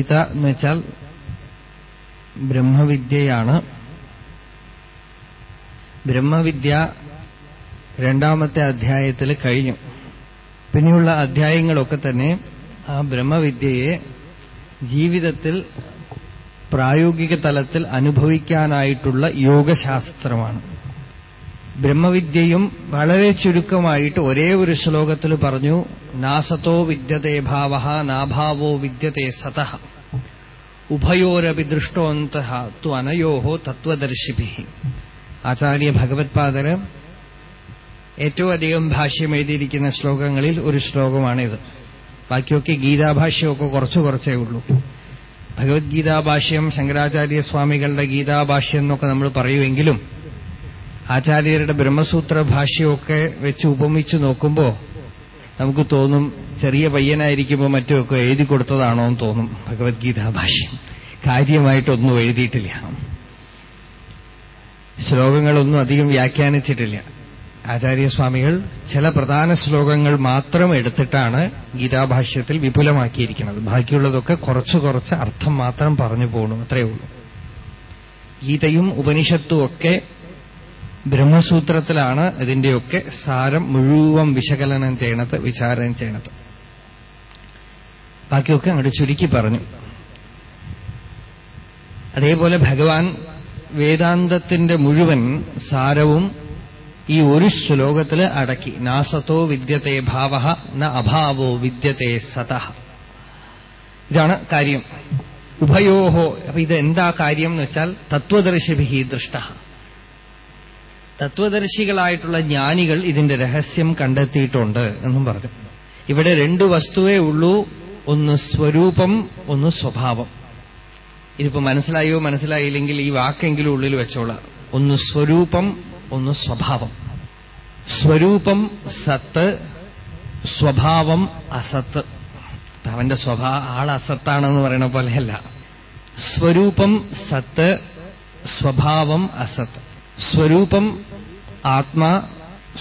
ഗീത എന്ന് വെച്ചാൽ ബ്രഹ്മവിദ്യയാണ്. ബ്രഹ്മവിദ്യ രണ്ടാമത്തെ അധ്യായത്തിൽ കഴിഞ്ഞു. പിന്നെയുള്ള അധ്യായങ്ങളൊക്കെ തന്നെ ആ ബ്രഹ്മവിദ്യയെ ജീവിതത്തിൽ പ്രായോഗിക തലത്തിൽ അനുഭവിക്കാനായിട്ടുള്ള യോഗശാസ്ത്രമാണ്. ബ്രഹ്മവിദ്യയും വളരെ ചുരുക്കമായിട്ട് ഒരേ ഒരു ശ്ലോകത്തിൽ പറഞ്ഞു നാസതോ വിദ്യതേ ഭാവ നാഭാവോ വിദ്യതേ സത. ഉഭയോരപി ദൃഷ്ടോന്ത ത്വ അനയോഹോ തത്വദർശിഭി ആചാര്യ ഭഗവത്പാദര് ഏറ്റവും അധികം ഭാഷ്യം എഴുതിയിരിക്കുന്ന ശ്ലോകങ്ങളിൽ ഒരു ശ്ലോകമാണിത്. ബാക്കിയൊക്കെ ഗീതാഭാഷ്യമൊക്കെ കുറച്ചു കുറച്ചേ ഉള്ളൂ. ഭഗവത്ഗീതാഭാഷ്യം ശങ്കരാചാര്യസ്വാമികളുടെ ഗീതാഭാഷ്യം എന്നൊക്കെ നമ്മൾ പറയുമെങ്കിലും ആചാര്യരുടെ ബ്രഹ്മസൂത്ര ഭാഷ്യമൊക്കെ വെച്ച് ഉപമിച്ചു നോക്കുമ്പോൾ നമുക്ക് തോന്നും ചെറിയ പയ്യനായിരിക്കുമ്പോൾ മറ്റുമൊക്കെ എഴുതി കൊടുത്തതാണോ എന്ന് തോന്നും. ഭഗവത്ഗീതാ ഭാഷ്യം. കാര്യമായിട്ടൊന്നും എഴുതിയിട്ടില്ല. ശ്ലോകങ്ങളൊന്നും അധികം വ്യാഖ്യാനിച്ചിട്ടില്ല. ആചാര്യസ്വാമികൾ ചില പ്രധാന ശ്ലോകങ്ങൾ മാത്രം എടുത്തിട്ടാണ് ഗീതാഭാഷ്യത്തിൽ വിപുലമാക്കിയിരിക്കുന്നത്. ബാക്കിയുള്ളതൊക്കെ കുറച്ചു കുറച്ച് അർത്ഥം മാത്രം പറഞ്ഞു പോകണു അത്രയേ ഉള്ളൂ. ഗീതയും ഉപനിഷത്തും ഒക്കെ ബ്രഹ്മസൂത്രത്തിലാണ് ഇതിന്റെയൊക്കെ സാരം മുഴുവൻ വിശകലനം ചെയ്യണത് വിചാരം ചെയ്യണത്. ബാക്കിയൊക്കെ അങ്ങോട്ട് ചുരുക്കി പറഞ്ഞു. അതേപോലെ ഭഗവാൻ വേദാന്തത്തിന്റെ മുഴുവൻ സാരവും ഈ ഒരു ശ്ലോകത്തിൽ അടക്കി. നാസത്തോ വിദ്യത്തെ ഭാവ ന അഭാവോ വിദ്യത്തെ സത. ഇതാണ് കാര്യം. ഉഭയോഹോ അപ്പൊ ഇത് എന്താ കാര്യം എന്ന് വെച്ചാൽ തത്വദർശിഭി ദൃഷ്ട. തത്വദർശികളായിട്ടുള്ള ജ്ഞാനികൾ ഇതിന്റെ രഹസ്യം കണ്ടെത്തിയിട്ടുണ്ട് എന്നും പറഞ്ഞു. ഇവിടെ രണ്ടു വസ്തുവേ ഉള്ളൂ ഒന്ന് സ്വരൂപം ഒന്ന് സ്വഭാവം. ഇതിപ്പോ മനസ്സിലായോ? മനസ്സിലായില്ലെങ്കിൽ ഈ വാക്കെങ്കിലും ഉള്ളിൽ വെച്ചോളാം. ഒന്ന് സ്വരൂപം ഒന്ന് സ്വഭാവം. സ്വരൂപം സത്ത് സ്വഭാവം അസത്ത്. അവന്റെ സ്വഭാവ ആൾ അസത്താണെന്ന് പറയണ പോലെയല്ല. സ്വരൂപം സത്ത് സ്വഭാവം അസത്ത്. സ്വരൂപം ആത്മാ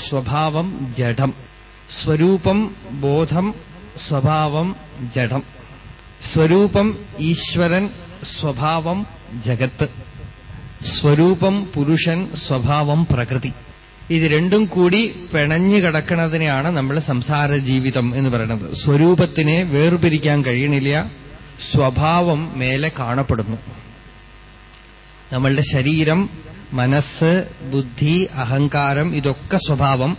സ്വഭാവം ജഡം. സ്വരൂപം ബോധം സ്വഭാവം ജഡം. സ്വരൂപം ഈശ്വരൻ സ്വഭാവം ജഗത്ത്. സ്വരൂപം പുരുഷൻ സ്വഭാവം പ്രകൃതി. ഇത് രണ്ടും കൂടി പിണഞ്ഞു കിടക്കുന്നതിനെയാണ് നമ്മൾ സംസാര ജീവിതം എന്ന് പറയുന്നത്. സ്വരൂപത്തിനെ വേർപിരിക്കാൻ കഴിയണില്ല. സ്വഭാവം മേലെ കാണപ്പെടുന്നു. നമ്മളുടെ ശരീരം മനസ്സ് ബുദ്ധി അഹങ്കാരം ഇതൊക്കെ സ്വഭാവം.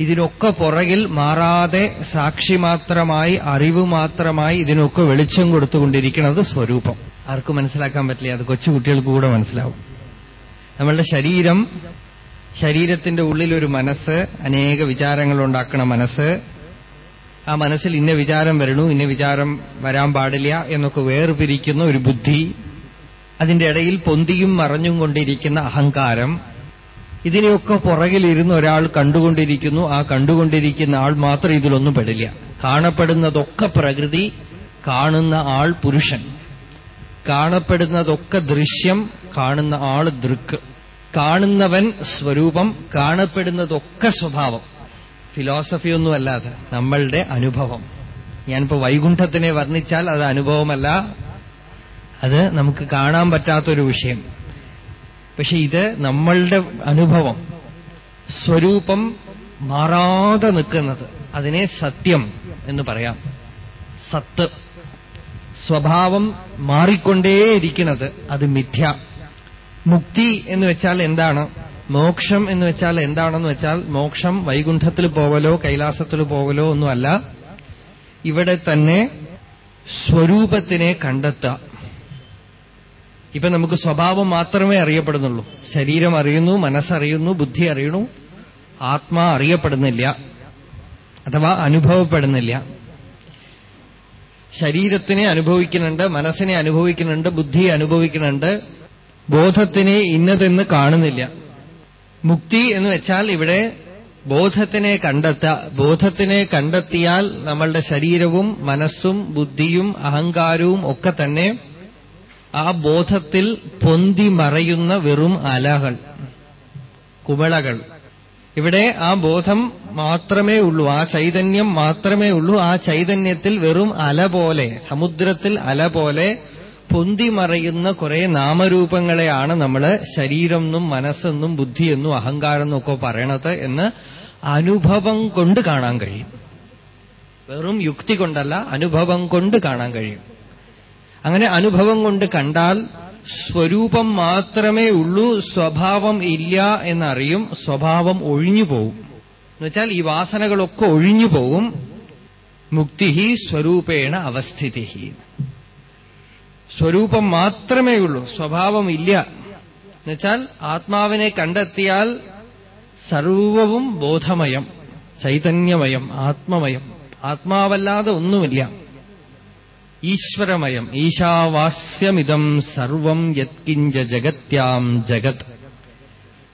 ഇതിനൊക്കെ പുറകിൽ മാറാതെ സാക്ഷി മാത്രമായി അറിവ് മാത്രമായി ഇതിനൊക്കെ വെളിച്ചം കൊടുത്തുകൊണ്ടിരിക്കുന്നത് സ്വരൂപം. ആർക്കും മനസ്സിലാക്കാൻ പറ്റില്ല അത് കൊച്ചുകുട്ടികൾക്ക് കൂടെ മനസ്സിലാവും. നമ്മളുടെ ശരീരം ശരീരത്തിന്റെ ഉള്ളിലൊരു മനസ്സ് അനേക വിചാരങ്ങൾ ഉണ്ടാക്കണ മനസ്സ്. ആ മനസ്സിൽ ഇന്ന വിചാരം വരണു ഇന്ന വിചാരം വരാൻ പാടില്ല എന്നൊക്കെ വേർപിരിക്കുന്ന ഒരു ബുദ്ധി. അതിന്റെ ഇടയിൽ പൊന്തിയും മറഞ്ഞും കൊണ്ടിരിക്കുന്ന അഹങ്കാരം. ഇതിനെയൊക്കെ പുറകിലിരുന്ന് ഒരാൾ കണ്ടുകൊണ്ടിരിക്കുന്നു. ആ കണ്ടുകൊണ്ടിരിക്കുന്ന ആൾ മാത്രം ഇതിലൊന്നും പെടില്ല. കാണപ്പെടുന്നതൊക്കെ പ്രകൃതി കാണുന്ന ആൾ പുരുഷൻ. കാണപ്പെടുന്നതൊക്കെ ദൃശ്യം കാണുന്ന ആൾ ദൃക്ക്. കാണുന്നവൻ സ്വരൂപം കാണപ്പെടുന്നതൊക്കെ സ്വഭാവം. ഫിലോസഫിയൊന്നുമല്ലാതെ നമ്മളുടെ അനുഭവം. ഞാനിപ്പോ വൈകുണ്ഠത്തിനെ വർണിച്ചാൽ അത് അനുഭവമല്ല. അത് നമുക്ക് കാണാൻ പറ്റാത്തൊരു വിഷയം. പക്ഷെ ഇത് നമ്മളുടെ അനുഭവം. സ്വരൂപം മാറാതെ നിൽക്കുന്നത് അതിനെ സത്യം എന്ന് പറയാം. സത്ത്. സ്വഭാവം മാറിക്കൊണ്ടേയിരിക്കുന്നത് അത് മിഥ്യ. മുക്തി എന്ന് വെച്ചാൽ എന്താണ്? മോക്ഷം എന്ന് വെച്ചാൽ എന്താണെന്ന് വെച്ചാൽ മോക്ഷം വൈകുണ്ഠത്തിൽ പോകലോ കൈലാസത്തിൽ പോകലോ ഒന്നുമല്ല. ഇവിടെ തന്നെ സ്വരൂപത്തിനെ കണ്ടെത്തുക. ഇപ്പൊ നമുക്ക് സ്വഭാവം മാത്രമേ അറിയപ്പെടുന്നുള്ളൂ. ശരീരം അറിയുന്നു മനസ്സറിയുന്നു ബുദ്ധി അറിയുന്നു. ആത്മാ അറിയപ്പെടുന്നില്ല. അഥവാ അനുഭവപ്പെടുന്നില്ല. ശരീരത്തിനെ അനുഭവിക്കുന്നുണ്ട് മനസ്സിനെ അനുഭവിക്കുന്നുണ്ട് ബുദ്ധിയെ അനുഭവിക്കുന്നുണ്ട്. ബോധത്തിനെ ഇന്നതെന്ന് കാണുന്നില്ല. മുക്തി എന്ന് വെച്ചാൽ ഇവിടെ ബോധത്തിനെ കണ്ടെത്തുക ബോധത്തിനെ കണ്ടെത്തിയാൽ നമ്മളുടെ ശരീരവും മനസ്സും ബുദ്ധിയും അഹങ്കാരവും ഒക്കെ തന്നെ ആ ബോധത്തിൽ പൊന്തി മറയുന്ന വെറും അലകൾ കുമിളകൾ ഇവിടെ ആ ബോധം മാത്രമേ ഉള്ളൂ ആ ചൈതന്യം മാത്രമേ ഉള്ളൂ. ആ ചൈതന്യത്തിൽ വെറും അല പോലെ സമുദ്രത്തിൽ അല പോലെ പൊന്തി മറയുന്ന കുറെ നാമരൂപങ്ങളെയാണ് നമ്മൾ ശരീരം എന്നും മനസ്സെന്നും ബുദ്ധിയെന്നും അഹങ്കാരം എന്നൊക്കെ പറയണത് എന്ന് അനുഭവം കൊണ്ട് കാണാൻ കഴിയും. വെറും യുക്തി കൊണ്ടല്ല അനുഭവം കൊണ്ട് കാണാൻ കഴിയും. അങ്ങനെ അനുഭവം കൊണ്ട് കണ്ടാൽ സ്വരൂപം മാത്രമേ ഉള്ളൂ സ്വഭാവം ഇല്ല എന്നറിയും സ്വഭാവം ഒഴിഞ്ഞു പോകും എന്നുവെച്ചാൽ ഈ വാസനകളൊക്കെ ഒഴിഞ്ഞു പോകും മുക്തി സ്വരൂപേണ അവസ്ഥിതി സ്വരൂപം മാത്രമേ ഉള്ളൂ സ്വഭാവം ഇല്ല. എന്നുവെച്ചാൽ ആത്മാവിനെ കണ്ടെത്തിയാൽ സർവവും ബോധമയം ചൈതന്യമയം ആത്മമയം. ആത്മാവല്ലാതെ ഒന്നുമില്ല. ഈശ്വരമയം ഈശാവാസ്യമിതം സർവം യത്കിഞ്ച ജഗത്യാം ജഗത്.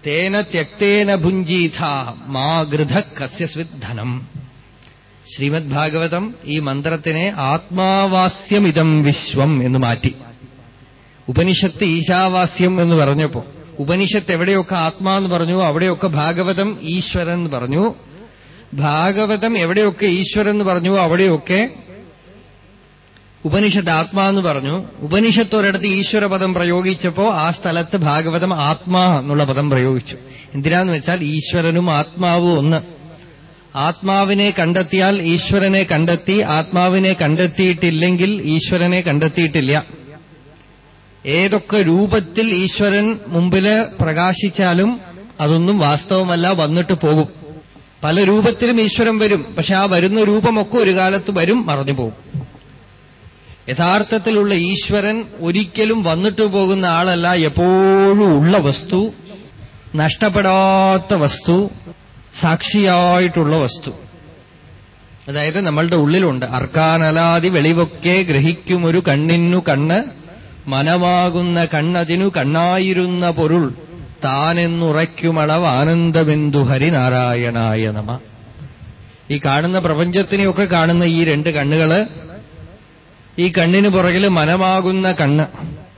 തേന ത്യക്തേന ഭുഞ്ജീഥ മാ ഗൃധ കസ്യസ്വിദ്ധനം ശ്രീമദ് ഭാഗവതം ഈ മന്ത്രത്തിനെ ആത്മാവാസ്യമിതം വിശ്വം എന്ന് മാറ്റി. ഉപനിഷത്ത് ഈശാവാസ്യം എന്ന് പറഞ്ഞപ്പോ ഉപനിഷത്ത് എവിടെയൊക്കെ ആത്മാ എന്ന് പറഞ്ഞു അവിടെയൊക്കെ ഭാഗവതം ഈശ്വരൻ എന്ന് പറഞ്ഞു. ഭാഗവതം എവിടെയൊക്കെ ഈശ്വരൻ എന്ന് പറഞ്ഞു അവിടെയൊക്കെ ഉപനിഷത്ത് ആത്മാ എന്ന് പറഞ്ഞു. ഉപനിഷത്ത് ഒരിടത്ത് ഈശ്വരപദം പ്രയോഗിച്ചപ്പോ ആ സ്ഥലത്ത് ഭാഗവതം ആത്മാ എന്നുള്ള പദം പ്രയോഗിച്ചു. എന്തിനാന്ന് വെച്ചാൽ ഈശ്വരനും ആത്മാവും ഒന്ന്. ആത്മാവിനെ കണ്ടെത്തിയാൽ ഈശ്വരനെ കണ്ടെത്തി ആത്മാവിനെ കണ്ടെത്തിയിട്ടില്ലെങ്കിൽ ഈശ്വരനെ കണ്ടെത്തിയിട്ടില്ല. ഏതൊക്കെ രൂപത്തിൽ ഈശ്വരൻ മുമ്പിൽ പ്രകാശിച്ചാലും അതൊന്നും വാസ്തവമല്ല വന്നിട്ട് പോകും. പല രൂപത്തിലും ഈശ്വരൻ വരും പക്ഷെ ആ വരുന്ന രൂപമൊക്കെ ഒരു കാലത്ത് വരും മറഞ്ഞു പോകും. യഥാർത്ഥത്തിലുള്ള ഈശ്വരൻ ഒരിക്കലും വന്നിട്ടു പോകുന്ന ആളല്ല എപ്പോഴും ഉള്ള വസ്തു നഷ്ടപ്പെടാത്ത വസ്തു സാക്ഷിയായിട്ടുള്ള വസ്തു. അതായത് നമ്മളുടെ ഉള്ളിലുണ്ട്. അർക്കാനലാതി വെളിവൊക്കെ ഗ്രഹിക്കുമൊരു കണ്ണിനു കണ്ണ് മനമാകുന്ന കണ്ണതിനു കണ്ണായിരുന്ന പൊരുൾ താനെന്നുറയ്ക്കുമളവ് ആനന്ദബിന്ദു ഹരിനാരായണായ നമ. ഈ കാണുന്ന പ്രപഞ്ചത്തിനെയൊക്കെ കാണുന്ന ഈ രണ്ട് കണ്ണുകൾ ഈ കണ്ണിന് പുറകിൽ മനമാകുന്ന കണ്ണ്.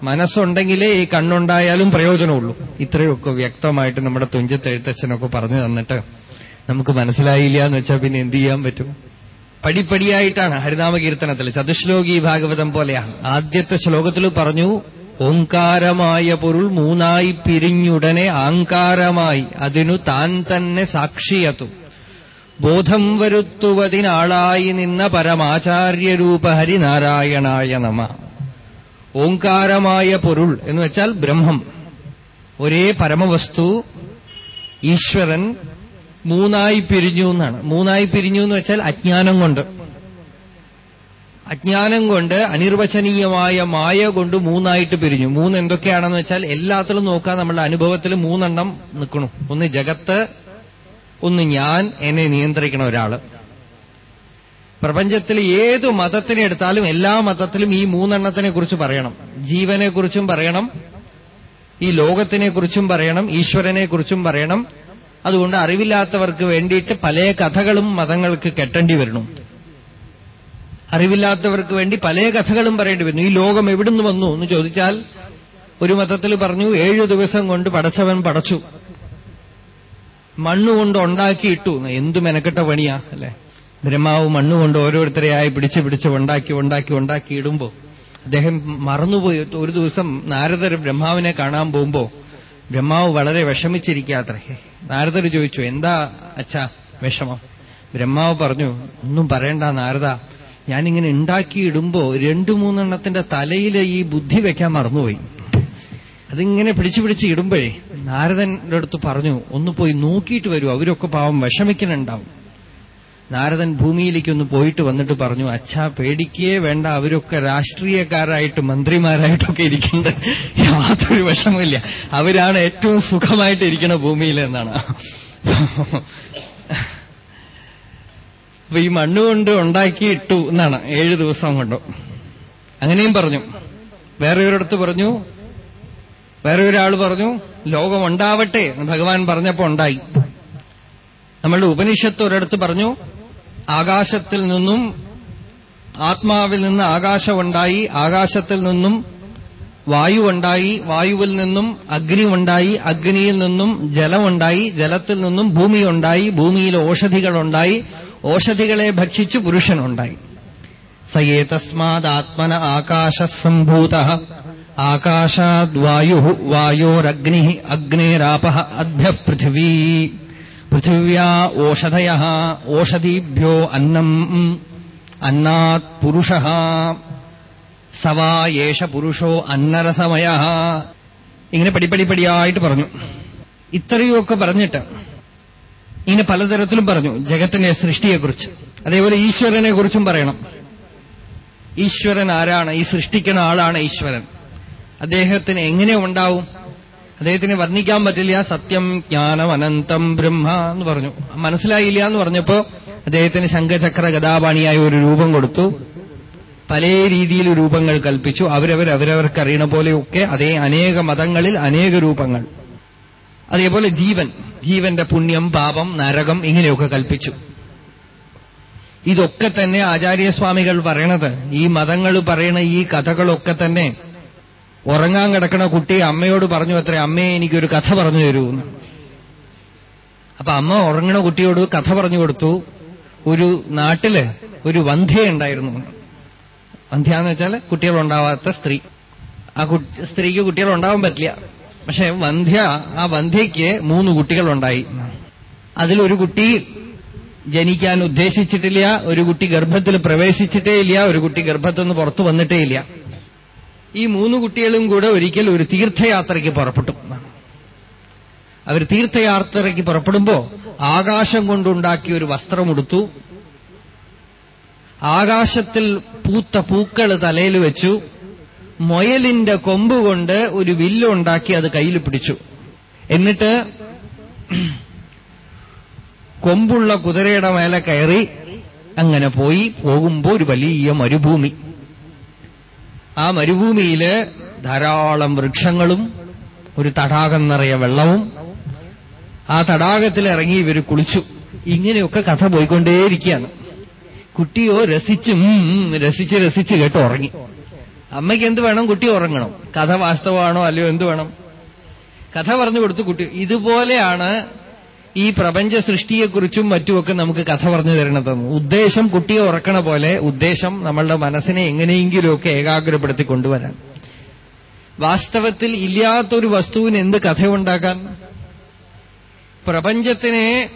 മനസ്സുണ്ടെങ്കിലേ ഈ കണ്ണുണ്ടായാലും പ്രയോജനമുള്ളൂ. ഇത്രയൊക്കെ വ്യക്തമായിട്ട് നമ്മുടെ തുഞ്ചത്തെഴുത്തച്ഛനൊക്കെ പറഞ്ഞു തന്നിട്ട് നമുക്ക് മനസ്സിലായില്ല എന്ന് വെച്ചാൽ പിന്നെ എന്ത് ചെയ്യാൻ പറ്റും? പടിപ്പടിയായിട്ടാണ് ഹരിനാമകീർത്തനത്തിൽ ചതുശ്ലോകി ഭാഗവതം പോലെയാണ് ആദ്യത്തെ ശ്ലോകത്തിൽ പറഞ്ഞു ഓങ്കാരമായ പൊരുൾ മൂന്നായി പിരിഞ്ഞുടനെ ആങ്കാരമായി അതിനു താൻ തന്നെ സാക്ഷിയത്തു ബോധം വരുത്തുവതിനാളായി നിന്ന പരമാചാര്യരൂപ ഹരിനാരായണായ നമ. ഓങ്കാരമായ പൊരുൾ എന്ന് വെച്ചാൽ ബ്രഹ്മം. ഒരേ പരമവസ്തു ഈശ്വരൻ മൂന്നായി പിരിഞ്ഞു എന്നാണ്. മൂന്നായി പിരിഞ്ഞു എന്ന് വെച്ചാൽ അജ്ഞാനം കൊണ്ട്. അജ്ഞാനം കൊണ്ട് അനിർവചനീയമായ മായ കൊണ്ട് മൂന്നായിട്ട് പിരിഞ്ഞു. മൂന്ന് എന്തൊക്കെയാണെന്ന് വെച്ചാൽ എല്ലാത്തിലും നോക്കാൻ നമ്മളുടെ അനുഭവത്തിൽ മൂന്നെണ്ണം നിൽക്കണു. ഒന്ന് ജഗത്ത് ഒന്ന് ഞാൻ എന്നെ നിയന്ത്രിക്കണ ഒരാൾ. പ്രപഞ്ചത്തിൽ ഏത് മതത്തിനെ എടുത്താലും എല്ലാ മതത്തിലും ഈ മൂന്നെണ്ണത്തിനെ കുറിച്ച് പറയണം. ജീവനെ കുറിച്ചും പറയണം. ഈ ലോകത്തിനെ കുറിച്ചും പറയണം. ഈശ്വരനെ കുറിച്ചും പറയണം. അതുകൊണ്ട് അറിവില്ലാത്തവർക്ക് വേണ്ടിയിട്ട് പല കഥകളും മതങ്ങൾക്ക് കെട്ടേണ്ടി വരണം. അറിവില്ലാത്തവർക്ക് വേണ്ടി പല കഥകളും പറയേണ്ടി വരുന്നു ഈ ലോകം എവിടുന്ന് വന്നു എന്ന് ചോദിച്ചാൽ ഒരു മതത്തിൽ പറഞ്ഞു ഏഴു ദിവസം കൊണ്ട് പടച്ചവൻ പടച്ചു. മണ്ണുകൊണ്ട് ഉണ്ടാക്കിയിട്ടു. എന്തു മെനക്കെട്ട പണിയാ അല്ലെ? ബ്രഹ്മാവ് മണ്ണുകൊണ്ട് ഓരോരുത്തരെയായി പിടിച്ച് പിടിച്ച് ഉണ്ടാക്കി ഉണ്ടാക്കി ഉണ്ടാക്കി ഇടുമ്പോ അദ്ദേഹം മറന്നുപോയി. ഒരു ദിവസം നാരദർ ബ്രഹ്മാവിനെ കാണാൻ പോകുമ്പോ ബ്രഹ്മാവ് വളരെ വിഷമിച്ചിരിക്കാത്രേ. നാരദർ ചോദിച്ചു എന്താ അച്ഛാ വിഷമം? ബ്രഹ്മാവ് പറഞ്ഞു ഒന്നും പറയണ്ട നാരദ. ഞാനിങ്ങനെ ഉണ്ടാക്കിയിടുമ്പോ രണ്ടു മൂന്നെണ്ണത്തിന്റെ തലയിൽ ഈ ബുദ്ധി വെക്കാൻ മറന്നുപോയി. അതിങ്ങനെ പിടിച്ചു പിടിച്ച് ഇടുമ്പോഴേ നാരദന്റെ അടുത്ത് പറഞ്ഞു ഒന്ന് പോയി നോക്കിയിട്ട് വരൂ അവരൊക്കെ പാവം വിഷമിക്കുന്നുണ്ടാവും. നാരദൻ ഭൂമിയിലേക്ക് ഒന്ന് പോയിട്ട് വന്നിട്ട് പറഞ്ഞു അച്ഛാ പേടിക്കേ വേണ്ട അവരൊക്കെ രാഷ്ട്രീയക്കാരായിട്ട് മന്ത്രിമാരായിട്ടൊക്കെ ഇരിക്കേണ്ട യാതൊരു വിഷമമില്ല അവരാണ് ഏറ്റവും സുഖമായിട്ട് ഭൂമിയിൽ എന്നാണ്. അപ്പൊ ഈ മണ്ണുകൊണ്ട് ഉണ്ടാക്കി ഇട്ടു എന്നാണ് ഏഴു ദിവസം കൊണ്ട്. അങ്ങനെയും പറഞ്ഞു. വേറെ ഒരിടത്ത് പറഞ്ഞു വേറെ ഒരാൾ പറഞ്ഞു ലോകം ഉണ്ടാവട്ടെ ഭഗവാൻ പറഞ്ഞപ്പോ ഉണ്ടായി. നമ്മളുടെ ഉപനിഷത്ത് ഒരിടത്ത് പറഞ്ഞു ആകാശത്തിൽ നിന്നും ആത്മാവിൽ നിന്ന് ആകാശമുണ്ടായി ആകാശത്തിൽ നിന്നും വായുവുണ്ടായി വായുവിൽ നിന്നും അഗ്നി ഉണ്ടായി അഗ്നിയിൽ നിന്നും ജലമുണ്ടായി ജലത്തിൽ നിന്നും ഭൂമി ഉണ്ടായി ഭൂമിയിൽ ഓഷധികളുണ്ടായി ഓഷധികളെ ഭക്ഷിച്ച് പുരുഷനുണ്ടായി സയേതസ്മാത് ആത്മന ആകാശസംഭൂത. ആകാശാദ്വായു വായോരഗ്നി അഗ്നേരാപ അദ്ഭ്യ പൃഥിവീ പൃഥിവ്യാ ഓഷധയ ഓഷധീഭ്യോ അന്നം അന്നാത് പുരുഷ സവായേഷ പുരുഷോ അന്നരസമയ ഇങ്ങനെ പടിപ്പടിപ്പടിയായിട്ട് പറഞ്ഞു. ഇത്രയൊക്കെ പറഞ്ഞിട്ട് ഇങ്ങനെ പലതരത്തിലും പറഞ്ഞു ജഗത്തിന്റെ സൃഷ്ടിയെക്കുറിച്ച്. അതേപോലെ ഈശ്വരനെക്കുറിച്ചും പറയണം. ഈശ്വരൻ ആരാണ്? ഈ സൃഷ്ടിക്കുന്ന ആളാണ് ഈശ്വരൻ. അദ്ദേഹത്തിന് എങ്ങനെ ഉണ്ടാവും? അദ്ദേഹത്തിന് വർണിക്കാൻ പറ്റില്ല. സത്യം ജ്ഞാനം അനന്തം ബ്രഹ്മ എന്ന് പറഞ്ഞു. മനസ്സിലായില്ല എന്ന് പറഞ്ഞപ്പോ അദ്ദേഹത്തിന് ശംഖചക്ര ഗതാപാണിയായ ഒരു രൂപം കൊടുത്തു. പല രീതിയിൽ രൂപങ്ങൾ കൽപ്പിച്ചു. അവരവർ അവരവർക്കറിയണ പോലെയൊക്കെ അതേ അനേക മതങ്ങളിൽ അനേക രൂപങ്ങൾ. അതേപോലെ ജീവൻ. ജീവന്റെ പുണ്യം പാപം നരകം ഇങ്ങനെയൊക്കെ കൽപ്പിച്ചു. ഇതൊക്കെ തന്നെ ആചാര്യസ്വാമികൾ പറയണത്. ഈ മതങ്ങൾ പറയണ ഈ കഥകളൊക്കെ തന്നെ ഉറങ്ങാൻ കിടക്കണ കുട്ടി അമ്മയോട് പറഞ്ഞു അത്ര അമ്മയെ എനിക്കൊരു കഥ പറഞ്ഞു തരൂ. അപ്പൊ അമ്മ ഉറങ്ങണ കുട്ടിയോട് കഥ പറഞ്ഞു കൊടുത്തു. ഒരു നാട്ടിൽ ഒരു വന്ധ്യയുണ്ടായിരുന്നു വന്ധ്യ എന്ന് വെച്ചാൽ കുട്ടികളുണ്ടാവാത്ത സ്ത്രീ. ആ സ്ത്രീക്ക് കുട്ടികൾ ഉണ്ടാവാൻ പറ്റില്ല. പക്ഷെ വന്ധ്യ ആ വന്ധ്യയ്ക്ക് മൂന്ന് കുട്ടികളുണ്ടായി. അതിലൊരു കുട്ടി ജനിക്കാൻ ഉദ്ദേശിച്ചിട്ടില്ല ഒരു കുട്ടി ഗർഭത്തിൽ പ്രവേശിച്ചിട്ടേ ഇല്ല ഒരു കുട്ടി ഗർഭത്തിൽ നിന്ന് പുറത്തു വന്നിട്ടേ ഇല്ല. ഈ മൂന്ന് കുട്ടികളും കൂടെ ഒരിക്കൽ ഒരു തീർത്ഥയാത്രയ്ക്ക് പുറപ്പെട്ടു. അവർ തീർത്ഥയാത്രയ്ക്ക് പുറപ്പെടുമ്പോ ആകാശം കൊണ്ടുണ്ടാക്കിയ ഒരു വസ്ത്രമെടുത്തു ആകാശത്തിൽ പൂത്ത പൂക്കൾ തലയിൽ വെച്ചു. മൊയലിന്റെ കൊമ്പ് കൊണ്ട് ഒരു വില്ലുണ്ടാക്കി അത് കയ്യിൽ പിടിച്ചു. എന്നിട്ട് കൊമ്പുള്ള കുതിരയുടെ മേലെ കയറി അങ്ങനെ പോയി. പോകുമ്പോ ഒരു വലിയ മരുഭൂമി. ആ മരുഭൂമിയിൽ ധാരാളം വൃക്ഷങ്ങളും ഒരു തടാകം നിറയെ വെള്ളവും. ആ തടാകത്തിൽ ഇറങ്ങി ഇവർ കുളിച്ചു. ഇങ്ങനെയൊക്കെ കഥ പോയിക്കൊണ്ടേയിരിക്കുകയാണ്. കുട്ടിയോ രസിച്ചും രസിച്ച് രസിച്ച് കേട്ട് ഉറങ്ങി. അമ്മയ്ക്ക് എന്ത് വേണം? കുട്ടി ഉറങ്ങണം. കഥ വാസ്തവമാണോ? അല്ലയോ? എന്ത് വേണം? കഥ പറഞ്ഞു കൊടുത്തു കുട്ടി. ഇതുപോലെയാണ് ഈ പ്രപഞ്ച സൃഷ്ടിയെക്കുറിച്ചും മറ്റുമൊക്കെ നമുക്ക് കഥ പറഞ്ഞു തരണതെന്ന്. ഉദ്ദേശം കുട്ടിയെ ഉറക്കണ പോലെ ഉദ്ദേശം നമ്മളുടെ മനസ്സിനെ എങ്ങനെയെങ്കിലുമൊക്കെ ഏകാഗ്രപ്പെടുത്തി കൊണ്ടുവരാൻ. വാസ്തവത്തിൽ ഇല്ലാത്തൊരു വസ്തുവിന് എന്ത് കഥയുണ്ടാക്കാൻ? പ്രപഞ്ചത്തിനെ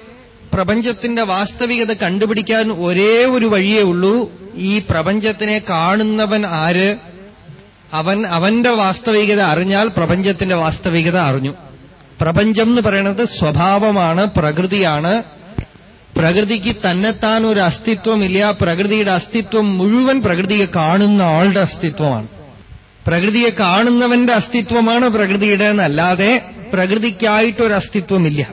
പ്രപഞ്ചത്തിന്റെ വാസ്തവികത കണ്ടുപിടിക്കാൻ ഒരേ ഒരു വഴിയേ ഉള്ളൂ. ഈ പ്രപഞ്ചത്തിനെ കാണുന്നവൻ ആര്? അവൻ അവന്റെ വാസ്തവികത അറിഞ്ഞാൽ പ്രപഞ്ചത്തിന്റെ വാസ്തവികത അറിഞ്ഞു. പ്രപഞ്ചം എന്ന് പറയുന്നത് സ്വഭാവമാണ് പ്രകൃതിയാണ്. പ്രകൃതിക്ക് തന്നെത്താൻ ഒരു അസ്തിത്വമില്ല. പ്രകൃതിയുടെ അസ്തിത്വം മുഴുവൻ പ്രകൃതിയെ കാണുന്ന ആളുടെ അസ്തിത്വമാണ്. പ്രകൃതിയെ കാണുന്നവന്റെ അസ്തിത്വമാണ് പ്രകൃതിയുടെ എന്നല്ലാതെ പ്രകൃതിക്കായിട്ടൊരു അസ്തിത്വമില്ല.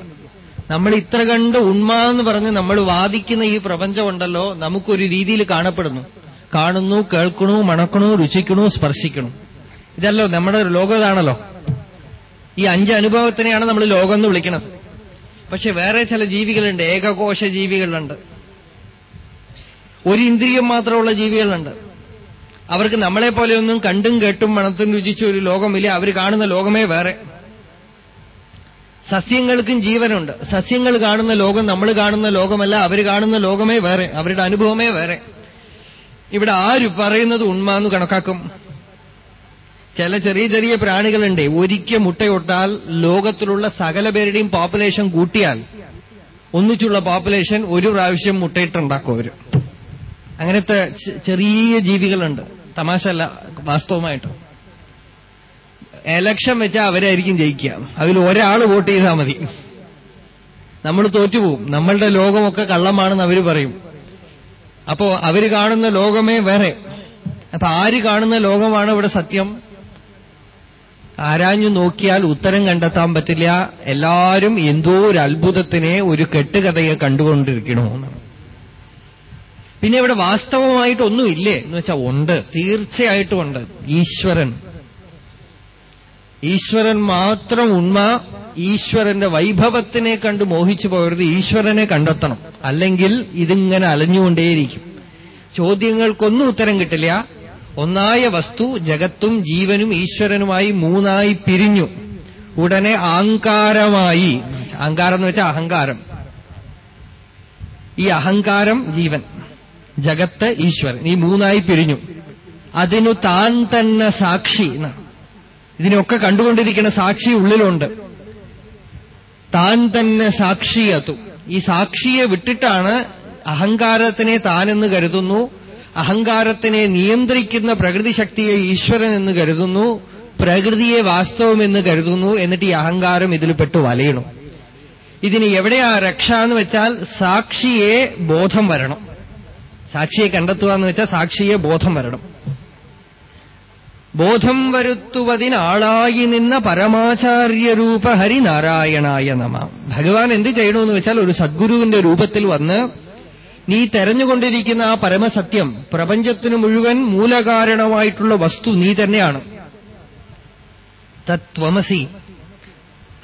നമ്മൾ ഇത്ര കണ്ട് ഉണ്മ എന്ന് പറഞ്ഞ് നമ്മൾ വാദിക്കുന്ന ഈ പ്രപഞ്ചമുണ്ടല്ലോ നമുക്കൊരു രീതിയിൽ കാണപ്പെടുന്നു. കാണുന്നു കേൾക്കണു മണക്കണു രുചിക്കണു സ്പർശിക്കണു. ഇതല്ലോ നമ്മുടെ ലോകതാണല്ലോ. ഈ അഞ്ച് അനുഭവത്തിനെയാണ് നമ്മൾ ലോകം എന്ന് വിളിക്കുന്നത് പക്ഷെ വേറെ ചില ജീവികളുണ്ട്. ഏകകോശ ജീവികളുണ്ട്. ഒരു ഇന്ദ്രിയം മാത്രമുള്ള ജീവികളുണ്ട്. അവർക്ക് നമ്മളെ പോലെയൊന്നും കണ്ടും കേട്ടും മണത്തും രുചിച്ച ഒരു ലോകമില്ല. അവർ കാണുന്ന ലോകമേ വേറെ. സസ്യങ്ങൾക്കും ജീവനുണ്ട്. സസ്യങ്ങൾ കാണുന്ന ലോകം നമ്മൾ കാണുന്ന ലോകമല്ല. അവർ കാണുന്ന ലോകമേ വേറെ. അവരുടെ അനുഭവമേ വേറെ. ഇവിടെ ആര് പറയുന്നത് ഉണ്മാന്ന് കണക്കാക്കും. ചില ചെറിയ ചെറിയ പ്രാണികളുണ്ട്. ഒരിക്കൽ മുട്ടയൊട്ടാൽ ലോകത്തിലുള്ള സകല പേരുടെയും പോപ്പുലേഷൻ കൂട്ടിയാൽ ഒന്നിച്ചുള്ള പോപ്പുലേഷൻ ഒരു പ്രാവശ്യം മുട്ടയിട്ടുണ്ടാക്കും അവർ. അങ്ങനത്തെ ചെറിയ ജീവികളുണ്ട്. തമാശല്ല വാസ്തവമായിട്ട്. എലക്ഷൻ വെച്ചാൽ അവരായിരിക്കും ജയിക്കുക. അതിൽ ഒരാൾ വോട്ട് ചെയ്താൽ മതി. നമ്മൾ തോറ്റുപോകും. നമ്മളുടെ ലോകമൊക്കെ കള്ളമാണെന്ന് അവർ പറയും. അപ്പോ അവർ കാണുന്ന ലോകമേ വേറെ. അപ്പൊ ആര് കാണുന്ന ലോകമാണ് ഇവിടെ സത്യം? ആരാഞ്ഞു നോക്കിയാൽ ഉത്തരം കണ്ടെത്താൻ പറ്റില്ല. എല്ലാവരും എന്തോ ഒരു അത്ഭുതത്തിനെ ഒരു കെട്ടുകഥയെ കണ്ടുകൊണ്ടിരിക്കണമെന്ന് പിന്നെ ഇവിടെ വാസ്തവമായിട്ടൊന്നുമില്ലേ എന്ന് വെച്ചാൽ ഉണ്ട്. തീർച്ചയായിട്ടും ഉണ്ട്. ഈശ്വരൻ. ഈശ്വരൻ മാത്രം ഉണ്മ ഈശ്വരന്റെ വൈഭവത്തിനെ കണ്ട് മോഹിച്ചു പോകരുത്. ഈശ്വരനെ കണ്ടെത്തണം. അല്ലെങ്കിൽ ഇതിങ്ങനെ അലഞ്ഞുകൊണ്ടേയിരിക്കും. ചോദ്യങ്ങൾക്കൊന്നും ഉത്തരം കിട്ടില്ല. ഒന്നായ വസ്തു ജഗത്തും ജീവനും ഈശ്വരനുമായി മൂന്നായി പിരിഞ്ഞു. ഉടനെ അഹങ്കാരമായി. അഹങ്കാരം എന്ന് വെച്ചാൽ അഹങ്കാരം. ഈ അഹങ്കാരം ജീവൻ. ജഗത്ത് ഈശ്വരൻ. ഈ മൂന്നായി പിരിഞ്ഞു. അതിനു താൻ തന്നെ സാക്ഷി ഇതിനൊക്കെ കണ്ടുകൊണ്ടിരിക്കുന്ന സാക്ഷി ഉള്ളിലുണ്ട്. താൻ തന്നെ സാക്ഷിയത്തു ഈ സാക്ഷിയെ വിട്ടിട്ടാണ് അഹങ്കാരത്തിനെ താനെന്ന് കരുതുന്നു. അഹങ്കാരത്തിനെ നിയന്ത്രിക്കുന്ന പ്രകൃതി ശക്തിയെ ഈശ്വരൻ എന്ന് കരുതുന്നു പ്രകൃതിയെ വാസ്തവമെന്ന് കരുതുന്നു എന്നിട്ട് ഈ അഹങ്കാരം ഇതിൽ പെട്ടു വലയണം. ഇതിന് എവിടെയാ രക്ഷ എന്ന് വെച്ചാൽ സാക്ഷിയെ ബോധം വരണം. സാക്ഷിയെ കണ്ടെത്തുക എന്ന് വെച്ചാൽ സാക്ഷിയെ ബോധം വരണം. ബോധം വരുത്തുവതിനാളായി നിന്ന പരമാചാര്യരൂപ ഹരിനാരായണായ നമ. ഭഗവാൻ എന്ത് ചെയ്യണമെന്ന് വെച്ചാൽ ഒരു സദ്ഗുരുവിന്റെ രൂപത്തിൽ വന്ന് നീ തെരഞ്ഞുകൊണ്ടിരിക്കുന്ന ആ പരമസത്യം പ്രപഞ്ചത്തിന് മുഴുവൻ മൂലകാരണമായിട്ടുള്ള വസ്തു നീ തന്നെയാണ്. തത്വമസി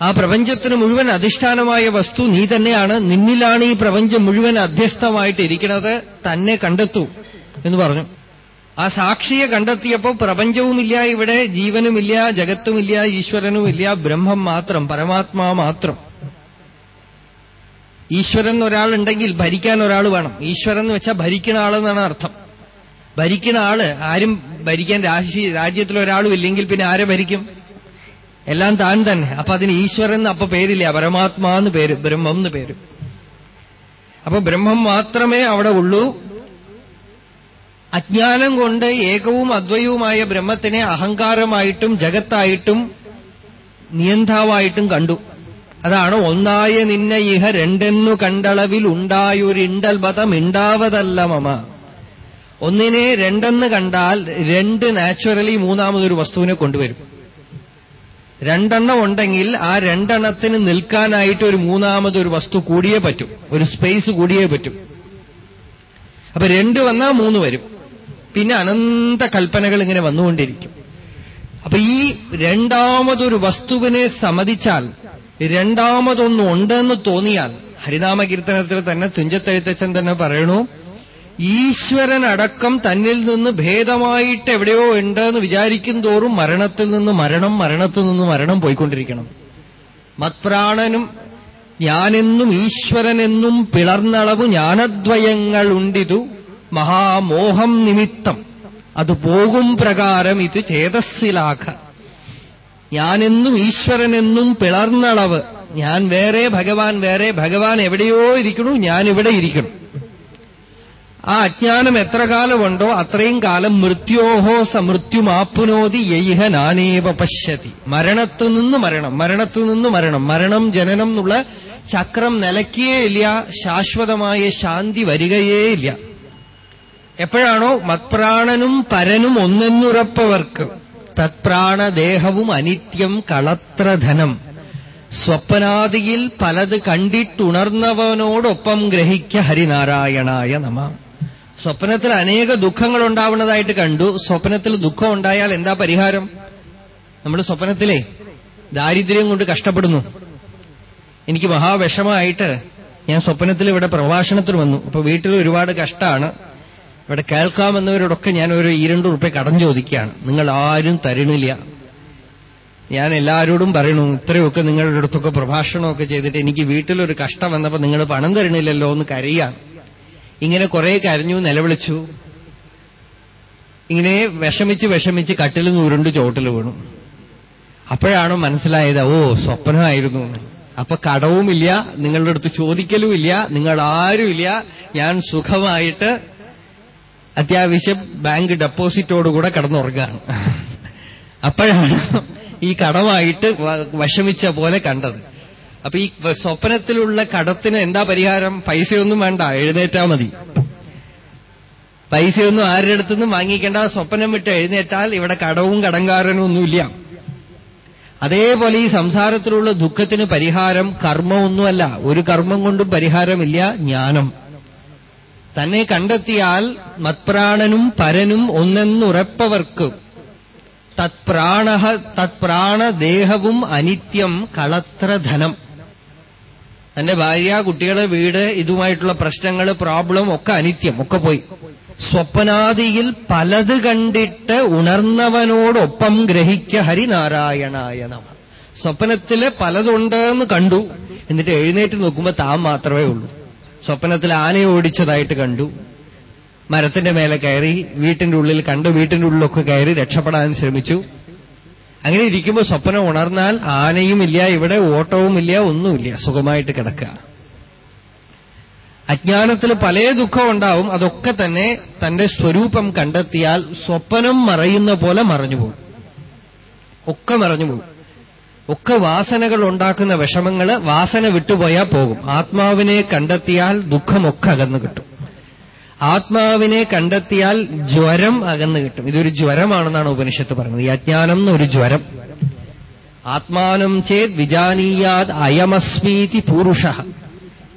ആ പ്രപഞ്ചത്തിന് മുഴുവൻ അധിഷ്ഠാനമായ വസ്തു നീ തന്നെയാണ്. നിന്നിലാണ് ഈ പ്രപഞ്ചം മുഴുവൻ അധ്യസ്ഥമായിട്ടിരിക്കുന്നത് തന്നെ കണ്ടെത്തൂ എന്ന് പറഞ്ഞു. ആ സാക്ഷിയെ കണ്ടെത്തിയപ്പോൾ പ്രപഞ്ചവുമില്ല ഇവിടെ ജീവനുമില്ല ജഗത്തുമില്ല ഈശ്വരനുമില്ല ബ്രഹ്മം മാത്രം പരമാത്മാ മാത്രം. ഈശ്വരൻ ഒരാളുണ്ടെങ്കിൽ ഭരിക്കാൻ ഒരാൾ വേണം. ഈശ്വരൻ എന്ന് വെച്ചാൽ ഭരിക്കുന്ന ആളെന്നാണ് അർത്ഥം. ഭരിക്കുന്ന ആൾ ആരും ഭരിക്കാൻ രാശി രാജ്യത്തിൽ ഒരാളും ഇല്ലെങ്കിൽ പിന്നെ ആരെ ഭരിക്കും? എല്ലാം താൻ തന്നെ. അപ്പൊ അതിന് ഈശ്വരൻ അപ്പൊ പേരില്ല. പരമാത്മാ എന്ന് പേര് ബ്രഹ്മം എന്ന് പേര്. അപ്പൊ ബ്രഹ്മം മാത്രമേ അവിടെ ഉള്ളൂ. അജ്ഞാനം കൊണ്ട് ഏകവും അദ്വയവുമായ ബ്രഹ്മത്തിനെ അഹങ്കാരമായിട്ടും ജഗത്തായിട്ടും നിയന്താവായിട്ടും കണ്ടു. അതാണ് ഒന്നായ നിന്നെ ഇഹ രണ്ടെന്നു കണ്ടളവിൽ ഉണ്ടായൊരിണ്ടൽ പദം ഉണ്ടാവതല്ല മമ. ഒന്നിനെ രണ്ടെന്ന് കണ്ടാൽ രണ്ട് നാച്ചുറലി മൂന്നാമതൊരു വസ്തുവിനെ കൊണ്ടുവരും. രണ്ടെണ്ണം ഉണ്ടെങ്കിൽ ആ രണ്ടെണ്ണത്തിന് നിൽക്കാനായിട്ട് ഒരു മൂന്നാമതൊരു വസ്തു കൂടിയേ പറ്റും. ഒരു സ്പേസ് കൂടിയേ പറ്റും. അപ്പൊ രണ്ട് വന്നാൽ മൂന്ന് വരും. പിന്നെ അനന്ത കൽപ്പനകൾ ഇങ്ങനെ വന്നുകൊണ്ടിരിക്കും. അപ്പൊ ഈ രണ്ടാമതൊരു വസ്തുവിനെ സമ്മതിച്ചാൽ രണ്ടാമതൊന്നും ഉണ്ടെന്ന് തോന്നിയാൽ ഹരിനാമകീർത്തനത്തിൽ തന്നെ തുഞ്ചത്തെഴുത്തച്ഛൻ തന്നെ പറയണു ഈശ്വരനടക്കം തന്നിൽ നിന്ന് ഭേദമായിട്ട് എവിടെയോ ഉണ്ടെന്ന് വിചാരിക്കും തോറും മരണത്തിൽ നിന്ന് മരണം മരണത്തിൽ നിന്ന് മരണം പോയിക്കൊണ്ടിരിക്കണം. മത്പ്രാണനും ഞാനെന്നും ഈശ്വരനെന്നും പിളർന്നളവ് ജ്ഞാനദ്വയങ്ങളുണ്ടിതു മഹാമോഹം നിമിത്തം. അത് പോകും പ്രകാരം ഇത് ചേതസ്സിലാഖ ഞാനെന്നും ഈശ്വരനെന്നും പിളർന്നളവ്. ഞാൻ വേറെ ഭഗവാൻ വേറെ ഭഗവാൻ എവിടെയോ ഇരിക്കണു ഞാൻ ഇവിടെ ഇരിക്കണം ആ അജ്ഞാനം എത്ര കാലമുണ്ടോ അത്രയും കാലം മൃത്യോഹോ സമൃത്യുമാപ്പുനോതി യൈഹ നാനേവ പശ്യതി. മരണത്തു നിന്ന് മരണം മരണത്തു നിന്ന് മരണം. മരണം ജനനം എന്നുള്ള ചക്രം നിലയ്ക്കേയില്ല ശാശ്വതമായ ശാന്തി വരികയേയില്ല എപ്പോഴാണോ മത്പ്രാണനും പരനും ഒന്നെന്നുറപ്പവർക്ക്. തത്പ്രാണദേഹവും അനിത്യം കളത്രധനം സ്വപ്നാദിയിൽ പലത് കണ്ടിട്ടുണർന്നവനോടൊപ്പം ഗ്രഹിക്ക ഹരിനാരായണായ നമ. സ്വപ്നത്തിൽ അനേക ദുഃഖങ്ങൾ ഉണ്ടാവുന്നതായിട്ട് കണ്ടു. സ്വപ്നത്തിൽ ദുഃഖം ഉണ്ടായാൽ എന്താ പരിഹാരം? നമ്മൾ സ്വപ്നത്തിലെ ദാരിദ്ര്യം കൊണ്ട് കഷ്ടപ്പെടുന്നു. എനിക്ക് മഹാവിഷമായിട്ട് ഞാൻ സ്വപ്നത്തിൽ ഇവിടെ പ്രഭാഷണത്തിൽ വന്നു. അപ്പൊ വീട്ടിൽ ഒരുപാട് കഷ്ടമാണ് ഇവിടെ കേൾക്കാമെന്നവരോടൊക്കെ ഞാൻ ഒരു ഈരണ്ട് ഉറുപ്പ കടം ചോദിക്കുകയാണ്. നിങ്ങൾ ആരും തരണില്ല. ഞാൻ എല്ലാവരോടും പറയണു ഇത്രയൊക്കെ നിങ്ങളുടെ അടുത്തൊക്കെ പ്രഭാഷണമൊക്കെ ചെയ്തിട്ട് എനിക്ക് വീട്ടിലൊരു കഷ്ടം വന്നപ്പോൾ നിങ്ങൾ പണം തരണില്ലല്ലോ എന്ന് കരയാണ് ഇങ്ങനെ കുറെ കരഞ്ഞു നിലവിളിച്ചു. ഇങ്ങനെ വിഷമിച്ച് വിഷമിച്ച് കട്ടിൽ ഉരുണ്ട് ചോട്ടിൽ വീണു. അപ്പോഴാണ് മനസ്സിലായത് ഓ സ്വപ്നമായിരുന്നു. അപ്പൊ കടവുമില്ല നിങ്ങളുടെ അടുത്ത് ചോദിക്കലുമില്ല നിങ്ങൾ ആരുമില്ല ഞാൻ സുഖമായിട്ട് അത്യാവശ്യം ബാങ്ക് ഡെപ്പോസിറ്റോടുകൂടെ കടന്നുറങ്ങുകയാണ് അപ്പോഴാണ് ഈ കടമായിട്ട് വിഷമിച്ച പോലെ കണ്ടത്. അപ്പൊ ഈ സ്വപ്നത്തിലുള്ള കടത്തിന് എന്താ പരിഹാരം? പൈസയൊന്നും വേണ്ട എഴുന്നേറ്റാ മതി. പൈസയൊന്നും ആരുടെ അടുത്തുനിന്നും വാങ്ങിക്കേണ്ട? സ്വപ്നം വിട്ട് എഴുന്നേറ്റാൽ ഇവിടെ കടവും കടങ്കാരനും ഒന്നുമില്ല. അതേപോലെ ഈ സംസാരത്തിലുള്ള ദുഃഖത്തിന് പരിഹാരം കർമ്മമൊന്നുമല്ല. ഒരു കർമ്മം കൊണ്ടും പരിഹാരമില്ല ജ്ഞാനം. തന്നെ കണ്ടെത്തിയാൽ മത്പ്രാണനും പരനും ഒന്നെന്നുറപ്പവർക്ക്. തത്പ്രാണ തത്പ്രാണദേഹവും അനിത്യം കളത്രധനം തന്റെ ഭാര്യ കുട്ടികളെ വീട് ഇതുമായിട്ടുള്ള പ്രശ്നങ്ങൾ പ്രോബ്ലം ഒക്കെ അനിത്യം ഒക്കെ പോയി. സ്വപ്നാദിയിൽ പലത് കണ്ടിട്ട് ഉണർന്നവനോടൊപ്പം ഗ്രഹിക്ക ഹരിനാരായണായ നമ. സ്വപ്നത്തിൽ പലതുണ്ടെന്ന് കണ്ടു. എന്നിട്ട് എഴുന്നേറ്റ് നോക്കുമ്പോൾ താൻ മാത്രമേ ഉള്ളൂ. സ്വപ്നത്തിൽ ആനയെ ഓടിച്ചതായിട്ട് കണ്ടു. മരത്തിന്റെ മേലെ കയറി വീട്ടിന്റെ ഉള്ളിൽ കണ്ട് വീട്ടിന്റെ ഉള്ളിലൊക്കെ കയറി രക്ഷപ്പെടാൻ ശ്രമിച്ചു. അങ്ങനെ ഇരിക്കുമ്പോൾ സ്വപ്നം ഉണർന്നാൽ ആനയുമില്ല ഇവിടെ ഓട്ടവുമില്ല ഒന്നുമില്ല സുഖമായിട്ട് കിടക്കുക. അജ്ഞാനത്തിൽ പല ദുഃഖം ഉണ്ടാവും അതൊക്കെ തന്നെ തന്റെ സ്വരൂപം കണ്ടെത്തിയാൽ സ്വപ്നം മറയുന്ന പോലെ മറഞ്ഞുപോകും. ഒക്കെ മറഞ്ഞുപോകും. ഒക്കെ വാസനകൾ ഉണ്ടാക്കുന്ന വിഷമങ്ങൾ വാസന വിട്ടുപോയാൽ പോകും. ആത്മാവിനെ കണ്ടെത്തിയാൽ ദുഃഖമൊക്കെ അകന്നു കിട്ടും. ആത്മാവിനെ കണ്ടെത്തിയാൽ ജ്വരം അകന്നു കിട്ടും. ഇതൊരു ജ്വരമാണെന്നാണ് ഉപനിഷത്ത് പറയുന്നത്. ഈ അജ്ഞാനം എന്നൊരു ജ്വരം. ആത്മാനം ചേത് വിജാനീയാത് അയമസ്മീതി പൂരുഷ.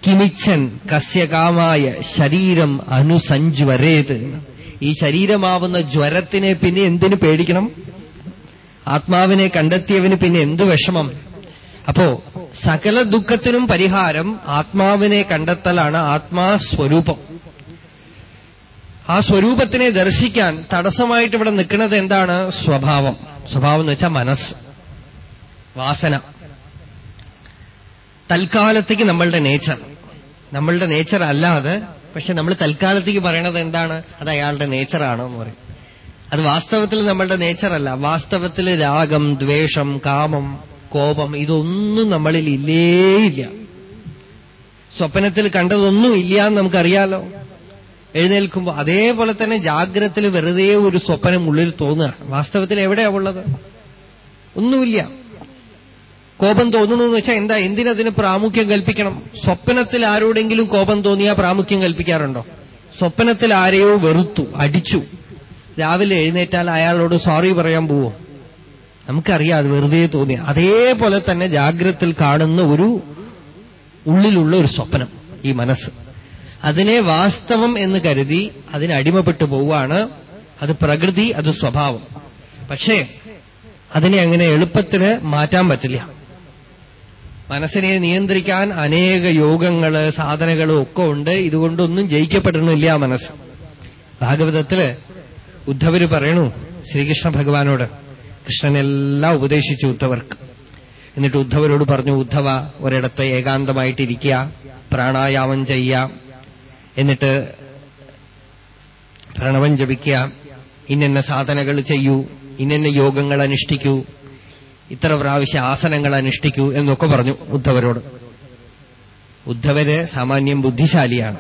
കിമിച്ചൻ കസ്യകാമായ ശരീരം അനുസഞ്ജ്വരേത്. ഈ ശരീരമാവുന്ന ജ്വരത്തിനെ പിന്നെ എന്തിനു പേടിക്കണം? ആത്മാവിനെ കണ്ടെത്തിയവന് പിന്നെ എന്തു വിഷമം? അപ്പോ സകല ദുഃഖത്തിനും പരിഹാരം ആത്മാവിനെ കണ്ടെത്തലാണ് ആത്മാസ്വരൂപം. ആ സ്വരൂപത്തിനെ ദർശിക്കാൻ തടസ്സമായിട്ട് ഇവിടെ നിൽക്കുന്നത് എന്താണ്? സ്വഭാവം. സ്വഭാവം എന്ന് വെച്ചാൽ മനസ്സ്. വാസന. തൽക്കാലത്തേക്ക് നമ്മളുടെ നേച്ചർ നമ്മളുടെ നേച്ചർ അല്ലാതെ പക്ഷെ നമ്മൾ തൽക്കാലത്തേക്ക് പറയണത് എന്താണ്? അത് അയാളുടെ നേച്ചറാണോ എന്ന് പറയും. അത് വാസ്തവത്തിൽ നമ്മളുടെ നേച്ചറല്ല വാസ്തവത്തിൽ രാഗം ദ്വേഷം കാമം കോപം ഇതൊന്നും നമ്മളിൽ ഇല്ലേയില്ല. സ്വപ്നത്തിൽ കണ്ടതൊന്നും ഇല്ല എന്ന് നമുക്കറിയാലോ? എഴുന്നേൽക്കുമ്പോൾ അതേപോലെ തന്നെ ജാഗ്രത്തിൽ വെറുതെ ഒരു സ്വപ്നം ഉള്ളിൽ തോന്നുകയാണ്. വാസ്തവത്തിൽ എവിടെയാ ഉള്ളത്? ഒന്നുമില്ല. കോപം തോന്നുന്നു എന്ന് വെച്ചാൽ എന്താ എന്തിനതിന് പ്രാമുഖ്യം കൽപ്പിക്കണം? സ്വപ്നത്തിൽ ആരോടെങ്കിലും കോപം തോന്നിയാൽ പ്രാമുഖ്യം കൽപ്പിക്കാറുണ്ടോ? സ്വപ്നത്തിൽ ആരെയോ വെറുത്തു അടിച്ചു. രാവിലെ എഴുന്നേറ്റാൽ അയാളോട് സോറി പറയാൻ പോവോ? നമുക്കറിയാം അത് വെറുതെ തോന്നി. അതേപോലെ തന്നെ ജാഗ്രത്തിൽ കാണുന്ന ഒരു ഉള്ളിലുള്ള ഒരു സ്വപ്നം ഈ മനസ്സ്. അതിനെ വാസ്തവം എന്ന് കരുതി അതിനടിമപ്പെട്ടു പോവുകയാണ്. അത് പ്രകൃതി അത് സ്വഭാവം. പക്ഷേ അതിനെ അങ്ങനെ എളുപ്പത്തിന് മാറ്റാൻ പറ്റില്ല. മനസ്സിനെ നിയന്ത്രിക്കാൻ അനേക യോഗങ്ങൾ സാധനങ്ങളും ഒക്കെ ഉണ്ട്. ഇതുകൊണ്ടൊന്നും ജയിക്കപ്പെടുന്നില്ല മനസ്സ്. ഭാഗവതത്തിൽ ഉദ്ധവര് പറയണു ശ്രീകൃഷ്ണ ഭഗവാനോട്. കൃഷ്ണനെല്ലാം ഉപദേശിച്ചു ഉദ്ധവർക്ക്. എന്നിട്ട് ഉദ്ധവരോട് പറഞ്ഞു ഉദ്ധവ ഒരിടത്ത് ഏകാന്തമായിട്ടിരിക്കുക പ്രാണായാമം ചെയ്യുക എന്നിട്ട് പ്രണവം ജപിക്കുക ഇന്നെന്ന സാധനകൾ ചെയ്യൂ ഇന്നെന്ന യോഗങ്ങൾ അനുഷ്ഠിക്കൂ ഇത്ര പ്രാവശ്യം ആസനങ്ങൾ അനുഷ്ഠിക്കൂ എന്നൊക്കെ പറഞ്ഞു ഉദ്ധവരോട്. ഉദ്ധവര് സാമാന്യം ബുദ്ധിശാലിയാണ്.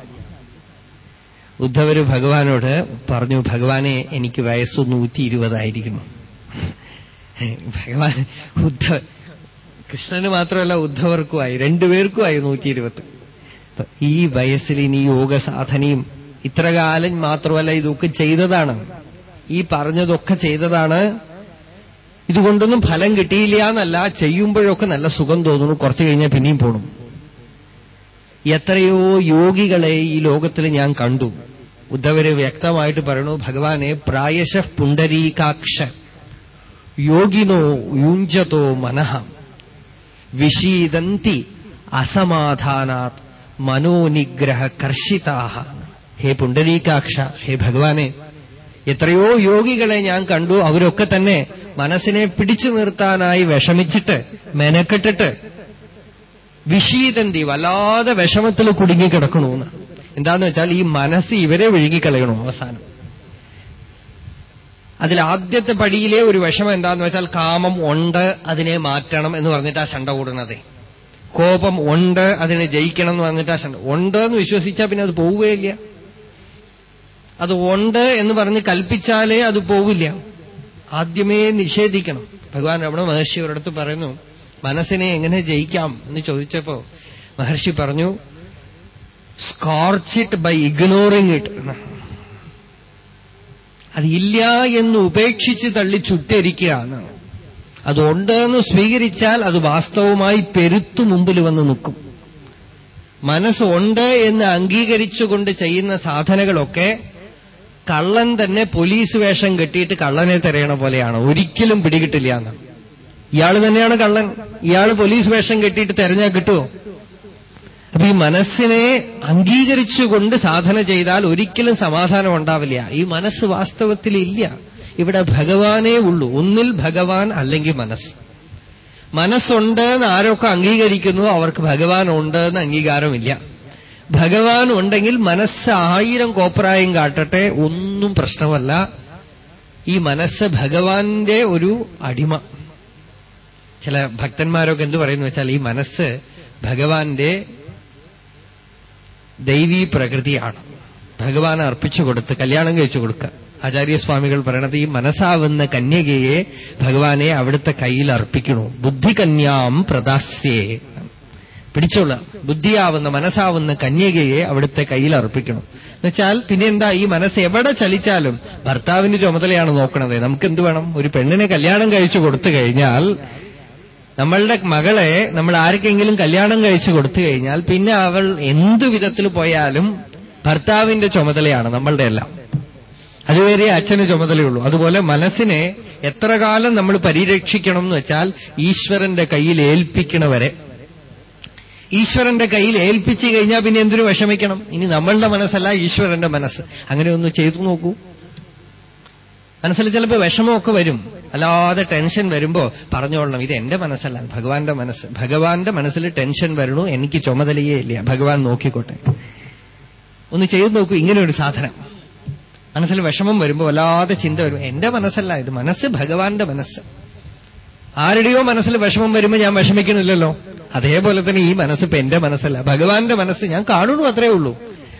ഉദ്ധവര് ഭഗവാനോട് പറഞ്ഞു ഭഗവാനെ എനിക്ക് വയസ്സ് നൂറ്റി ഇരുപതായിരിക്കുന്നു ഭഗവാൻ ഉദ്ധവ കൃഷ്ണന് മാത്രമല്ല ഉദ്ധവർക്കുമായി രണ്ടുപേർക്കുമായി നൂറ്റി ഇരുപത്തി ഈ വയസ്സിൽ ഇനി യോഗ സാധനയും ഇത്രകാലം മാത്രമല്ല ഇതൊക്കെ ചെയ്തതാണ്. ഈ പറഞ്ഞതൊക്കെ ചെയ്തതാണ്. ഇതുകൊണ്ടൊന്നും ഫലം കിട്ടിയില്ല എന്നല്ല ചെയ്യുമ്പോഴൊക്കെ നല്ല സുഖം തോന്നുന്നു കുറച്ചു കഴിഞ്ഞാൽ പിന്നെയും പോണു. എത്രയോ യോഗികളെ ഈ ലോകത്തിൽ ഞാൻ കണ്ടു. ഉദ്ധവര് വ്യക്തമായിട്ട് പറയണു ഭഗവാനെ പ്രായശ പുണ്ടരീകാക്ഷ യോഗിനോ യുഞ്ചതോ മനഃ. വിഷീദന്തി അസമാധാനാത് മനോനിഗ്രഹ കർഷിതാഹ. ഹേ പുണ്ടരീകാക്ഷ ഹേ ഭഗവാനെ. എത്രയോ യോഗികളെ ഞാൻ കണ്ടു അവരൊക്കെ തന്നെ മനസ്സിനെ പിടിച്ചു നിർത്താനായി വിഷമിച്ചിട്ട് മെനക്കെട്ടിട്ട് വിഷീതന്തി വല്ലാതെ വിഷമത്തിൽ കുടുങ്ങിക്കിടക്കണമെന്ന് എന്താന്ന് വെച്ചാൽ ഈ മനസ്സ് ഇവരെ വിഴുങ്ങിക്കളയണു അവസാനം. അതിൽ ആദ്യത്തെ പടിയിലെ ഒരു വിഷമം എന്താന്ന് വെച്ചാൽ കാമം ഉണ്ട് അതിനെ മാറ്റണം എന്ന് പറഞ്ഞിട്ട് ശണ്ട കൂടുന്നത്. കോപം ഉണ്ട് അതിനെ ജയിക്കണം എന്ന് പറഞ്ഞിട്ട് ശണ്ട. ഉണ്ട് എന്ന് വിശ്വസിച്ചാൽ പിന്നെ അത് പോവുകയില്ല. അത് ഉണ്ട് എന്ന് പറഞ്ഞ് കൽപ്പിച്ചാലേ അത് പോവില്ല. ആദ്യമേ നിഷേധിക്കണം. ഭഗവാൻ രമണ മഹർഷി ഒരിടത്ത് പറയുന്നു മനസ്സിനെ എങ്ങനെ ജയിക്കാം എന്ന് ചോദിച്ചപ്പോ മഹർഷി പറഞ്ഞു scorch it by ignoring it അതില്ല എന്ന് ഉപേക്ഷിച്ച് തള്ളി ചുട്ടരിക്കുക എന്നാണ് അതുണ്ട് എന്ന് സ്വീകരിച്ചാൽ അത് വാസ്തവമായി പെരുത്തു മുമ്പിൽ വന്ന് നിൽക്കും. മനസ്സുണ്ട് എന്ന് അംഗീകരിച്ചുകൊണ്ട് ചെയ്യുന്ന സാധനകളൊക്കെ കള്ളൻ തന്നെ പോലീസ് വേഷം കെട്ടിയിട്ട് കള്ളനെ തിരയണ പോലെയാണ്. ഒരിക്കലും പിടികിട്ടില്ല എന്നാണ് ഇയാൾ തന്നെയാണ് കള്ളൻ. ഇയാൾ പോലീസ് വേഷം കെട്ടിയിട്ട് തെരഞ്ഞാൽ കിട്ടുമോ അപ്പൊ ഈ മനസ്സിനെ അംഗീകരിച്ചുകൊണ്ട് സാധന ചെയ്താൽ ഒരിക്കലും സമാധാനം ഉണ്ടാവില്ല. ഈ മനസ്സ് വാസ്തവത്തിൽ ഇല്ല. ഇവിടെ ഭഗവാനേ ഉള്ളൂ. ഒന്നിൽ ഭഗവാൻ അല്ലെങ്കിൽ മനസ്സ്. മനസ്സുണ്ട് എന്ന് ആരൊക്കെ അംഗീകരിക്കുന്നു അവർക്ക് ഭഗവാൻ ഉണ്ട് എന്ന് അംഗീകാരമില്ല. ഭഗവാൻ ഉണ്ടെങ്കിൽ മനസ്സ് ആയിരം കോപ്രായം കാട്ടട്ടെ ഒന്നും പ്രശ്നമല്ല. ഈ മനസ്സ് ഭഗവാന്റെ ഒരു അടിമ. ചില ഭക്തന്മാരൊക്കെ എന്തു പറയുന്നു വെച്ചാൽ ഈ മനസ്സ് ഭഗവാന്റെ ദൈവീ പ്രകൃതിയാണ്. ഭഗവാൻ അർപ്പിച്ചു കൊടുത്ത് കല്യാണം കഴിച്ചു കൊടുക്കുക. ആചാര്യസ്വാമികൾ പറയണത് ഈ മനസ്സാവുന്ന കന്യകയെ ഭഗവാനെ അവിടുത്തെ കയ്യിൽ അർപ്പിക്കണു. ബുദ്ധികന്യാം പ്രദാസ്യേ. പിടിച്ചോള. ബുദ്ധിയാവുന്ന മനസ്സാവുന്ന കന്യകയെ അവിടുത്തെ കയ്യിൽ അർപ്പിക്കണം. എന്നുവെച്ചാൽ പിന്നെ എന്താ ഈ മനസ്സ് എവിടെ ചലിച്ചാലും ഭർത്താവിന്റെ ചുമതലയാണ് നോക്കണത്. നമുക്ക് എന്ത് വേണം? ഒരു പെണ്ണിനെ കല്യാണം കഴിച്ചു കൊടുത്തു കഴിഞ്ഞാൽ നമ്മളുടെ മകളെ നമ്മൾ ആർക്കെങ്കിലും കല്യാണം കഴിച്ചു കൊടുത്തു കഴിഞ്ഞാൽ പിന്നെ അവൾ എന്തു വിധത്തിൽ പോയാലും ഭർത്താവിന്റെ ചുമതലയാണ് നമ്മളുടെ എല്ലാം. അതുവരെ അച്ഛന് ചുമതലയുള്ളൂ അതുപോലെ മനസ്സിനെ എത്ര കാലം നമ്മൾ പരിരക്ഷിക്കണം എന്ന് വെച്ചാൽ ഈശ്വരന്റെ കയ്യിൽ ഏൽപ്പിക്കണവരെ. ഈശ്വരന്റെ കയ്യിൽ ഏൽപ്പിച്ചു കഴിഞ്ഞാൽ പിന്നെ എന്തിനു വിഷമിക്കണം? ഇനി നമ്മളുടെ മനസ്സല്ല ഈശ്വരന്റെ മനസ്സ്. അങ്ങനെ ഒന്ന് ചെയ്തു നോക്കൂ. മനസ്സിൽ ചിലപ്പോൾ വിഷമമൊക്കെ വരും. അല്ലാതെ ടെൻഷൻ വരുമ്പോ പറഞ്ഞോളണം ഇത് എന്റെ മനസ്സല്ല ഭഗവാന്റെ മനസ്സ്. ഭഗവാന്റെ മനസ്സിൽ ടെൻഷൻ വരണു എനിക്ക് ചുമതലയേ ഇല്ല. ഭഗവാൻ നോക്കിക്കോട്ടെ. ഒന്ന് ചെയ്തു നോക്കൂ ഇങ്ങനെ ഒരു സാധനം. മനസ്സിൽ വിഷമം വരുമ്പോ വല്ലാതെ ചിന്ത വരും. എന്റെ മനസ്സല്ല ഇത് മനസ്സ് ഭഗവാന്റെ മനസ്സ്. ആരുടെയോ മനസ്സിൽ വിഷമം വരുമ്പോ ഞാൻ വിഷമിക്കണില്ലല്ലോ. അതേപോലെ തന്നെ ഈ മനസ്സ് ഇപ്പൊ എന്റെ മനസ്സല്ല. ഭഗവാന്റെ മനസ്സ് ഞാൻ കാണുന്നു അത്രേ ഉള്ളൂ.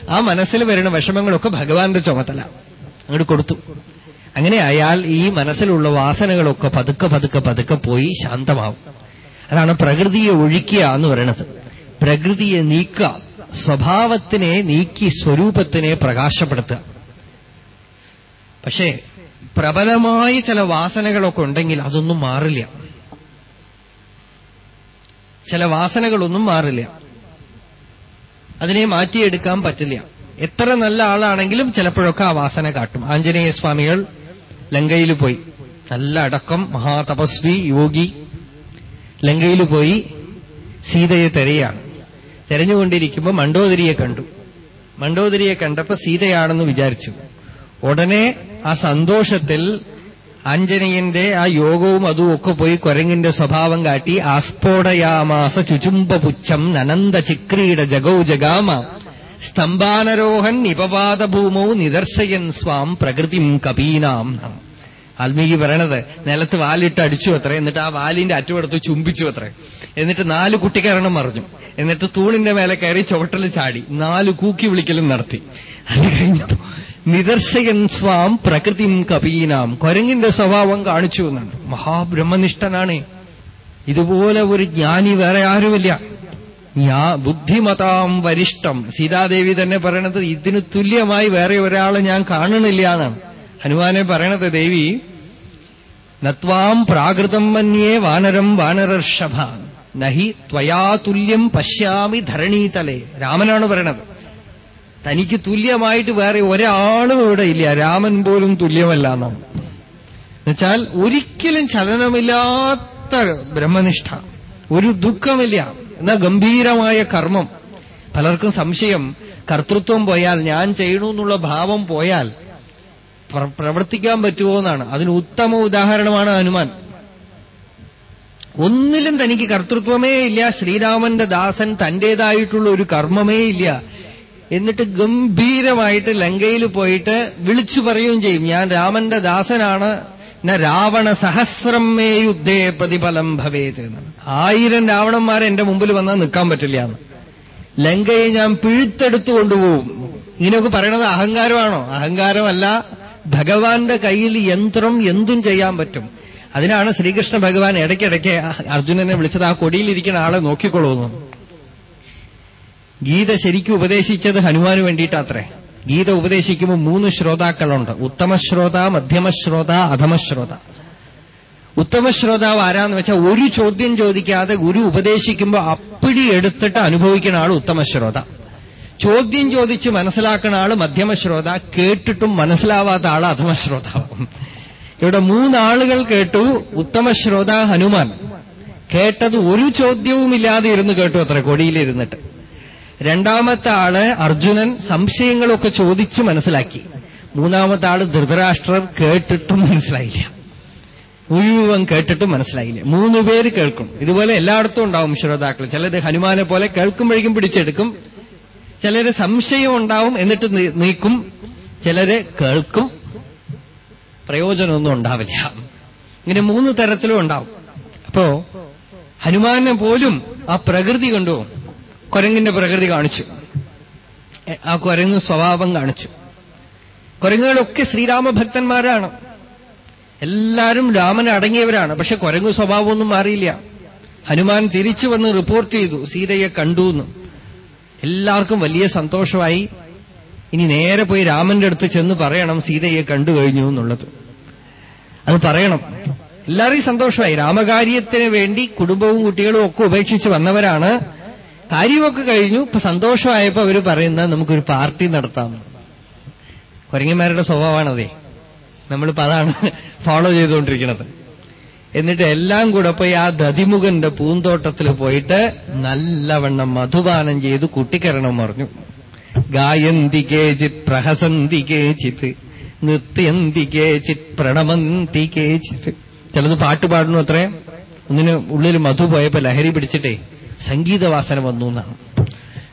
ആ മനസ്സിൽ വരുന്ന വിഷമങ്ങളൊക്കെ ഭഗവാന്റെ ചുമതല. അങ്ങോട്ട് കൊടുത്തു. അങ്ങനെ അയാൾ ഈ മനസ്സിലുള്ള വാസനകളൊക്കെ പതുക്കെ പതുക്കെ പതുക്കെ പോയി ശാന്തമാവും. അതാണ് പ്രകൃതിയെ ഒഴിക്കുക എന്ന് പറയണത്. പ്രകൃതിയെ നീക്കുക സ്വഭാവത്തിനെ നീക്കി സ്വരൂപത്തിനെ പ്രകാശപ്പെടുത്തുക. പക്ഷേ പ്രബലമായ ചില വാസനകളൊക്കെ ഉണ്ടെങ്കിൽ അതൊന്നും മാറില്ല. ചില വാസനകളൊന്നും മാറില്ല. അതിനെ മാറ്റിയെടുക്കാൻ പറ്റില്ല. എത്ര നല്ല ആളാണെങ്കിലും ചിലപ്പോഴൊക്കെ ആ വാസന കാട്ടും. ആഞ്ജനേയ സ്വാമികൾ ലങ്കയിൽ പോയി. നല്ല അടക്കം മഹാതപസ്വി യോഗി ലങ്കയിൽ പോയി സീതയെ തെരയാണ്. തെരഞ്ഞുകൊണ്ടിരിക്കുമ്പോൾ മണ്ടോദരിയെ കണ്ടു. മണ്ടോദരിയെ കണ്ടപ്പോ സീതയാണെന്ന് വിചാരിച്ചു. ഉടനെ ആ സന്തോഷത്തിൽ ആഞ്ജനേയന്റെ ആ യോഗവും അതും ഒക്കെ പോയി കുരങ്ങിന്റെ സ്വഭാവം കാട്ടി ആസ്ഫോടയാമാസ ചുചുംബപുച്ഛം നനന്ദ ചിക്രീട ജഗൗ ജഗാമ. സ്തംഭാനരോഹൻ നിപപാതഭൂമൗ നിദർശയൻ സ്വാം പ്രകൃതിം കപീനാം. ആൽമീകി പറയണത് നിലത്ത് വാലിട്ട് അടിച്ചു അത്ര എന്നിട്ട് ആ വാലിന്റെ അറ്റുപടുത്ത് ചുംബിച്ചു അത്ര. എന്നിട്ട് നാല് കുട്ടിക്കാരണം മറിഞ്ഞു. എന്നിട്ട് തൂണിന്റെ മേലെ കയറി ചുവട്ടൽ ചാടി. നാല് കൂക്കി വിളിക്കലും നടത്തി. അത് കഴിഞ്ഞപ്പോ നിദർശയൻ സ്വാം പ്രകൃതിം കപീനാം. കൊരങ്ങിന്റെ സ്വഭാവം കാണിച്ചു എന്നാണ് മഹാബ്രഹ്മനിഷ്ഠനാണ്. ഇതുപോലെ ഒരു ജ്ഞാനി വേറെ ആരുമില്ല. ഞാ ബുദ്ധിമതാം വരിഷ്ടം. സീതാദേവി തന്നെ പറയണത് ഇതിന് തുല്യമായി വേറെ ഒരാളെ ഞാൻ കാണണില്ല എന്നാണ്. ഹനുമാനെ പറയണത് ദേവി നത്വാം പ്രാകൃതം മന്യേ വാനരം വാനരർഷഭ. നഹി ത്വയാ തുല്യം പശ്യാമി ധരണീതലേ. രാമനാണ് പറയണത്. തനിക്ക് തുല്യമായിട്ട് വേറെ ഒരാളും ഇവിടെ ഇല്ല. രാമൻ പോലും തുല്യമല്ല എന്നാണ്. എന്നുവെച്ചാൽ ഒരിക്കലും ചലനമില്ലാത്ത ബ്രഹ്മനിഷ്ഠ. ഒരു ദുഃഖമില്ല. എന്നാ ഗംഭീരമായ കർമ്മം. പലർക്കും സംശയം കർത്തൃത്വം പോയാൽ ഞാൻ ചെയ്യണു എന്നുള്ള ഭാവം പോയാൽ പ്രവർത്തിക്കാൻ പറ്റുമോ എന്നാണ്. അതിന് ഉത്തമ ഉദാഹരണമാണ് ഹനുമാൻ. ഒന്നിലും തനിക്ക് കർത്തൃത്വമേ ഇല്ല ശ്രീരാമന്റെ ദാസൻ തന്റേതായിട്ടുള്ള ഒരു കർമ്മമേ ഇല്ല. എന്നിട്ട് ഗംഭീരമായിട്ട് ലങ്കയിൽ പോയിട്ട് വിളിച്ചു പറയുകയും ചെയ്യും ഞാൻ രാമന്റെ ദാസനാണ് ന രാവണ സഹസ്രം മേ യുദ്ധേ പ്രതിഫലം ഭവേത് ആയിരം രാവണന്മാരെ എന്റെ മുമ്പിൽ വന്നാൽ നിൽക്കാൻ പറ്റില്ല എന്ന്. ലങ്കയെ ഞാൻ പിഴുത്തെടുത്തു കൊണ്ടുപോകും. ഇങ്ങനെയൊക്കെ പറയണത് അഹങ്കാരമാണോ? അഹങ്കാരമല്ല. ഭഗവാന്റെ കയ്യിൽ യന്ത്രം എന്തും ചെയ്യാൻ പറ്റും. അതിനാണ് ശ്രീകൃഷ്ണ ഭഗവാൻ ഇടയ്ക്കിടയ്ക്ക് അർജുനനെ വിളിച്ചത് ആ കൊടിയിലിരിക്കുന്ന ആളെ നോക്കിക്കൊള്ളുന്നു ഗീത ശരിക്കും ഉപദേശിച്ചത് ഹനുമാന് വേണ്ടിയിട്ടാത്രേ. ഗീത ഉപദേശിക്കുമ്പോൾ മൂന്ന് ശ്രോതാക്കളുണ്ട്. ഉത്തമശ്രോത മധ്യമശ്രോത അധമശ്രോത. ഉത്തമശ്രോതാവ് ആരാന്ന് വെച്ചാൽ ഒരു ചോദ്യം ചോദിക്കാതെ ഗുരു ഉപദേശിക്കുമ്പോൾ അപ്പിടി എടുത്തിട്ട് അനുഭവിക്കുന്ന ആൾ ഉത്തമശ്രോത. ചോദ്യം ചോദിച്ച് മനസ്സിലാക്കുന്ന ആൾ മധ്യമശ്രോത കേട്ടിട്ടും മനസ്സിലാവാത്ത ആൾ അധമശ്രോതാവും. ഇവിടെ മൂന്നാളുകൾ കേട്ടു ഉത്തമശ്രോത ഹനുമാൻ. കേട്ടത് ഒരു ചോദ്യവുമില്ലാതെ ഇരുന്ന് കേട്ടു അത്ര കൊടിയിലിരുന്നിട്ട്. രണ്ടാമത്തെ ആൾ അർജുനൻ സംശയങ്ങളൊക്കെ ചോദിച്ചു മനസ്സിലാക്കി. മൂന്നാമത്തെ ആൾ ധൃതരാഷ്ട്രർ കേട്ടിട്ടും മനസ്സിലായില്ല. മുഴുവൻ കേട്ടിട്ടും മനസ്സിലായില്ല. മൂന്ന് പേര് കേൾക്കും. ഇതുപോലെ എല്ലായിടത്തും ഉണ്ടാവും ശ്രോതാക്കൾ. ചിലര് ഹനുമാനെ പോലെ കേൾക്കുമ്പോഴേക്കും പിടിച്ചെടുക്കും. ചിലര് സംശയം ഉണ്ടാവും എന്നിട്ട് നീക്കും. ചിലര് കേൾക്കും. പ്രയോജനമൊന്നും ഉണ്ടാവില്ല. ഇങ്ങനെ മൂന്ന് തരത്തിലും ഉണ്ടാവും. അപ്പോ ഹനുമാനെ പോലും ആ പ്രകൃതി കണ്ടു. കുരങ്ങിന്റെ പ്രകൃതി കാണിച്ചു. ആ കുരങ്ങ് സ്വഭാവം കാണിച്ചു. കുരങ്ങുകളൊക്കെ ശ്രീരാമഭക്തന്മാരാണ്. എല്ലാവരും രാമന് അടങ്ങിയവരാണ്. പക്ഷെ കുരങ്ങു സ്വഭാവമൊന്നും മാറിയില്ല. ഹനുമാൻ തിരിച്ചു വന്ന് റിപ്പോർട്ട് ചെയ്തു. സീതയെ കണ്ടു എന്ന്. എല്ലാവർക്കും വലിയ സന്തോഷമായി. ഇനി നേരെ പോയി രാമന്റെ അടുത്ത് ചെന്ന് പറയണം സീതയെ കണ്ടു കഴിഞ്ഞു എന്നുള്ളത്. അത് പറയണം. എല്ലാവരെയും സന്തോഷമായി. രാമകാര്യത്തിന് വേണ്ടി കുടുംബവും കുട്ടികളും ഒക്കെ ഉപേക്ഷിച്ച് വന്നവരാണ്. കാര്യമൊക്കെ കഴിഞ്ഞു. ഇപ്പൊ സന്തോഷമായപ്പോ അവർ പറയുന്ന നമുക്കൊരു പാർട്ടി നടത്താം. കുരങ്ങന്മാരുടെ സ്വഭാവമാണതേ നമ്മളിപ്പോ അതാണ് ഫോളോ ചെയ്തുകൊണ്ടിരിക്കുന്നത്. എന്നിട്ട് എല്ലാം കൂടെ പോയി ആ ദതിമുഖന്റെ പൂന്തോട്ടത്തിൽ പോയിട്ട് നല്ലവണ്ണം മധുപാനം ചെയ്ത് കുട്ടിക്കരണം പറഞ്ഞു ഗായന്തി കേചിത് പ്രഹസന്തി കേചിത് നൃത്യന്തി കേചിത് പ്രണമന്തി കേചിത്. ചിലത് പാട്ട് പാടുന്നു അത്രേ? ഒന്നിന് ഉള്ളിൽ മധു പോയപ്പോ ലഹരി പിടിച്ചിട്ടേ സംഗീതവാസന വന്നു എന്നാണ്.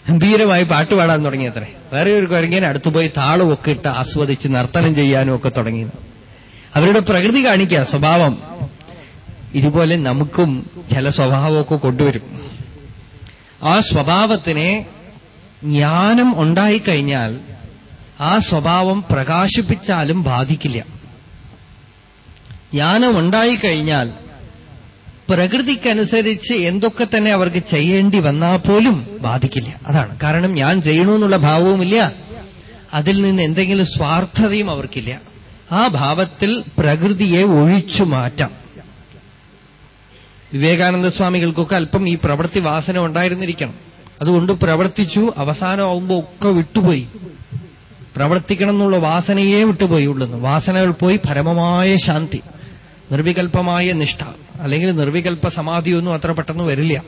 ഗംഭീരമായി പാട്ട് പാടാൻ തുടങ്ങിയത്രേ. വേറെ ഒരു കുരങ്ങൻ അടുത്തു പോയി താളമൊക്കെ ഇട്ട് ആസ്വദിച്ച് നർത്തനം ചെയ്യാനും ഒക്കെ തുടങ്ങി അവരുടെ പ്രകൃതി കാണിക്കുക സ്വഭാവം. ഇതുപോലെ നമുക്കും ചില സ്വഭാവമൊക്കെ കൊണ്ടുവരും. ആ സ്വഭാവത്തിനെ ജ്ഞാനം ഉണ്ടായിക്കഴിഞ്ഞാൽ ആ സ്വഭാവം പ്രകാശിപ്പിച്ചാലും ബാധിക്കില്ല. ജ്ഞാനം ഉണ്ടായിക്കഴിഞ്ഞാൽ പ്രകൃതിക്കനുസരിച്ച് എന്തൊക്കെ തന്നെ അവർക്ക് ചെയ്യേണ്ടി വന്നാൽ പോലും ബാധിക്കില്ല. അതാണ്. കാരണം ഞാൻ ചെയ്യണമെന്നുള്ള ഭാവവുമില്ല. അതിൽ നിന്ന് എന്തെങ്കിലും സ്വാർത്ഥതയും അവർക്കില്ല. ആ ഭാവത്തിൽ പ്രകൃതിയെ ഒഴിച്ചു മാറ്റാം. വിവേകാനന്ദ സ്വാമികൾക്കൊക്കെ അല്പം ഈ പ്രവൃത്തി വാസന ഉണ്ടായിരുന്നിരിക്കണം. അതുകൊണ്ട് പ്രവർത്തിച്ചു അവസാനമാവുമ്പോ ഒക്കെ വിട്ടുപോയി. പ്രവർത്തിക്കണം എന്നുള്ള വാസനയെ വിട്ടുപോയി ഉള്ളുന്നു വാസനകൾ പോയി പരമമായ ശാന്തി നിർവികൽപമായ നിഷ്ഠ. അല്ലെങ്കിൽ നിർവികൽപ്പ സമാധിയൊന്നും അത്ര പെട്ടെന്ന് വരില്ല.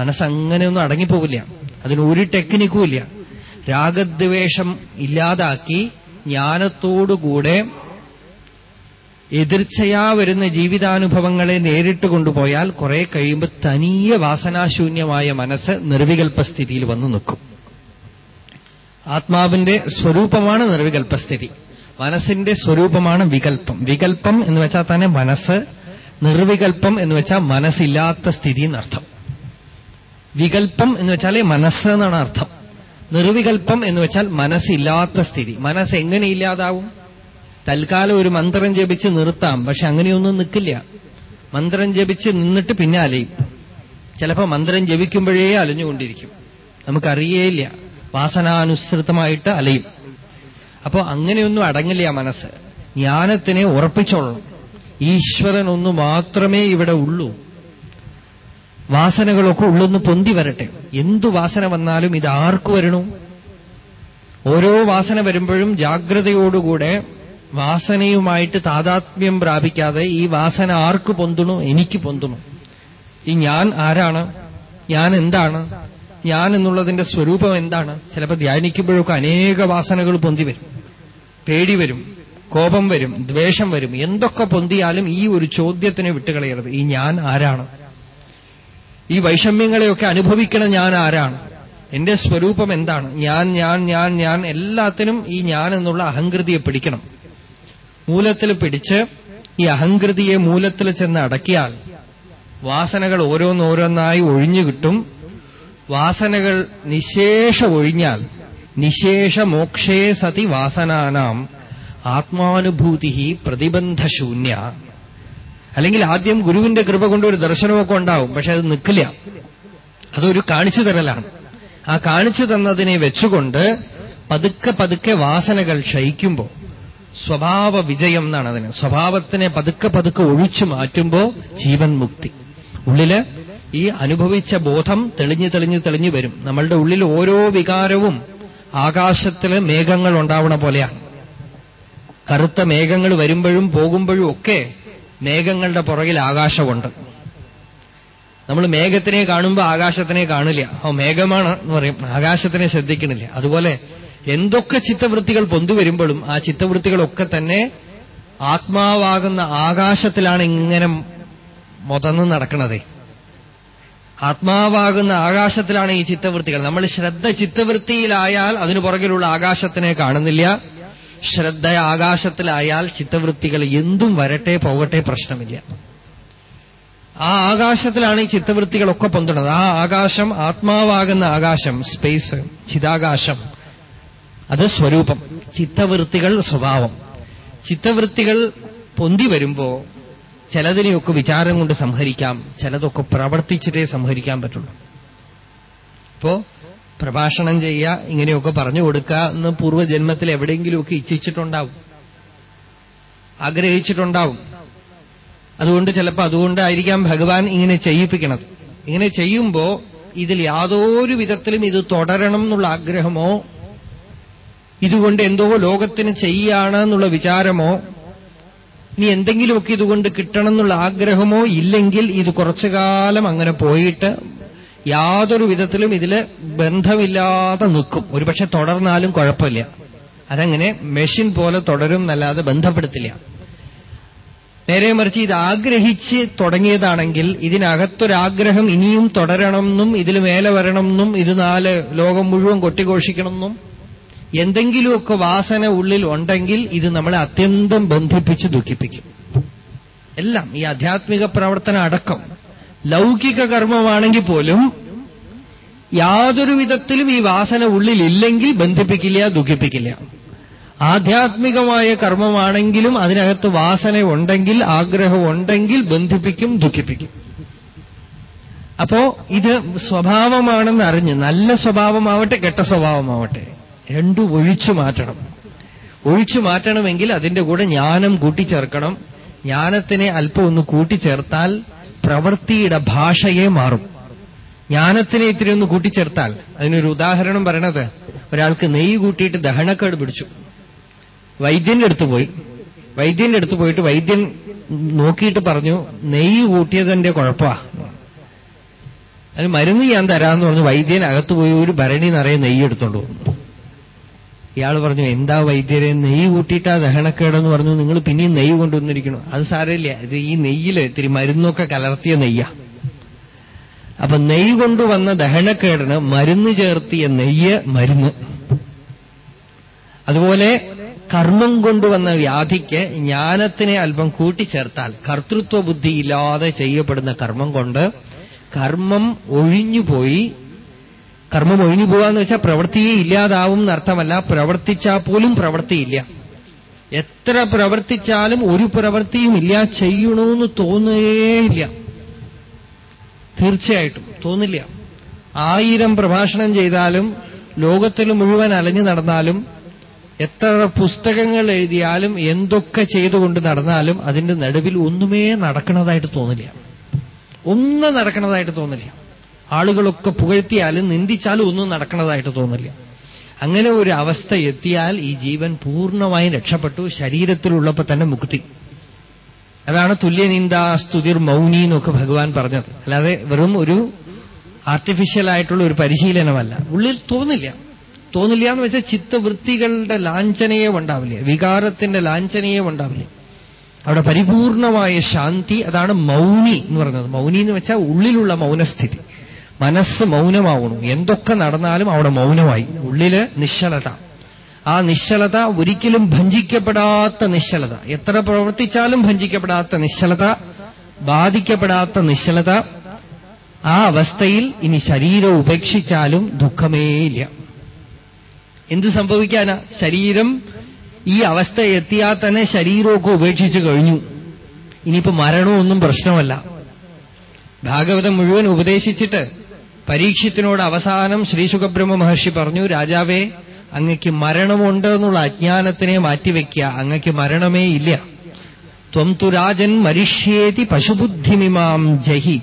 മനസ്സങ്ങനെയൊന്നും അടങ്ങിപ്പോവില്ല. അതിന് ഒരു ടെക്നിക്കും ഇല്ല. രാഗദ്വേഷം ഇല്ലാതാക്കി ജ്ഞാനത്തോടുകൂടെ എതിർച്ചയാ വരുന്ന ജീവിതാനുഭവങ്ങളെ നേരിട്ട് കൊണ്ടുപോയാൽ കുറെ കഴിയുമ്പോൾ തനിയ വാസനാശൂന്യമായ മനസ്സ് നിർവികൽപ്പസ്ഥിതിയിൽ വന്നു നിൽക്കും. ആത്മാവിന്റെ സ്വരൂപമാണ് നിർവികൽപ്പസ്ഥിതി മനസ്സിന്റെ സ്വരൂപമാണ് വികൽപ്പം. വികൽപ്പം എന്ന് വെച്ചാൽ തന്നെ മനസ്സ് നിർവികൽപ്പം എന്ന് വെച്ചാൽ മനസ്സില്ലാത്ത സ്ഥിതി എന്നർത്ഥം. വികൽപ്പം എന്ന് വെച്ചാൽ മനസ്സ് എന്നാണ് അർത്ഥം. നിർവികൽപ്പം എന്ന് വെച്ചാൽ മനസ്സില്ലാത്ത സ്ഥിതി. മനസ്സ് എങ്ങനെ ഇല്ലാതാവും? തൽക്കാലം ഒരു മന്ത്രം ജപിച്ച് നിർത്താം. പക്ഷെ അങ്ങനെയൊന്നും നിൽക്കില്ല. മന്ത്രം ജപിച്ച് നിന്നിട്ട് പിന്നെ അലയും. ചിലപ്പോൾ മന്ത്രം ജപിക്കുമ്പോഴേ അലഞ്ഞുകൊണ്ടിരിക്കും. നമുക്കറിയേയില്ല. വാസനാനുസൃതമായിട്ട് അലയും. അപ്പോ അങ്ങനെയൊന്നും അടങ്ങില്ല മനസ്സ്. ജ്ഞാനത്തിനെ ഉറപ്പിച്ചോളണം. ഈശ്വരൻ ഒന്ന് മാത്രമേ ഇവിടെ ഉള്ളൂ. വാസനകളൊക്കെ ഉള്ളൊന്ന് പൊന്തി വരട്ടെ. എന്തു വാസന വന്നാലും ഇത് ആർക്കു വരണു? ഓരോ വാസന വരുമ്പോഴും ജാഗ്രതയോടുകൂടെ വാസനയുമായിട്ട് താതാത്മ്യം പ്രാപിക്കാതെ ഈ വാസന ആർക്ക് പൊന്തുണു? എനിക്ക് പൊന്തുണു. ഈ ഞാൻ ആരാണ്? ഞാൻ എന്താണ്? ഞാൻ എന്നുള്ളതിന്റെ സ്വരൂപം എന്താണ്? ചിലപ്പോൾ ധ്യാനിക്കുമ്പോഴൊക്കെ അനേക വാസനകൾ പൊന്തി വരും. പേടി വരും. കോപം വരും ദ്വേഷം വരും എന്തൊക്കെ പൊന്തിയാലും ഈ ഒരു ചോദ്യത്തിന് വിട്ടുകളയരുത്. ഈ ഞാൻ ആരാണ്? ഈ വൈഷമ്യങ്ങളെയൊക്കെ അനുഭവിക്കണ ഞാൻ ആരാണ്? എന്റെ സ്വരൂപം എന്താണ്? ഞാൻ ഞാൻ ഞാൻ ഞാൻ എല്ലാത്തിനും ഈ ഞാൻ എന്നുള്ള അഹങ്കൃതിയെ പിടിക്കണം. മൂലത്തിൽ പിടിച്ച് ഈ അഹങ്കൃതിയെ മൂലത്തിൽ ചെന്ന് അടക്കിയാൽ വാസനകൾ ഓരോന്നോരോന്നായി ഒഴിഞ്ഞു കിട്ടും. വാസനകൾ നിശേഷ ഒഴിഞ്ഞാൽ നിശേഷ മോക്ഷേ സതി വാസനാനാം. ആത്മാനുഭൂതി പ്രതിബന്ധശൂന്യ. അല്ലെങ്കിൽ ആദ്യം ഗുരുവിന്റെ കൃപ കൊണ്ട് ഒരു ദർശനമൊക്കെ ഉണ്ടാവും പക്ഷെ അത് നിൽക്കില്ല അതൊരു കാണിച്ചു തരലാണ്. ആ കാണിച്ചു തന്നതിനെ വെച്ചുകൊണ്ട് പതുക്കെ പതുക്കെ വാസനകൾ ക്ഷയിക്കുമ്പോൾ സ്വഭാവ വിജയം എന്നാണ് അതിന്. സ്വഭാവത്തിനെ പതുക്കെ പതുക്കെ ഒഴിച്ചു മാറ്റുമ്പോൾ ജീവൻ മുക്തി. ഉള്ളിൽ ഈ അനുഭവിച്ച ബോധം തെളിഞ്ഞു തെളിഞ്ഞു തെളിഞ്ഞു വരും. നമ്മളുടെ ഉള്ളിൽ ഓരോ വികാരവും ആകാശത്തിൽ മേഘങ്ങൾ ഉണ്ടാവണ പോലെയാണ്. കറുത്ത മേഘങ്ങൾ വരുമ്പോഴും പോകുമ്പോഴും ഒക്കെ മേഘങ്ങളുടെ പുറകിൽ ആകാശമുണ്ട്. നമ്മൾ മേഘത്തിനെ കാണുമ്പോൾ ആകാശത്തിനെ കാണില്ല. ഓ മേഘമാണ് എന്ന് പറയും. ആകാശത്തിനെ ശ്രദ്ധിക്കണില്ല. അതുപോലെ എന്തൊക്കെ ചിത്തവൃത്തികൾ പൊന്തുവരുമ്പോഴും ആ ചിത്തവൃത്തികളൊക്കെ തന്നെ ആത്മാവാകുന്ന ആകാശത്തിലാണ് ഇങ്ങനെ മുതന്ന് നടക്കുന്നത് ആത്മാവാകുന്ന ആകാശത്തിലാണ് ഈ ചിത്തവൃത്തികൾ. നമ്മൾ ശ്രദ്ധ ചിത്തവൃത്തിയിലായാൽ അതിനു പുറകിലുള്ള ആകാശത്തിനെ കാണുന്നില്ല. ശ്രദ്ധ ആകാശത്തിലായാൽ ചിത്തവൃത്തികൾ എന്തും വരട്ടെ പോകട്ടെ പ്രശ്നമില്ല. ആ ആകാശത്തിലാണ് ഈ ചിത്തവൃത്തികളൊക്കെ പൊന്തുന്നത്. ആ ആകാശം ആത്മാവാകുന്ന ആകാശം സ്പേസ് ചിതാകാശം അത് സ്വരൂപം. ചിത്തവൃത്തികൾ സ്വഭാവം. ചിത്തവൃത്തികൾ പൊന്തി വരുമ്പോ ചിലതിനെയൊക്കെ വിചാരം കൊണ്ട് സംഹരിക്കാം ചിലതൊക്കെ പ്രവർത്തിച്ചിട്ടേ സംഹരിക്കാൻ പറ്റുള്ളൂ. ഇപ്പോ പ്രഭാഷണം ചെയ്യുക ഇങ്ങനെയൊക്കെ പറഞ്ഞു കൊടുക്കുക എന്ന് പൂർവജന്മത്തിൽ എവിടെയെങ്കിലുമൊക്കെ ഇച്ഛിച്ചിട്ടുണ്ടാവും. ആഗ്രഹിച്ചിട്ടുണ്ടാവും. അതുകൊണ്ട് ചിലപ്പോൾ അതുകൊണ്ടായിരിക്കാം ഭഗവാൻ ഇങ്ങനെ ചെയ്യിപ്പിക്കണത്. ഇങ്ങനെ ചെയ്യുമ്പോൾ ഇതിൽ യാതൊരു വിധത്തിലും ഇത് തുടരണം എന്നുള്ള ആഗ്രഹമോ ഇതുകൊണ്ട് എന്തോ ലോകത്തിന് ചെയ്യാണ് എന്നുള്ള വിചാരമോ ഇനി എന്തെങ്കിലുമൊക്കെ ഇതുകൊണ്ട് കിട്ടണം എന്നുള്ള ആഗ്രഹമോ ഇല്ലെങ്കിൽ ഇത് കുറച്ചു കാലം അങ്ങനെ പോയിട്ട് യാതൊരു വിധത്തിലും ഇതിൽ ബന്ധമില്ലാതെ നിൽക്കും. ഒരുപക്ഷെ തുടർന്നാലും കുഴപ്പമില്ല. അതങ്ങനെ മെഷീൻ പോലെ തുടരും എന്നല്ലാതെ ബന്ധപ്പെടുത്തില്ല. നേരെ മറിച്ച് ഇത് ആഗ്രഹിച്ച് തുടങ്ങിയതാണെങ്കിൽ ഇതിനകത്തൊരാഗ്രഹം ഇനിയും തുടരണമെന്നും ഇതിൽ മേലെ വരണമെന്നും ഇത് നാല് ലോകം മുഴുവൻ കൊട്ടിഘോഷിക്കണമെന്നും എന്തെങ്കിലുമൊക്കെ വാസന ഉള്ളിൽ ഉണ്ടെങ്കിൽ ഇത് നമ്മളെ അത്യന്തം ബന്ധിപ്പിച്ച് ദുഃഖിപ്പിക്കും. എല്ലാം ഈ ആധ്യാത്മിക പ്രവർത്തനം അടക്കം. ലൗകിക കർമ്മമാണെങ്കിൽ പോലും യാതൊരു വിധത്തിലും ഈ വാസന ഉള്ളിലില്ലെങ്കിൽ ബന്ധിപ്പിക്കില്ല ദുഃഖിപ്പിക്കില്ല. ആധ്യാത്മികമായ കർമ്മമാണെങ്കിലും അതിനകത്ത് വാസന ഉണ്ടെങ്കിൽ ആഗ്രഹമുണ്ടെങ്കിൽ ബന്ധിപ്പിക്കും ദുഃഖിപ്പിക്കും. അപ്പോ ഇത് സ്വഭാവമാണെന്ന് അറിഞ്ഞ് നല്ല സ്വഭാവമാവട്ടെ കെട്ട സ്വഭാവമാവട്ടെ രണ്ടും ഒഴിച്ചു മാറ്റണം. ഒഴിച്ചു മാറ്റണമെങ്കിൽ അതിന്റെ കൂടെ ജ്ഞാനം കൂട്ടിച്ചേർക്കണം. ജ്ഞാനത്തിനെ അല്പം ഒന്ന് കൂട്ടിച്ചേർത്താൽ പ്രവൃത്തിയുടെ ഭാഷയെ മാറും. ജ്ഞാനത്തിനെ ഇത്തിരി ഒന്ന് കൂട്ടിച്ചേർത്താൽ അതിനൊരു ഉദാഹരണം പറയണത് ഒരാൾക്ക് നെയ്യ് കൂട്ടിയിട്ട് ദഹനക്കേട് പിടിച്ചു. വൈദ്യന്റെ അടുത്ത് പോയി. വൈദ്യന്റെ അടുത്ത് പോയിട്ട് വൈദ്യൻ നോക്കിയിട്ട് പറഞ്ഞു നെയ്യ് കൂട്ടിയതിന്റെ കുഴപ്പമാ അതിന് മരുന്ന് ഞാൻ തരാമെന്ന് പറഞ്ഞു വൈദ്യൻ അകത്ത് പോയി ഒരു ഭരണി നിറയെ നെയ്യ് എടുത്തോണ്ട് ഇയാൾ പറഞ്ഞു എന്താ വൈദ്യരെ നെയ്യ് കൂട്ടിയിട്ടാ ദഹനക്കേടെന്ന് പറഞ്ഞു. നിങ്ങൾ പിന്നെയും നെയ്യ് കൊണ്ടുവന്നിരിക്കണു? അത് സാരമില്ല. ഇത് ഈ നെയ്യിൽ ഇത്തിരി മരുന്നൊക്കെ കലർത്തിയ നെയ്യ. അപ്പൊ നെയ്യ് കൊണ്ടുവന്ന ദഹനക്കേടിന് മരുന്ന് ചേർത്തിയ നെയ്യ് മരുന്ന്. അതുപോലെ കർമ്മം കൊണ്ടുവന്ന വ്യാധിക്ക് ജ്ഞാനത്തിനെ അല്പം കൂട്ടിച്ചേർത്താൽ കർത്തൃത്വ ബുദ്ധിയില്ലാതെ ചെയ്യപ്പെടുന്ന കർമ്മം കൊണ്ട് കർമ്മം ഒഴിഞ്ഞുപോയി കർമ്മം ഒഴിഞ്ഞു പോവാന്ന് വെച്ചാൽ പ്രവൃത്തിയെ ഇല്ലാതാവും എന്നർത്ഥമല്ല. പ്രവർത്തിച്ചാൽ പോലും പ്രവൃത്തിയില്ല. എത്ര പ്രവർത്തിച്ചാലും ഒരു പ്രവൃത്തിയും ഇല്ല ചെയ്യണമെന്ന് തോന്നുകയില്ല തീർച്ചയായിട്ടും തോന്നില്ല. ആയിരം പ്രഭാഷണം ചെയ്താലും ലോകത്തിൽ മുഴുവൻ അലഞ്ഞു നടന്നാലും എത്ര പുസ്തകങ്ങൾ എഴുതിയാലും എന്തൊക്കെ ചെയ്തുകൊണ്ട് നടന്നാലും അതിന്റെ നടുവിൽ ഒന്നുമേ നടക്കണതായിട്ട് തോന്നില്ല. ഒന്നും നടക്കണതായിട്ട് തോന്നില്ല. ആളുകളൊക്കെ പുകഴ്ത്തിയാലും നിന്ദിച്ചാലും ഒന്നും നടക്കുന്നതായിട്ട് തോന്നില്ല. അങ്ങനെ ഒരു അവസ്ഥ എത്തിയാൽ ഈ ജീവൻ പൂർണമായും രക്ഷപ്പെട്ടു ശരീരത്തിലുള്ളപ്പോ തന്നെ മുക്തി. അതാണ് തുല്യനിന്ദ സ്തുതിർ മൗനി എന്നൊക്കെ ഭഗവാൻ പറഞ്ഞത്. അല്ലാതെ വെറും ഒരു ആർട്ടിഫിഷ്യൽ ആയിട്ടുള്ള ഒരു പരിശീലനമല്ല. ഉള്ളിൽ തോന്നില്ല. തോന്നില്ല എന്ന് വെച്ചാൽ ചിത്തവൃത്തികളുടെ ലാഞ്ചനയെ ഉണ്ടാവില്ല. വികാരത്തിന്റെ ലാഞ്ചനയെ ഉണ്ടാവില്ല. അവിടെ പരിപൂർണമായ ശാന്തി അതാണ് മൗനി എന്ന് പറയുന്നത് മൗനി എന്ന് വെച്ചാൽ ഉള്ളിലുള്ള മൗനസ്ഥിതി. മനസ്സ് മൗനമാവണു എന്തൊക്കെ നടന്നാലും അവിടെ മൗനമായി. ഉള്ളിൽ നിശ്ചലത. ആ നിശ്ചലത ഒരിക്കലും ഭഞ്ചിക്കപ്പെടാത്ത നിശ്ചലത. എത്ര പ്രവർത്തിച്ചാലും ഭഞ്ചിക്കപ്പെടാത്ത നിശ്ചലത ബാധിക്കപ്പെടാത്ത നിശ്ചലത. ആ അവസ്ഥയിൽ ഇനി ശരീരം ഉപേക്ഷിച്ചാലും ദുഃഖമേയില്ല. എന്തു സംഭവിക്കാനാ? ശരീരം ഈ അവസ്ഥ എത്തിയാൽ തന്നെ ശരീരമൊക്കെ ഉപേക്ഷിച്ചു കഴിഞ്ഞു. ഇനിയിപ്പോ മരണമൊന്നും പ്രശ്നമല്ല. ഭാഗവതം മുഴുവൻ ഉപദേശിച്ചിട്ട് പരീക്ഷത്തിനോട് അവസാനം ശ്രീ ശ്രീസുഖബ്രഹ്മ മഹർഷി പറഞ്ഞു രാജാവേ അങ്ങയ്ക്ക് മരണമുണ്ട് എന്നുള്ള അജ്ഞാനത്തിനെ മാറ്റിവെക്കുക. അങ്ങയ്ക്ക് മരണമേ ഇല്ല. ത്വം തു രാജൻ മരിഷ്യേതി പശുബുദ്ധിമിമാം ജഹി.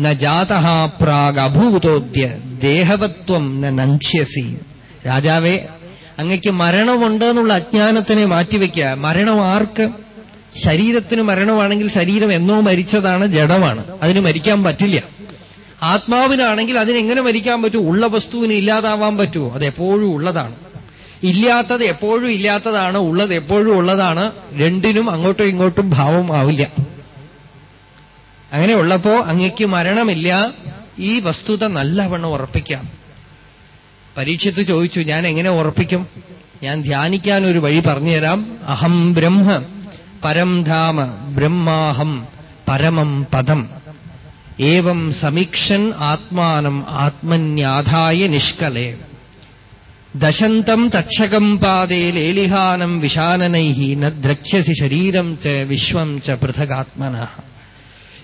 ന ജാത പ്രാഗഭൂതോദ്യ ദേഹവത്വം നങ്ഷ്യസി രാജാവേ അങ്ങയ്ക്ക് മരണമുണ്ട് എന്നുള്ള അജ്ഞാനത്തിനെ മാറ്റിവെക്കുക. മരണം ആർക്ക്? ശരീരത്തിന് മരണമാണെങ്കിൽ ശരീരം എന്നോ മരിച്ചതാണ് ജഡമാണ്. അതിന് മരിക്കാൻ പറ്റില്ല. ആത്മാവിനാണെങ്കിൽ അതിനെങ്ങനെ മരിക്കാൻ പറ്റൂ? ഉള്ള വസ്തുവിന് ഇല്ലാതാവാൻ പറ്റുമോ? അത് എപ്പോഴും ഉള്ളതാണ്. ഇല്ലാത്തത് എപ്പോഴും ഇല്ലാത്തതാണ് ഉള്ളത് എപ്പോഴും ഉള്ളതാണ്. രണ്ടിനും അങ്ങോട്ടും ഇങ്ങോട്ടും ഭാവം ആവില്ല. അങ്ങനെ ഉള്ളപ്പോ മരണമില്ല. ഈ വസ്തുത നല്ലവണ്ണം ഉറപ്പിക്കാം. പരീക്ഷത്ത് ചോദിച്ചു ഞാൻ എങ്ങനെ ഉറപ്പിക്കും? ഞാൻ ധ്യാനിക്കാൻ ഒരു വഴി പറഞ്ഞുതരാം. അഹം ബ്രഹ്മ പരം ധാമ ബ്രഹ്മാഹം പരമം പദം. ഏവം സമീക്ഷൻ ആത്മാനം ആത്മന്യാധായ നിഷ്കലേ. ദശന്തം തക്ഷകം പാതേ ലേലിഹാനം വിശാനനൈ നദ്രക്ഷ്യസി ദ്രക്ഷ്യസി ശരീരം ച വിശ്വം ച പൃഥകാത്മന.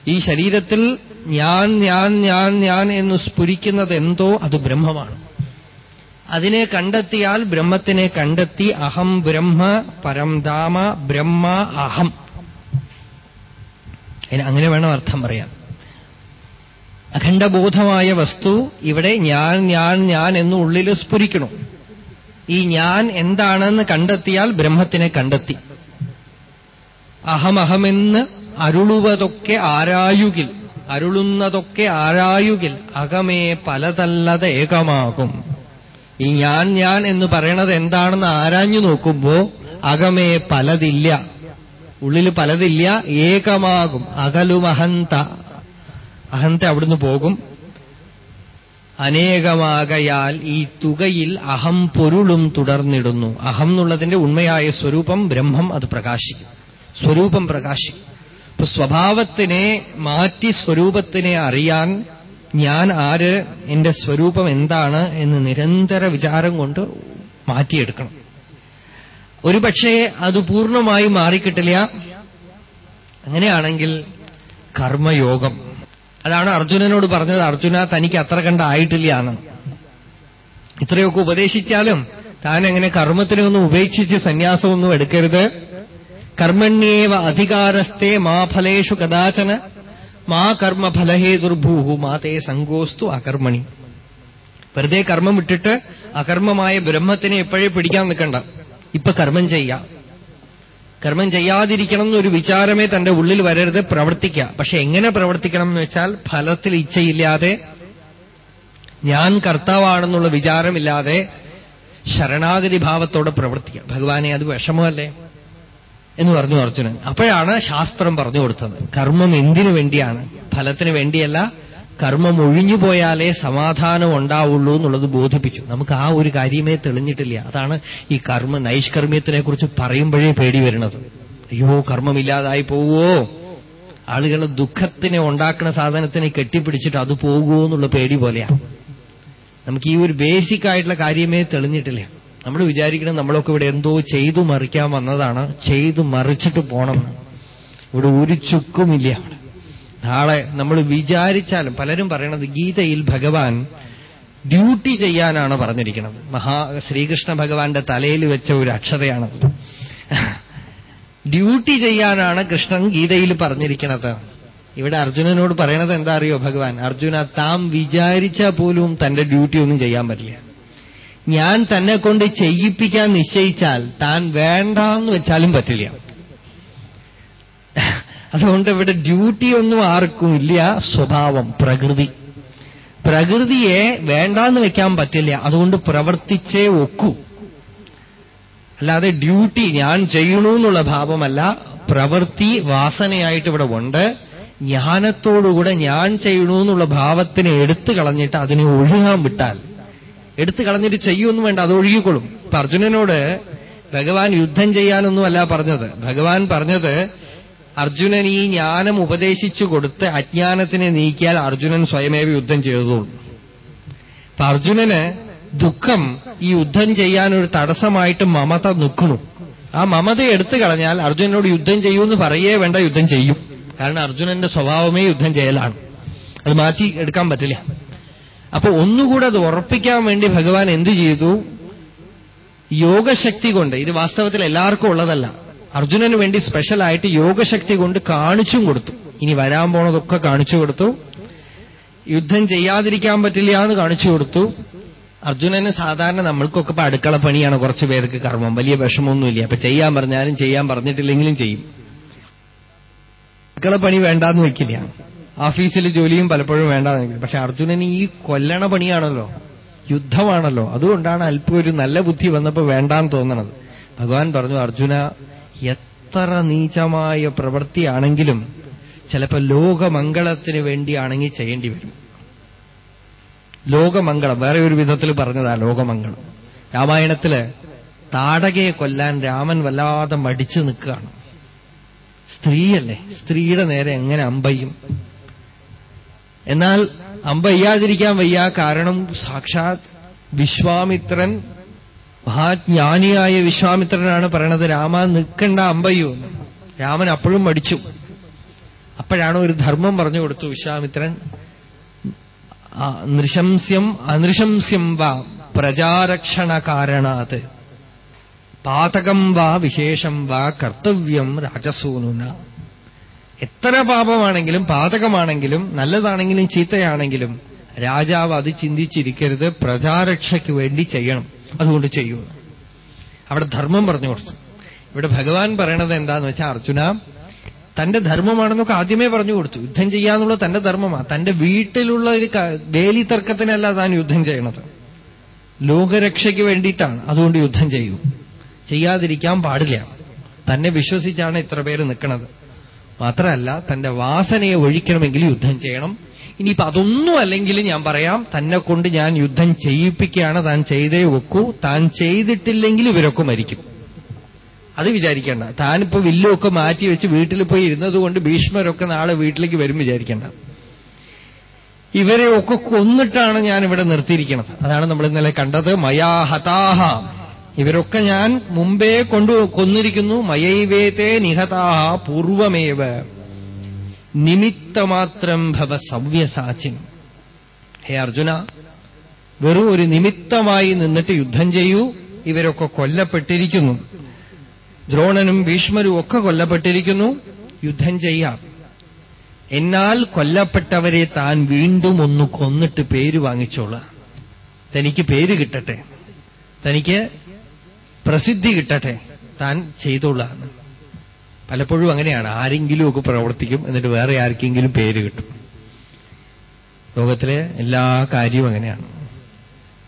ഈ ശരീരത്തിൽ ഞാൻ ഞാൻ ഞാൻ ഞാൻ എന്ന് സ്ഫുരിക്കുന്നത് എന്തോ അത് ബ്രഹ്മമാണ്. അതിനെ കണ്ടെത്തിയാൽ ബ്രഹ്മത്തിനെ കണ്ടെത്തി അഹം ബ്രഹ്മ പരംധാമ ബ്രഹ്മ അഹം. അങ്ങനെ വേണം അർത്ഥം പറയാം അഖണ്ഡബോധമായ വസ്തു ഇവിടെ ഞാൻ ഞാൻ ഞാൻ എന്നുള്ളിൽ സ്ഫുരിക്കണം ഈ ഞാൻ എന്താണെന്ന് കണ്ടെത്തിയാൽ ബ്രഹ്മത്തിനെ കണ്ടെത്തി. അഹമഹമെന്ന് അരുളുവതൊക്കെ ആരായുകിൽ അരുളുന്നതൊക്കെ ആരായുകിൽ അകമേ പലതല്ലത് ഏകമാകും. ഈ ഞാൻ ഞാൻ എന്ന് പറയണത് എന്താണെന്ന് ആരാഞ്ഞു നോക്കുമ്പോ അകമേ പലതില്ല. ഉള്ളിൽ പലതില്ല ഏകമാകും. അകലുമഹന്ത അഹന്ത അവിടുന്ന് പോകും. അനേകമാകയാൽ ഈ തുകയിൽ അഹം പൊരുളും തുടർന്നിടുന്നു. അഹം എന്നുള്ളതിന്റെ ഉണ്മയായ സ്വരൂപം ബ്രഹ്മം അത് പ്രകാശിക്കും. സ്വരൂപം പ്രകാശിക്കും. ഇപ്പൊ സ്വഭാവത്തിനെ മാറ്റി സ്വരൂപത്തിനെ അറിയാൻ ഞാൻ ആര് എന്റെ സ്വരൂപം എന്താണ് എന്ന് നിരന്തര വിചാരം കൊണ്ട് മാറ്റിയെടുക്കണം. ഒരുപക്ഷേ അത് പൂർണമായി മാറിക്കിട്ടില്ല. അങ്ങനെയാണെങ്കിൽ കർമ്മയോഗം അതാണ് അർജുനനോട് പറഞ്ഞത് അർജുന തനിക്ക് അത്ര കണ്ട ആയിട്ടില്ല ഇത്രയൊക്കെ ഉപദേശിച്ചാലും താൻ എങ്ങനെ കർമ്മത്തിനെ ഒന്നും ഉപേക്ഷിച്ച് സന്യാസമൊന്നും എടുക്കരുത്. കർമ്മണ്യേവ അധികാരസ്ഥേ മാ ഫലേഷു കഥാചന മാ കർമ്മഫലഹേ ദുർഭൂഹു മാതേ സങ്കോസ്തു അകർമ്മണി. വെറുതെ കർമ്മം വിട്ടിട്ട് അകർമ്മമായ ബ്രഹ്മത്തിനെ എപ്പോഴേ പിടിക്കാൻ നിൽക്കണ്ട. ഇപ്പൊ കർമ്മം ചെയ്യാം. കർമ്മം ചെയ്യാതിരിക്കണം എന്നൊരു വിചാരമേ തന്റെ ഉള്ളിൽ വരരുത് പ്രവർത്തിക്കുക പക്ഷെ എങ്ങനെ പ്രവർത്തിക്കണം എന്ന് വെച്ചാൽ ഫലത്തിൽ ഇച്ഛയില്ലാതെ ഞാൻ കർത്താവാണെന്നുള്ള വിചാരമില്ലാതെ ശരണാഗതി ഭാവത്തോടെ പ്രവർത്തിക്കുക ഭഗവാനെ അത് വിഷമമല്ലേ? എന്ന് പറഞ്ഞു അർജുനൻ. അപ്പോഴാണ് ശാസ്ത്രം പറഞ്ഞു കൊടുത്തത്. കർമ്മം എന്തിനു വേണ്ടിയാണ്? ഫലത്തിന് വേണ്ടിയല്ല കർമ്മം ഒഴിഞ്ഞു പോയാലേ സമാധാനം ഉണ്ടാവുള്ളൂ എന്നുള്ളത് ബോധിപ്പിച്ചു. നമുക്ക് ആ ഒരു കാര്യമേ തെളിഞ്ഞിട്ടില്ല. അതാണ് ഈ കർമ്മ നൈഷ്കർമ്മ്യത്തിനെ കുറിച്ച് പറയുമ്പോഴേ പേടി വരുന്നത്. അയ്യോ കർമ്മമില്ലാതായി പോവോ? ആളുകൾ ദുഃഖത്തിനെ ഉണ്ടാക്കുന്ന സാധനത്തിനെ കെട്ടിപ്പിടിച്ചിട്ട് അത് പോകുമോ എന്നുള്ള പേടി പോലെയാണ് നമുക്ക് ഈ ഒരു ബേസിക് ആയിട്ടുള്ള കാര്യമേ തെളിഞ്ഞിട്ടില്ല. നമ്മൾ വിചാരിക്കണം നമ്മളൊക്കെ ഇവിടെ എന്തോ ചെയ്തു മറിക്കാൻ വന്നതാണ്. ചെയ്തു മറിച്ചിട്ട് പോണം. ഇവിടെ ഒരു ചുക്കുമില്ല. നാളെ നമ്മൾ വിചാരിച്ചാലും പലരും പറയണത് ഗീതയിൽ ഭഗവാൻ ഡ്യൂട്ടി ചെയ്യാനാണ് പറഞ്ഞിരിക്കുന്നത്. മഹാ ശ്രീകൃഷ്ണ ഭഗവാന്റെ തലയിൽ വെച്ച ഒരു അക്ഷതയാണത്. ഡ്യൂട്ടി ചെയ്യാനാണ് കൃഷ്ണൻ ഗീതയിൽ പറഞ്ഞിരിക്കുന്നത്. ഇവിടെ അർജുനനോട് പറയണത് എന്താ അറിയോ ഭഗവാൻ? അർജുന താം വിചാരിച്ചാൽ പോലും തന്റെ ഡ്യൂട്ടി ഒന്നും ചെയ്യാൻ പറ്റില്ല. ഞാൻ തന്നെ കൊണ്ട് ചെയ്യിപ്പിക്കാൻ നിശ്ചയിച്ചാൽ താൻ വേണ്ടെന്ന് വെച്ചാലും പറ്റില്ല. അതുകൊണ്ട് ഇവിടെ ഡ്യൂട്ടിയൊന്നും ആർക്കും ഇല്ല. സ്വഭാവം പ്രകൃതി. പ്രകൃതിയെ വേണ്ടാന്ന് വെക്കാൻ പറ്റില്ല. അതുകൊണ്ട് പ്രവർത്തിച്ചേ ഒക്കൂ. അല്ലാതെ ഡ്യൂട്ടി ഞാൻ ചെയ്യണമെന്നുള്ള ഭാവമല്ല. പ്രവൃത്തി വാസനയായിട്ട് ഇവിടെ ഉണ്ട്. ജ്ഞാനത്തോടുകൂടെ ഞാൻ ചെയ്യണമെന്നുള്ള ഭാവത്തിനെ എടുത്തു കളഞ്ഞിട്ട് അതിനെ ഒഴുകാൻ വിട്ടാൽ. എടുത്തു കളഞ്ഞിട്ട് ചെയ്യൊന്നും വേണ്ട അത് ഒഴുകിക്കൊള്ളും. ഇപ്പൊ അർജുനനോട് ഭഗവാൻ യുദ്ധം ചെയ്യാനൊന്നുമല്ല പറഞ്ഞത്. ഭഗവാൻ പറഞ്ഞത് അർജുനൻ ഈ ജ്ഞാനം ഉപദേശിച്ചു കൊടുത്ത് അജ്ഞാനത്തിനെ നീക്കിയാൽ അർജുനൻ സ്വയമേവ യുദ്ധം ചെയ്തതുള്ളൂ അപ്പൊ അർജുനന് ദുഃഖം ഈ യുദ്ധം ചെയ്യാൻ ഒരു തടസ്സമായിട്ട് മമത നിൽക്കണു ആ മമത എടുത്തു കളഞ്ഞാൽ അർജുനനോട് യുദ്ധം ചെയ്യൂന്ന് പറയേ വേണ്ട യുദ്ധം ചെയ്യും. കാരണം അർജുനന്റെ സ്വഭാവമേ യുദ്ധം ചെയ്യലാണ്. അത് മാറ്റി എടുക്കാൻ പറ്റില്ല. അപ്പൊ ഒന്നുകൂടെ അത് ഉറപ്പിക്കാൻ വേണ്ടി ഭഗവാൻ എന്തു ചെയ്തു? യോഗശക്തി കൊണ്ട് ഇത് വാസ്തവത്തിൽ എല്ലാവർക്കും ഉള്ളതല്ല അർജുനന് വേണ്ടി സ്പെഷ്യലായിട്ട് യോഗശക്തി കൊണ്ട് കാണിച്ചും കൊടുത്തു. ഇനി വരാൻ പോണതൊക്കെ കാണിച്ചു കൊടുത്തു. യുദ്ധം ചെയ്യാതിരിക്കാൻ പറ്റില്ല എന്ന് കാണിച്ചു കൊടുത്തു. അർജുനന് സാധാരണ നമ്മൾക്കൊക്കെ ഇപ്പൊ അടുക്കള പണിയാണ് കുറച്ചു പേർക്ക് കർമ്മം. വലിയ വിഷമമൊന്നുമില്ല. അപ്പൊ ചെയ്യാൻ പറഞ്ഞാലും ചെയ്യാൻ പറഞ്ഞിട്ടില്ലെങ്കിലും ചെയ്യും. അടുക്കള പണി വേണ്ടാന്ന് വെക്കില്ല. ഓഫീസിൽ ജോലിയും പലപ്പോഴും വേണ്ടാന്ന് വെക്കില്ല. പക്ഷെ അർജുനന് ഈ കൊല്ലണ പണിയാണല്ലോ. യുദ്ധമാണല്ലോ. അതുകൊണ്ടാണ് അല്പം ഒരു നല്ല ബുദ്ധി വന്നപ്പോ വേണ്ടാന്ന് തോന്നണത്. ഭഗവാൻ പറഞ്ഞു അർജുന എത്ര നീചമായ പ്രവൃത്തിയാണെങ്കിലും ചിലപ്പോൾ ലോകമംഗളത്തിന് വേണ്ടിയാണെങ്കിൽ ചെയ്യേണ്ടി വരും. ലോകമംഗളം വേറെ ഒരു വിധത്തിൽ പറഞ്ഞതാ ലോകമംഗളം. രാമായണത്തിൽ താടകയെ കൊല്ലാൻ രാമൻ വല്ലാതെ മടിച്ചു നിൽക്കുകയാണ്. സ്ത്രീയല്ലേ? സ്ത്രീയുടെ നേരെ എങ്ങനെ അമ്പയ്യും? എന്നാൽ അമ്പയ്യാതിരിക്കാൻ വയ്യ കാരണം സാക്ഷാത് വിശ്വാമിത്രൻ മഹാജ്ഞാനിയായ വിശ്വാമിത്രനാണ് പറയണത് രാമ നിൽക്കണ്ട അമ്പയ്യോ രാമൻ അപ്പോഴും മടിച്ചു. അപ്പോഴാണ് ഒരു ധർമ്മം പറഞ്ഞു കൊടുത്തു വിശ്വാമിത്രൻ. നൃശംസ്യം അനൃശംസ്യം വാ പ്രജാരക്ഷണ കാരണാത്. പാതകം വാ വിശേഷം വാ കർത്തവ്യം രാജസൂനുന. എത്ര പാപമാണെങ്കിലും പാതകമാണെങ്കിലും നല്ലതാണെങ്കിലും ചീത്തയാണെങ്കിലും രാജാവ് അത് ചിന്തിച്ചിരിക്കരുത് പ്രജാരക്ഷയ്ക്ക് വേണ്ടി ചെയ്യണം. അതുകൊണ്ട് ചെയ്യൂ. അവിടെ ധർമ്മം പറഞ്ഞു കൊടുത്തു. ഇവിടെ ഭഗവാൻ പറയണത് എന്താന്ന് വെച്ചാൽ അർജുന തന്റെ ധർമ്മമാണെന്നൊക്കെ ആദ്യമേ പറഞ്ഞു കൊടുത്തു. യുദ്ധം ചെയ്യാന്നുള്ള തന്റെ ധർമ്മമാണ് തന്റെ വീട്ടിലുള്ള ഒരു വേലി തർക്കത്തിനല്ല താൻ യുദ്ധം ചെയ്യണത്. ലോകരക്ഷയ്ക്ക് വേണ്ടിയിട്ടാണ്. അതുകൊണ്ട് യുദ്ധം ചെയ്യൂ. ചെയ്യാതിരിക്കാൻ പാടില്ല. തന്നെ വിശ്വസിച്ചാണ് ഇത്ര പേര് നിൽക്കുന്നത് മാത്രമല്ല തന്റെ വാസനയെ ഒഴിക്കണമെങ്കിൽ യുദ്ധം ചെയ്യണം. ഇനിയിപ്പോ അതൊന്നും അല്ലെങ്കിൽ ഞാൻ പറയാം തന്നെ കൊണ്ട് ഞാൻ യുദ്ധം ചെയ്യിപ്പിക്കുകയാണ് താൻ ചെയ്തേ വെക്കൂ താൻ ചെയ്തിട്ടില്ലെങ്കിൽ ഇവരൊക്കെ മരിക്കും. അത് വിചാരിക്കേണ്ട. താനിപ്പോ വില്ലുമൊക്കെ മാറ്റി വെച്ച് വീട്ടിൽ പോയി ഇരുന്നത് കൊണ്ട് ഭീഷ്മരൊക്കെ നാളെ വീട്ടിലേക്ക് വരും വിചാരിക്കേണ്ട. ഇവരെ ഒക്കെ കൊന്നിട്ടാണ് ഞാൻ ഇവിടെ നിർത്തിയിരിക്കുന്നത് അതാണ് നമ്മൾ ഇന്നലെ കണ്ടത്. മയാഹതാഹ ഇവരൊക്കെ ഞാൻ മുമ്പേ കൊണ്ടു കൊന്നിരിക്കുന്നു. മയൈവേത്തെ നിഹതാഹ. പൂർവമേവ. നിമിത്തമാത്രം ഭവ സവ്യസാചിൻ. ഹേ അർജുന വെറും ഒരു നിമിത്തമായി നിന്നിട്ട് യുദ്ധം ചെയ്യൂ ഇവരൊക്കെ കൊല്ലപ്പെട്ടിരിക്കുന്നു. ദ്രോണനും ഭീഷ്മരും ഒക്കെ കൊല്ലപ്പെട്ടിരിക്കുന്നു യുദ്ധം ചെയ്യാം. എന്നാൽ കൊല്ലപ്പെട്ടവരെ താൻ വീണ്ടും ഒന്ന് കൊന്നിട്ട് പേര് വാങ്ങിച്ചോളാം. തനിക്ക് പേര് കിട്ടട്ടെ. തനിക്ക് പ്രസിദ്ധി കിട്ടട്ടെ. താൻ ചെയ്തോളാം. പലപ്പോഴും അങ്ങനെയാണ്. ആരെങ്കിലും ഒക്കെ പ്രവർത്തിക്കും എന്നിട്ട് വേറെ ആർക്കെങ്കിലും പേര് കിട്ടും. ലോകത്തിലെ എല്ലാ കാര്യവും അങ്ങനെയാണ്.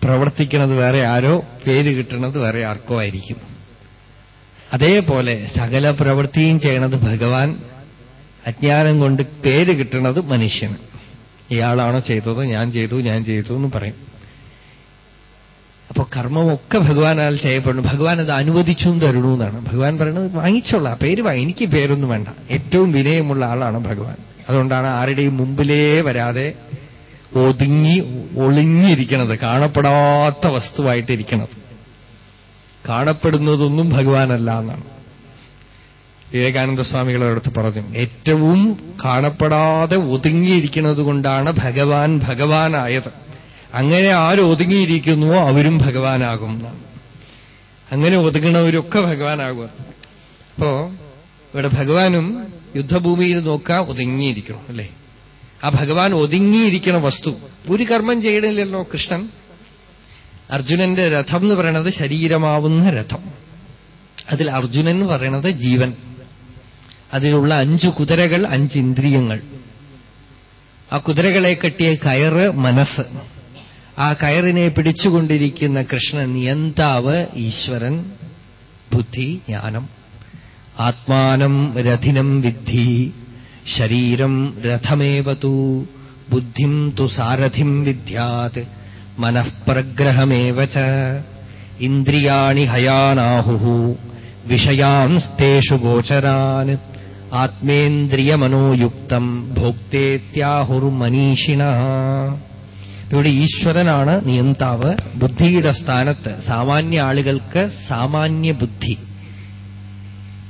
പ്രവർത്തിക്കുന്നത് വേറെ ആരോ പേര് കിട്ടുന്നത് വേറെ ആർക്കോ ആയിരിക്കും. അതേപോലെ സകല പ്രവൃത്തിയും ചെയ്യണത് ഭഗവാൻ അജ്ഞാനം കൊണ്ട് പേര് കിട്ടുന്നത് മനുഷ്യന്. ഇയാളാണോ ചെയ്തത്? ഞാൻ ചെയ്തു ഞാൻ ചെയ്തു എന്ന് പറയും. അപ്പൊ കർമ്മമൊക്കെ ഭഗവാനാൽ ചെയ്യപ്പെടുന്നു. ഭഗവാൻ അത് അനുവദിച്ചും തരണു എന്നാണ്. ഭഗവാൻ പറയുന്നത് വാങ്ങിച്ചോളാം. പേര് വാ എനിക്ക് പേരൊന്നും വേണ്ട. ഏറ്റവും വിനയമുള്ള ആളാണ് ഭഗവാൻ. അതുകൊണ്ടാണ് ആരുടെയും മുമ്പിലേ വരാതെ ഒതുങ്ങി ഒളിഞ്ഞിരിക്കണത് കാണപ്പെടാത്ത വസ്തുവായിട്ടിരിക്കണത്. കാണപ്പെടുന്നതൊന്നും ഭഗവാനല്ല എന്നാണ്. വിവേകാനന്ദ സ്വാമികളടുത്ത് പറഞ്ഞു ഏറ്റവും കാണപ്പെടാതെ ഒതുങ്ങിയിരിക്കുന്നത് കൊണ്ടാണ് ഭഗവാൻ ഭഗവാനായത്. അങ്ങനെ ആരൊതുങ്ങിയിരിക്കുന്നുവോ അവരും ഭഗവാനാകും അങ്ങനെ ഒതുങ്ങണവരൊക്കെ ഭഗവാനാകും അപ്പോ ഇവിടെ ഭഗവാനും യുദ്ധഭൂമിയിൽ നോക്കാൻ ഒതുങ്ങിയിരിക്കണം അല്ലേ? ആ ഭഗവാൻ ഒതുങ്ങിയിരിക്കണ വസ്തു ഒരു കർമ്മം ചെയ്യണില്ലല്ലോ കൃഷ്ണൻ. അർജുനന്റെ രഥം എന്ന് പറയണത് ശരീരമാവുന്ന രഥം. അതിൽ അർജുനൻ എന്ന് പറയണത് ജീവൻ. അതിലുള്ള അഞ്ചു കുതിരകൾ അഞ്ച് ഇന്ദ്രിയങ്ങൾ. ആ കുതിരകളെ കെട്ടിയ കയറ് മനസ്സ്. ആ കയറിനെ പിടിച്ചുകൊണ്ടിരിക്കുന്ന കൃഷ്ണൻ നിയന്താവ് ഈശ്വരൻ ബുദ്ധി ജ്ഞാനം ആത്മാനം രഥിനം വിദ്ധി ശരീരം രഥമേവതു ബുദ്ധിം തു സാരഥിം വിദ്യാത് മനഃപ്രഗ്രഹമേവ ഇന്ദ്രിയാണി ഹയാനാഹു വിഷയാംസ്തേഷു ഗോചരാൻ ആത്മേന്ദ്രിയമനോയുക്തം ഭോക്തേത്യാഹുർമനീഷിണ. ഇവിടെ ഈശ്വരനാണ് നിയന്താവ്. ബുദ്ധിയുടെ സ്ഥാനത്ത് സാമാന്യ ആളുകൾക്ക് സാമാന്യ ബുദ്ധി.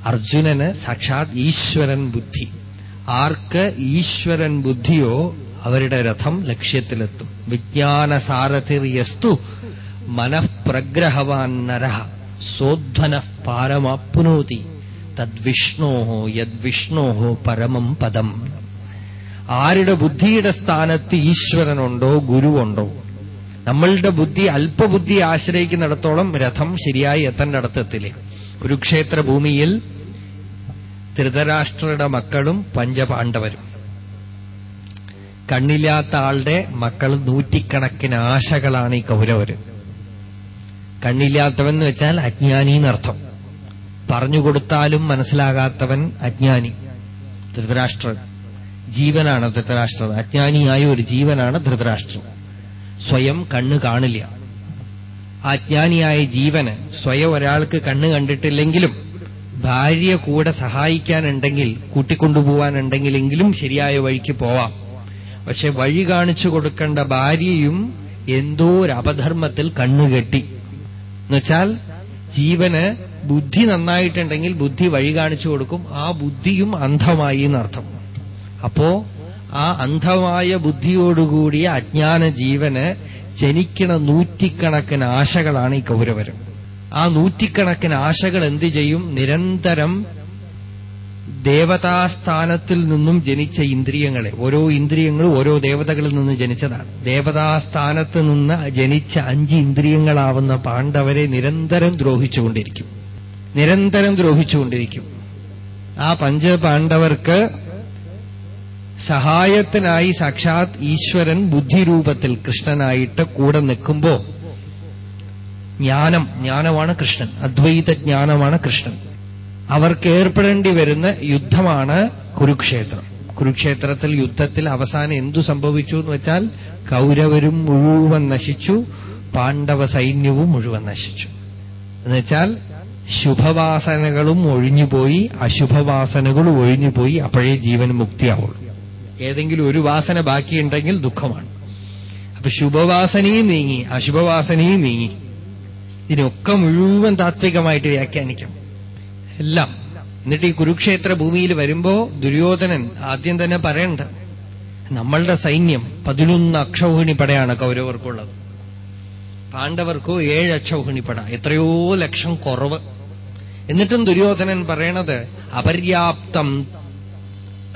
അർജുനന് സാക്ഷാത് ഈശ്വരൻ ബുദ്ധി. ആർക്ക് ഈശ്വരൻ ബുദ്ധിയോ അവരുടെ രഥം ലക്ഷ്യത്തിലെത്തും. വിജ്ഞാനസാരഥിർയസ്തു മനഃപ്രഗ്രഹവാൻ നരഹ. സോധ്വന പാരമാപ്നോതി. തദ്വിഷ്ണോ യദ്വിഷ്ണോ പരമം പദം. ആരുടെ ബുദ്ധിയുടെ സ്ഥാനത്ത് ഈശ്വരനുണ്ടോ ഗുരുവുണ്ടോ? നമ്മളുടെ ബുദ്ധി അല്പബുദ്ധി ആശ്രയിക്കുന്നിടത്തോളം രഥം ശരിയായി എത്തേണ്ട അടുത്തെത്തില്ലേ കുരുക്ഷേത്ര ഭൂമിയിൽ ധൃതരാഷ്ട്രയുടെ മക്കളും പഞ്ചപാണ്ഡവരും. കണ്ണില്ലാത്ത ആളുടെ മക്കൾ നൂറ്റിക്കണക്കിന് ആശകളാണ് ഈ കൗരവര്. കണ്ണില്ലാത്തവൻ എന്ന് വെച്ചാൽ അജ്ഞാനി എന്നർത്ഥം. പറഞ്ഞുകൊടുത്താലും മനസ്സിലാകാത്തവൻ അജ്ഞാനി ധൃതരാഷ്ട്രൻ. ജീവനാണ് ധൃതരാഷ്ട്രൻ. അജ്ഞാനിയായ ഒരു ജീവനാണ് ധൃതരാഷ്ട്രം സ്വയം കണ്ണ് കാണില്ല. അജ്ഞാനിയായ ജീവന് സ്വയം ഒരാൾക്ക് കണ്ണ് കണ്ടിട്ടില്ലെങ്കിലും ഭാര്യ കൂടെ സഹായിക്കാനുണ്ടെങ്കിൽ കൂട്ടിക്കൊണ്ടുപോവാനുണ്ടെങ്കിലെങ്കിലും ശരിയായ വഴിക്ക് പോവാം. പക്ഷെ വഴി കാണിച്ചു കൊടുക്കേണ്ട ഭാര്യയും എന്തോ ഒരു അപധർമ്മത്തിൽ കണ്ണുകെട്ടി എന്നുവെച്ചാൽ ജീവന് ബുദ്ധി നന്നായിട്ടുണ്ടെങ്കിൽ ബുദ്ധി വഴി കാണിച്ചു കൊടുക്കും. ആ ബുദ്ധിയും അന്ധമായി എന്നർത്ഥം. അപ്പോ ആ അന്ധമായ ബുദ്ധിയോടുകൂടിയ അജ്ഞാന ജീവന് ജനിക്കണ നൂറ്റിക്കണക്കിന് ആശകളാണ് ഈ കൗരവരം. ആ നൂറ്റിക്കണക്കിന് ആശകൾ എന്തു ചെയ്യും? നിരന്തരം ദേവതാസ്ഥാനത്തിൽ നിന്നും ജനിച്ച ഇന്ദ്രിയങ്ങളെ. ഓരോ ഇന്ദ്രിയങ്ങളും ഓരോ ദേവതകളിൽ നിന്ന് ജനിച്ചതാണ്. ദേവതാസ്ഥാനത്ത് നിന്ന് ജനിച്ച അഞ്ച് ഇന്ദ്രിയങ്ങളാവുന്ന പാണ്ഡവരെ നിരന്തരം ദ്രോഹിച്ചുകൊണ്ടിരിക്കും. നിരന്തരം ദ്രോഹിച്ചുകൊണ്ടിരിക്കും. ആ പഞ്ചപാണ്ഡവർക്ക് സഹായത്തിനായി സാക്ഷാത് ഈശ്വരൻ ബുദ്ധിരൂപത്തിൽ കൃഷ്ണനായിട്ട് കൂടെ നിൽക്കുമ്പോ ജ്ഞാനം ജ്ഞാനമാണ് കൃഷ്ണൻ. അദ്വൈത ജ്ഞാനമാണ് കൃഷ്ണൻ. അവർക്ക് ഏർപ്പെടേണ്ടി വരുന്ന യുദ്ധമാണ് കുരുക്ഷേത്രം. കുരുക്ഷേത്രത്തിൽ യുദ്ധത്തിൽ അവസാനം എന്തു സംഭവിച്ചു എന്ന് വെച്ചാൽ കൗരവരും മുഴുവൻ നശിച്ചു പാണ്ഡവ സൈന്യവും മുഴുവൻ നശിച്ചു. എന്നുവെച്ചാൽ ശുഭവാസനകളും ഒഴിഞ്ഞുപോയി അശുഭവാസനകളും ഒഴിഞ്ഞുപോയി അപ്പോഴേ ജീവൻ മുക്തിയാവുള്ളൂ. ഏതെങ്കിലും ഒരു വാസന ബാക്കിയുണ്ടെങ്കിൽ ദുഃഖമാണ്. അപ്പൊ ശുഭവാസനയും നീങ്ങി അശുഭവാസനയും നീങ്ങി. ഇതിനൊക്കെ മുഴുവൻ താത്വികമായിട്ട് വ്യാഖ്യാനിക്കാം. എല്ലാം. എന്നിട്ട് ഈ കുരുക്ഷേത്ര ഭൂമിയിൽ വരുമ്പോ ദുര്യോധനൻ ആദ്യം തന്നെ പറയണ്ട. നമ്മളുടെ സൈന്യം പതിനൊന്ന് അക്ഷൗഹിണി പടയാണ് കൗരവർക്കുള്ളത്. പാണ്ഡവർക്കോ ഏഴ് അക്ഷൗഹിണി പട എത്രയോ ലക്ഷം കുറവ്. എന്നിട്ടും ദുര്യോധനൻ പറയണത് അപര്യാപ്തം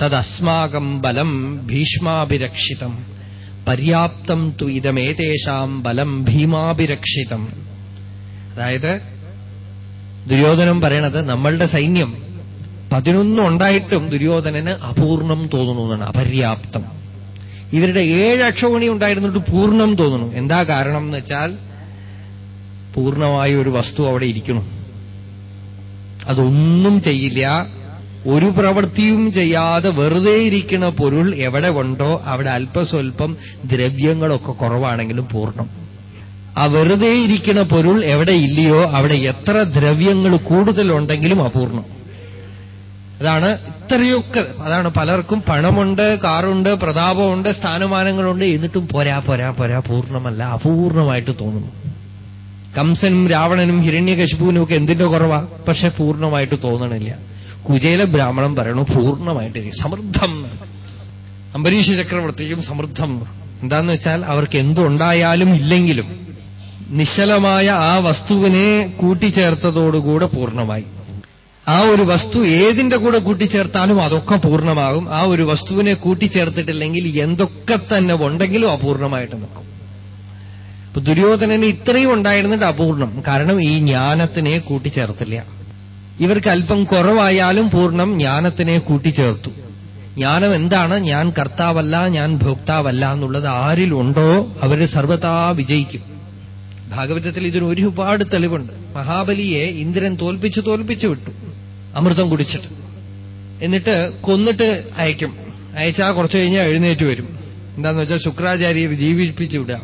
തദസ്മാകം ബലം ഭീഷ്മാഭിരക്ഷിതം. പര്യാപ്തം തു ഇതമേതേഷാം ബലം ഭീമാഭിരക്ഷിതം. അതായത് ദുര്യോധനം പറയണത് നമ്മളുടെ സൈന്യം പതിനൊന്നും ഉണ്ടായിട്ടും ദുര്യോധനന് അപൂർണം തോന്നുന്നു എന്നാണ് അപര്യാപ്തം. ഇവരുടെ ഏഴ് അക്ഷോണി ഉണ്ടായിരുന്നിട്ട് പൂർണം തോന്നുന്നു. എന്താ കാരണം എന്ന് വെച്ചാൽ പൂർണമായ ഒരു വസ്തു അവിടെ ഇരിക്കണം അതൊന്നും ചെയ്യില്ല. ഒരു പ്രവൃത്തിയും ചെയ്യാതെ വെറുതെ ഇരിക്കുന്ന പൊരുൾ എവിടെ ഉണ്ടോ അവിടെ അല്പസ്വല്പം ദ്രവ്യങ്ങളൊക്കെ കുറവാണെങ്കിലും പൂർണം. ആ വെറുതെ ഇരിക്കുന്ന പൊരുൾ എവിടെ ഇല്ലയോ അവിടെ എത്ര ദ്രവ്യങ്ങൾ കൂടുതലുണ്ടെങ്കിലും അപൂർണം അതാണ് ഇത്രയൊക്കെ അതാണ് പലർക്കും പണമുണ്ട് കാറുണ്ട് പ്രതാപമുണ്ട് സ്ഥാനമാനങ്ങളുണ്ട് എന്നിട്ടും പോരാ പോരാ പോരാ പൂർണമല്ല അപൂർണമായിട്ട് തോന്നുന്നു. കംസനും രാവണനും ഹിരണ്യകശിപുവിനും ഒക്കെ എന്തിന്റെ കുറവാ? പക്ഷെ പൂർണമായിട്ട് തോന്നണില്ല. കുചേല ബ്രാഹ്മണൻ പറയണു പൂർണമായിട്ട് സമൃദ്ധം. അംബരീഷ ചക്രവർത്തിയും സമൃദ്ധം. എന്താന്ന് വെച്ചാൽ അവർക്ക് എന്തുണ്ടായാലും ഇല്ലെങ്കിലും നിശ്ചലമായ ആ വസ്തുവിനെ കൂട്ടിച്ചേർത്തതോടുകൂടെ പൂർണമായി. ആ ഒരു വസ്തു ഏതിന്റെ കൂടെ കൂട്ടിച്ചേർത്താലും അതൊക്കെ പൂർണമാകും. ആ ഒരു വസ്തുവിനെ കൂട്ടിച്ചേർത്തിട്ടില്ലെങ്കിൽ എന്തൊക്കെ തന്നെ ഉണ്ടെങ്കിലും അപൂർണമായിട്ട് നിൽക്കും. ഇപ്പൊ ദുര്യോധനന് ഇത്രയും ഉണ്ടായിരുന്നിട്ട് അപൂർണം. കാരണം ഈ ജ്ഞാനത്തിനെ കൂട്ടിച്ചേർത്തില്ല. ഇവർക്ക് അല്പം കുറവായാലും പൂർണം ജ്ഞാനത്തിനെ കൂട്ടിച്ചേർത്തു. ജ്ഞാനം എന്താണ്? ഞാൻ കർത്താവല്ല ഞാൻ ഭോക്താവല്ല എന്നുള്ളത് ആരിലുണ്ടോ അവർ സർവതാ വിജയിക്കും. ഭാഗവതത്തിൽ ഇതിന് ഒരുപാട് തെളിവുണ്ട്. മഹാബലിയെ ഇന്ദ്രൻ തോൽപ്പിച്ചു തോൽപ്പിച്ചു വിട്ടു. അമൃതം കുടിച്ചിട്ട്. എന്നിട്ട് കൊന്നിട്ട് അയക്കും. അയച്ചാ കുറച്ചു കഴിഞ്ഞാൽ എഴുന്നേറ്റ് വരും. എന്താന്ന് വെച്ചാൽ ശുക്രാചാര്യയെ ജീവിപ്പിച്ചു വിടാം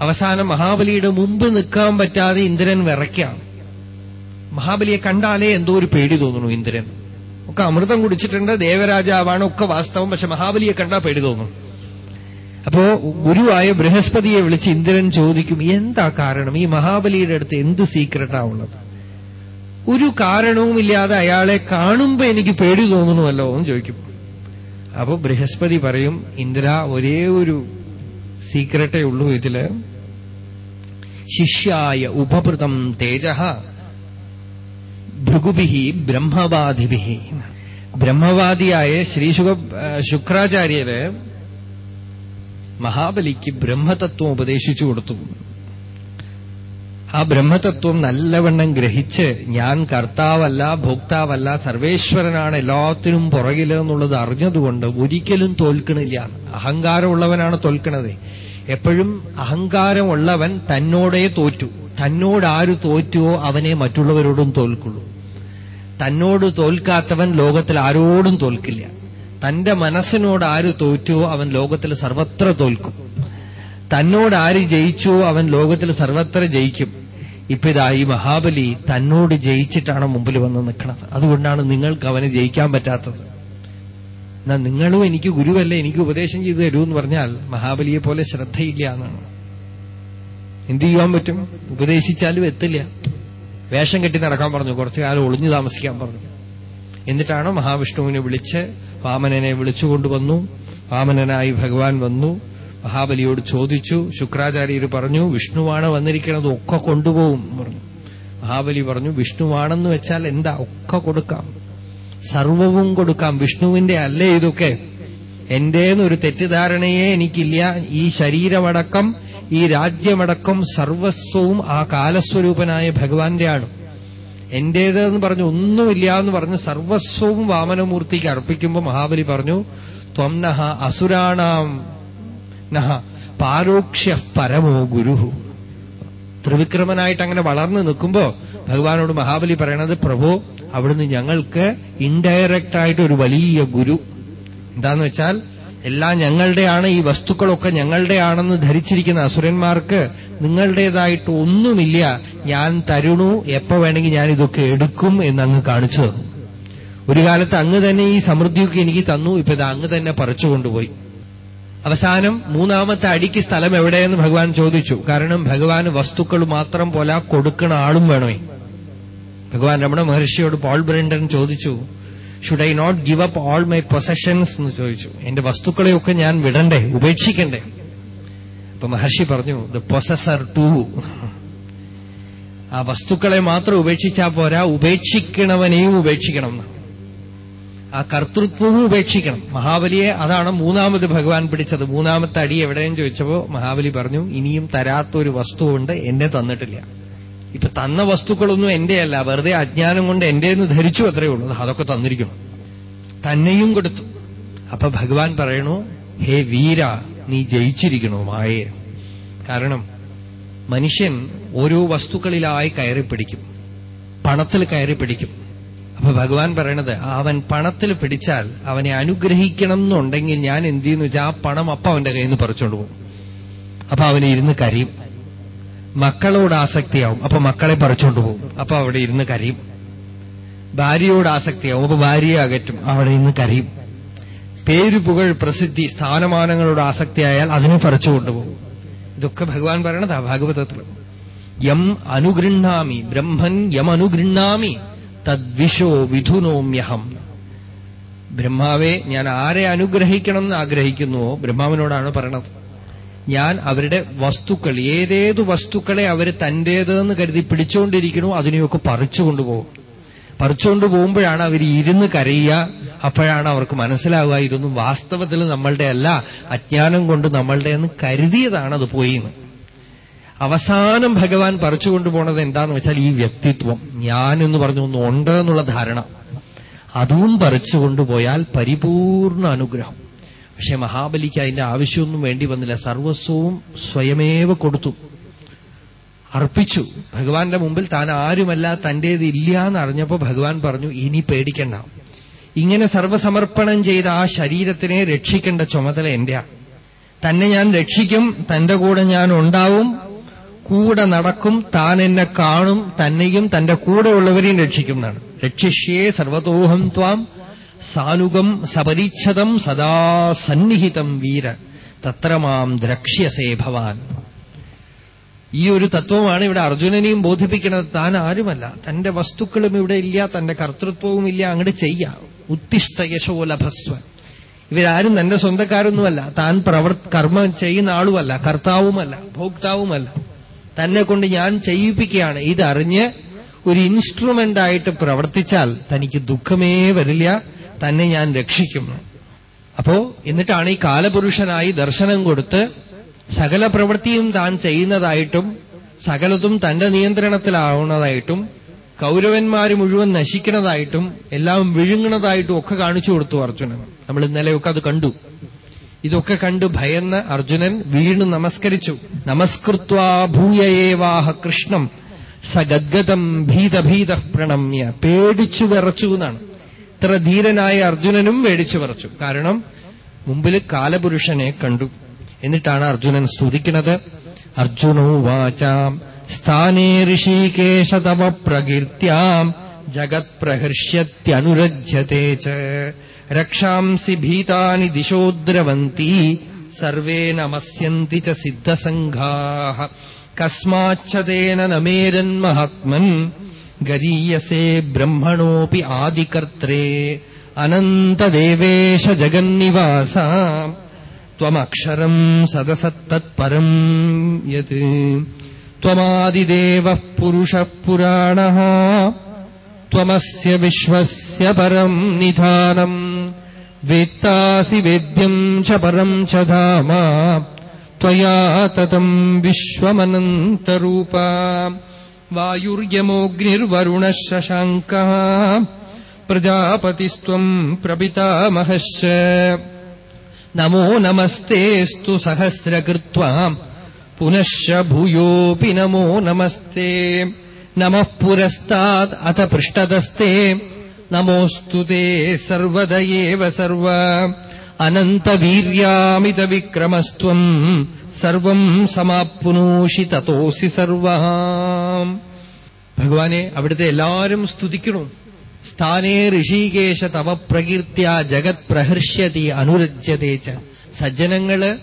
അവസാനം മഹാബലിയുടെ മുമ്പ് നിൽക്കാൻ പറ്റാതെ ഇന്ദ്രൻ വിറയ്ക്കാം മഹാബലിയെ കണ്ടാലേ എന്തോ ഒരു പേടി തോന്നുന്നു ഇന്ദ്രൻ. ഒക്കെ അമൃതം കുടിച്ചിട്ടുണ്ട് ദേവരാജാവാണ് ഒക്കെ വാസ്തവം പക്ഷെ മഹാബലിയെ കണ്ടാൽ പേടി തോന്നും. അപ്പോ ഗുരുവായ ബൃഹസ്പതിയെ വിളിച്ച് ഇന്ദ്രൻ ചോദിക്കും എന്താ കാരണം? ഈ മഹാബലിയുടെ അടുത്ത് എന്ത് സീക്രട്ടാ ഉള്ളത്? ഒരു കാരണവുമില്ലാതെ അയാളെ കാണുമ്പോ എനിക്ക് പേടി തോന്നുന്നുവല്ലോ എന്ന് ചോദിക്കും. അപ്പൊ ബൃഹസ്പതി പറയും ഇന്ദ്ര ഒരേ ഒരു സീക്രട്ടേ ഉള്ളൂ ഇതിൽ. ശിഷ്യായ ഉപഭൃതം തേജ ഭൃഗുഭിഹി ബ്രഹ്മവാദിബിഹി ബ്രഹ്മവാദിയായ ശ്രീ ശുക്രാചാര്യര് മഹാബലിക്ക് ബ്രഹ്മതത്വം ഉപദേശിച്ചു കൊടുത്തു. ആ ബ്രഹ്മതത്വം നല്ലവണ്ണം ഗ്രഹിച്ച് ഞാൻ കർത്താവല്ല ഭോക്താവല്ല സർവേശ്വരനാണ് എല്ലാത്തിനും പുറകിൽ എന്നുള്ളത് അറിഞ്ഞതുകൊണ്ട് ഒരിക്കലും തോൽക്കണില്ല. അഹങ്കാരമുള്ളവനാണ് തോൽക്കണത്. എപ്പോഴും അഹങ്കാരമുള്ളവൻ തന്നോടേ തോറ്റു. തന്നോട് ആര് തോറ്റുവോ അവനെ മറ്റുള്ളവരോടും തോൽക്കുള്ളൂ. തന്നോട് തോൽക്കാത്തവൻ ലോകത്തിൽ ആരോടും തോൽക്കില്ല. തന്റെ മനസ്സിനോട് ആര് തോറ്റുവോ അവൻ ലോകത്തിൽ സർവത്ര തോൽക്കും. തന്നോട് ആര് ജയിച്ചുവോ അവൻ ലോകത്തിൽ സർവത്ര ജയിക്കും. ഇപ്പൊ ഇതാ ഈ മഹാബലി തന്നോട് ജയിച്ചിട്ടാണ് മുമ്പിൽ വന്ന് നിൽക്കുന്നത് അതുകൊണ്ടാണ് നിങ്ങൾക്ക് അവനെ ജയിക്കാൻ പറ്റാത്തത്. എന്നാ നിങ്ങളും എനിക്ക് ഗുരുവല്ലേ എനിക്ക് ഉപദേശം ചെയ്തു തരൂ എന്ന് പറഞ്ഞാൽ മഹാബലിയെ പോലെ ശ്രദ്ധയില്ല എന്നാണ്. എന്ത് ചെയ്യാൻ പറ്റും? ഉപദേശിച്ചാലും എത്തില്ല. വേഷം കെട്ടി നടക്കാൻ പറഞ്ഞു. കുറച്ചു കാലം ഒളിഞ്ഞു താമസിക്കാൻ പറഞ്ഞു. എന്നിട്ടാണ് മഹാവിഷ്ണുവിനെ വിളിച്ച് വാമനനെ വിളിച്ചുകൊണ്ടുവന്നു വാമനനായി ഭഗവാൻ വന്നു. മഹാബലിയോട് ചോദിച്ചു. ശുക്രാചാര്യർ പറഞ്ഞു വിഷ്ണുവാണ് വന്നിരിക്കുന്നത്. ഒക്കെ കൊണ്ടുപോകും. പറഞ്ഞു. മഹാബലി പറഞ്ഞു വിഷ്ണുവാണെന്ന് വെച്ചാൽ എന്താ? ഒക്കെ കൊടുക്കാം. സർവവും കൊടുക്കാം. വിഷ്ണുവിന്റെ അല്ലേ ഇതൊക്കെ? എന്റേന്നൊരു തെറ്റിദ്ധാരണയെ എനിക്കില്ല. ഈ ശരീരമടക്കം ഈ രാജ്യമടക്കം സർവസ്വവും ആ കാലസ്വരൂപനായ ഭഗവാന്റെ ആണ് എന്റേതെന്ന് പറഞ്ഞു ഒന്നുമില്ല എന്ന് പറഞ്ഞ് സർവസ്വവും വാമനമൂർത്തിക്ക് അർപ്പിക്കുമ്പോൾ മഹാബലി പറഞ്ഞു ത്വം നഹ അസുരാണാം നഹ പാരോക്ഷ്യ പരമോ ഗുരുഹു ത്രിവിക്രമനായിട്ട് അങ്ങനെ വളർന്നു നിൽക്കുമ്പോ ഭഗവാനോട് മഹാബലി പറയണത് പ്രഭു അവിടുന്ന് ഞങ്ങൾക്ക് ഇൻഡയറക്റ്റ് ആയിട്ട് ഒരു വലിയ ഗുരു. എന്താന്ന് വെച്ചാൽ എല്ലാം ഞങ്ങളുടെയാണ് ഈ വസ്തുക്കളൊക്കെ ഞങ്ങളുടെയാണെന്ന് ധരിച്ചിരിക്കുന്ന അസുരന്മാർക്ക് നിങ്ങളുടേതായിട്ട് ഒന്നുമില്ല. ഞാൻ തരുണു എപ്പോ വേണമെങ്കിൽ ഞാൻ ഇതൊക്കെ എടുക്കും എന്ന് അങ്ങ് കാണിച്ചു ഒരു കാലത്ത് അങ്ങ് തന്നെ ഈ സമൃദ്ധിയൊക്കെ എനിക്ക് തന്നു ഇപ്പൊ ഇത് അങ്ങ് തന്നെ പറിച്ചുകൊണ്ടുപോയി അവസാനം മൂന്നാമത്തെ അടിക്ക് സ്ഥലം എവിടെയെന്ന് ഭഗവാൻ ചോദിച്ചു. കാരണം ഭഗവാൻ വസ്തുക്കൾ മാത്രം പോലെ കൊടുക്കണ ആളും വേണമേ. ഭഗവാൻ രമണ മഹർഷിയോട് പോൾ ബ്രണ്ടൻ ചോദിച്ചു should I not give up all my possessions എന്ന് ചോദിച്ചു. എന്റെ വസ്തുക്കളെയൊക്കെ ഞാൻ വിടണ്ടേ? ഉപേക്ഷിക്കണ്ടേ? അപ്പൊ മഹർഷി പറഞ്ഞു ദ പൊസസർ ടു ആ വസ്തുക്കളെ മാത്രം ഉപേക്ഷിച്ചാൽ പോരാ ഉപേക്ഷിക്കണവനെയും ഉപേക്ഷിക്കണം. എന്ന് ആ കർത്തൃത്വവും ഉപേക്ഷിക്കണം. മഹാബലിയെ അതാണ് മൂന്നാമത് ഭഗവാൻ പിടിച്ചത്. മൂന്നാമത്തെ അടി എവിടെയെന്ന് ചോദിച്ചപ്പോ മഹാബലി പറഞ്ഞു ഇനിയും തരാത്തൊരു വസ്തുവുണ്ട് എന്നെ തന്നിട്ടില്ല. ഇപ്പൊ തന്ന വസ്തുക്കളൊന്നും എന്റെയല്ല വെറുതെ അജ്ഞാനം കൊണ്ട് എന്റേന്ന് ധരിച്ചു അത്രയേ ഉള്ളൂ. അതൊക്കെ തന്നിരിക്കണം തന്നെയും കൊടുത്തു. അപ്പൊ ഭഗവാൻ പറയണു ഹേ വീര നീ ജയിച്ചിരിക്കണോ മായേ കാരണം മനുഷ്യൻ ഓരോ വസ്തുക്കളിലായി കയറി പിടിക്കും. പണത്തിൽ കയറി പിടിക്കും. അപ്പൊ ഭഗവാൻ പറയണത് അവൻ പണത്തിൽ പിടിച്ചാൽ അവനെ അനുഗ്രഹിക്കണം എന്നുണ്ടെങ്കിൽ ഞാൻ എന്ത് ചെയ്യുന്നു? വെച്ചാൽ ആ പണം അപ്പ അവന്റെ കയ്യിൽ നിന്ന് പറിച്ചുകൊണ്ട് പോകും. അപ്പൊ അവനെ ഇരുന്ന് കരയും. മക്കളോട് ആസക്തിയാവും. അപ്പൊ മക്കളെ പറിച്ചോണ്ട് പോകും. അപ്പൊ അവിടെ ഇരുന്ന് കരയും. ഭാര്യയോട് ആസക്തിയാവും. അപ്പൊ ഭാര്യയെ അകറ്റും. അവിടെ ഇരുന്ന് കരയും. പേര് പുകഴ് പ്രസിദ്ധി സ്ഥാനമാനങ്ങളോട് ആസക്തിയായാൽ അതിനെ പറിച്ചുകൊണ്ടുപോകും ഇതൊക്കെ ഭഗവാൻ ആ ഭാഗവതത്തിൽ. യം അനുഗൃഹാമി. ബ്രഹ്മൻ യം അനുഗൃഹാമി. തദ്വിഷോ വിധുനോമ്യഹം. ബ്രഹ്മാവെ ഞാൻ ആരെ അനുഗ്രഹിക്കണം എന്ന് ആഗ്രഹിക്കുന്നുവോ? ബ്രഹ്മാവിനോടാണ് പറയണത്? ഞാൻ അവരുടെ വസ്തുക്കൾ ഏതേതു വസ്തുക്കളെ അവർ തന്റേതെന്ന് കരുതി പിടിച്ചുകൊണ്ടിരിക്കണോ അതിനെയൊക്കെ പറിച്ചു കൊണ്ടുപോകും. പറിച്ചുകൊണ്ട് പോകുമ്പോഴാണ് അവർ ഇരുന്ന് കരയുക. അപ്പോഴാണ് അവർക്ക് മനസ്സിലാവുക ഇതൊന്നും വാസ്തവത്തിൽ നമ്മളുടെ അല്ല അജ്ഞാനം കൊണ്ട് നമ്മളുടെ എന്ന് കരുതിയതാണ് അത് പോയിന്ന് അവസാനം ഭഗവാൻ പറിച്ചുകൊണ്ടു പോണത് എന്താന്ന് വെച്ചാൽ ഈ വ്യക്തിത്വം ഞാൻ എന്ന് പറഞ്ഞു ഒന്ന് ഉണ്ട് എന്നുള്ള ധാരണ. അതും പറിച്ചുകൊണ്ടുപോയാൽ പരിപൂർണ അനുഗ്രഹം. പക്ഷെ മഹാബലിക്ക് അതിന്റെ ആവശ്യമൊന്നും വേണ്ടി വന്നില്ല. സർവസ്വവും സ്വയമേവ കൊടുത്തു. അർപ്പിച്ചു. ഭഗവാന്റെ മുമ്പിൽ താൻ ആരുമല്ല തന്റേത് ഇല്ല എന്നറിഞ്ഞപ്പോ ഭഗവാൻ പറഞ്ഞു ഇനി പേടിക്കണ്ട. ഇങ്ങനെ സർവസമർപ്പണം ചെയ്ത ആ ശരീരത്തിനെ രക്ഷിക്കേണ്ട ചുമതല എന്റെയാണ് തന്നെ ഞാൻ രക്ഷിക്കും തന്റെ കൂടെ ഞാൻ ഉണ്ടാവും. കൂടെ നടക്കും താൻ എന്നെ കാണും തന്നെയും തന്റെ കൂടെയുള്ളവരെയും രക്ഷിക്കും എന്നാണ്. രക്ഷിഷ്യേ സർവതോഹം ത്വാം സാനുഗം സപരീക്ഷതം സദാ സന്നിഹിതം വീര. തത്ര മാം ദ്രക്ഷ്യസേ ഭവാൻ. ഈ ഒരു തത്വമാണ് ഇവിടെ അർജുനനെയും ബോധിപ്പിക്കുന്നത്. താൻ ആരുമല്ല. തന്റെ വസ്തുക്കളും ഇവിടെ ഇല്ല തന്റെ കർത്തൃത്വവും ഇല്ല അങ്ങോട്ട് ചെയ്യാം. ഉത്തിഷ്ട യശോലഭസ്വ ഇവരാരും തന്റെ സ്വന്തക്കാരൊന്നുമല്ല. താൻ പ്രവർ കർമ്മം ചെയ്യുന്ന ആളുമല്ല കർത്താവുമല്ല ഭോക്താവുമല്ല. തന്നെ കൊണ്ട് ഞാൻ ചെയ്യിപ്പിക്കുകയാണ്. ഇതറിഞ്ഞ് ഒരു ഇൻസ്ട്രുമെന്റ് ആയിട്ട് പ്രവർത്തിച്ചാൽ തനിക്ക് ദുഃഖമേ വരില്ല. തന്നെ ഞാൻ രക്ഷിക്കും അപ്പോ എന്നിട്ടാണ് ഈ കാലപുരുഷനായി ദർശനം കൊടുത്ത് സകല പ്രവൃത്തിയും താൻ ചെയ്യുന്നതായിട്ടും സകലതും തന്റെ നിയന്ത്രണത്തിലാവുന്നതായിട്ടും കൗരവന്മാര് മുഴുവൻ നശിക്കുന്നതായിട്ടും എല്ലാം വിഴുങ്ങുന്നതായിട്ടും ഒക്കെ കാണിച്ചു കൊടുത്തു അർജുനൻ. നമ്മൾ ഇന്നലെയൊക്കെ അത് കണ്ടു. ഇതൊക്കെ കണ്ട് ഭയന്ന് അർജുനൻ വീണ് നമസ്കരിച്ചു. നമസ്കൃത്വാ ഭൂയയേവാഹ കൃഷ്ണം സഗദ്ഗതം ഭീതഭീത പ്രണമ്യ. പേടിച്ചു വിറച്ചു എന്നാണ്. ഇത്ര ധീരനായ അർജുനനും മേടിച്ചു പറച്ചു. കാരണം മുമ്പിൽ കാലപുരുഷനെ കണ്ടു. എന്നിട്ടാണ് അർജുനൻ സ്തുതിക്കുന്നത്. അർജുനോ വാചാം സ്ഥാനേ ഋഷികേശ തവ പ്രകീർത്യാം ജഗത് പ്രഹർഷ്യത്യനുരജ്യത്തെ രക്ഷാംസി ഭീതാനി ദിശോദ്രവന്തി സർവേ നമസ്യന്തി ച സിദ്ധസംഘാ കസ്മാച്ഛതേന നമേരന്മഹാത്മൻ गरीयसे ब्रह्मणोऽपि आदिकर्त्रे अनन्तदेवेश जगन्निवास त्वमक्षरम् सदसत्तत्परम् यत् त्वमादिदेवः पुरुषः पुराणः त्वमस्य विश्वस्य परम् निधानम् वेत्तासि वेद्यम् च परम् च धाम त्वया ततम् विश्वमनन्तरूपा वायुर्यमोऽग्निर्वरुणः शशाङ्कः प्रजापतिस्त्वम् प्रपितामहश्च। नमो नमस्तेऽस्तु सहस्रकृत्वा। पुनश्च भूयोऽपि नमो नमस्ते। नमः पुरस्तात् अथ पृष्ठतस्ते नमोऽस्तु ते सर्वद एव सर्व അനന്തവീര്യാമിതവിക്രമസ്ത്വം സർവം സമാപ്നോഷി തോസി സർവ ഭഗവാനെ അവിടുത്തെ എല്ലാവരും സ്തുതിക്കണു സ്ഥാനേ ഋഷികേശ തവ പ്രകീർത്തിയ ജഗത് പ്രഹർഷ്യതി അനുരജ്യതേച്ച സജ്ജനങ്ങൾ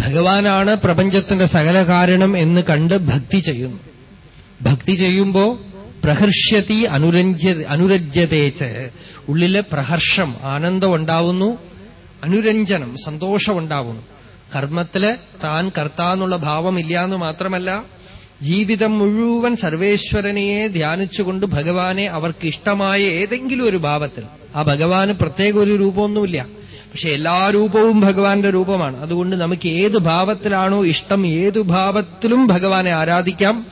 ഭഗവാനാണ് പ്രപഞ്ചത്തിന്റെ സകല കാരണം എന്ന് കണ്ട് ഭക്തി ചെയ്യുന്നു. ഭക്തി ചെയ്യുമ്പോ പ്രഹർഷ്യതി അനുരഞ്ജ അനുരജ്യതേച്ച് ഉള്ളിൽ പ്രഹർഷം ആനന്ദം ഉണ്ടാവുന്നു. അനുരഞ്ജനം സന്തോഷമുണ്ടാവുന്നു. കർമ്മത്തിൽ താൻ കർത്താന്നുള്ള ഭാവമില്ലാന്ന് മാത്രമല്ല ജീവിതം മുഴുവൻ സർവേശ്വരനെയെ ധ്യാനിച്ചുകൊണ്ട് ഭഗവാനെ അവർക്ക് ഇഷ്ടമായ ഏതെങ്കിലും ഒരു ഭാവത്തിൽ. ആ ഭഗവാന് പ്രത്യേക ഒരു രൂപമൊന്നുമില്ല. പക്ഷെ എല്ലാ രൂപവും ഭഗവാന്റെ രൂപമാണ്. അതുകൊണ്ട് നമുക്ക് ഏത് ഭാവത്തിലാണോ ഇഷ്ടം ഏതു ഭാവത്തിലും ഭഗവാനെ ആരാധിക്കാം.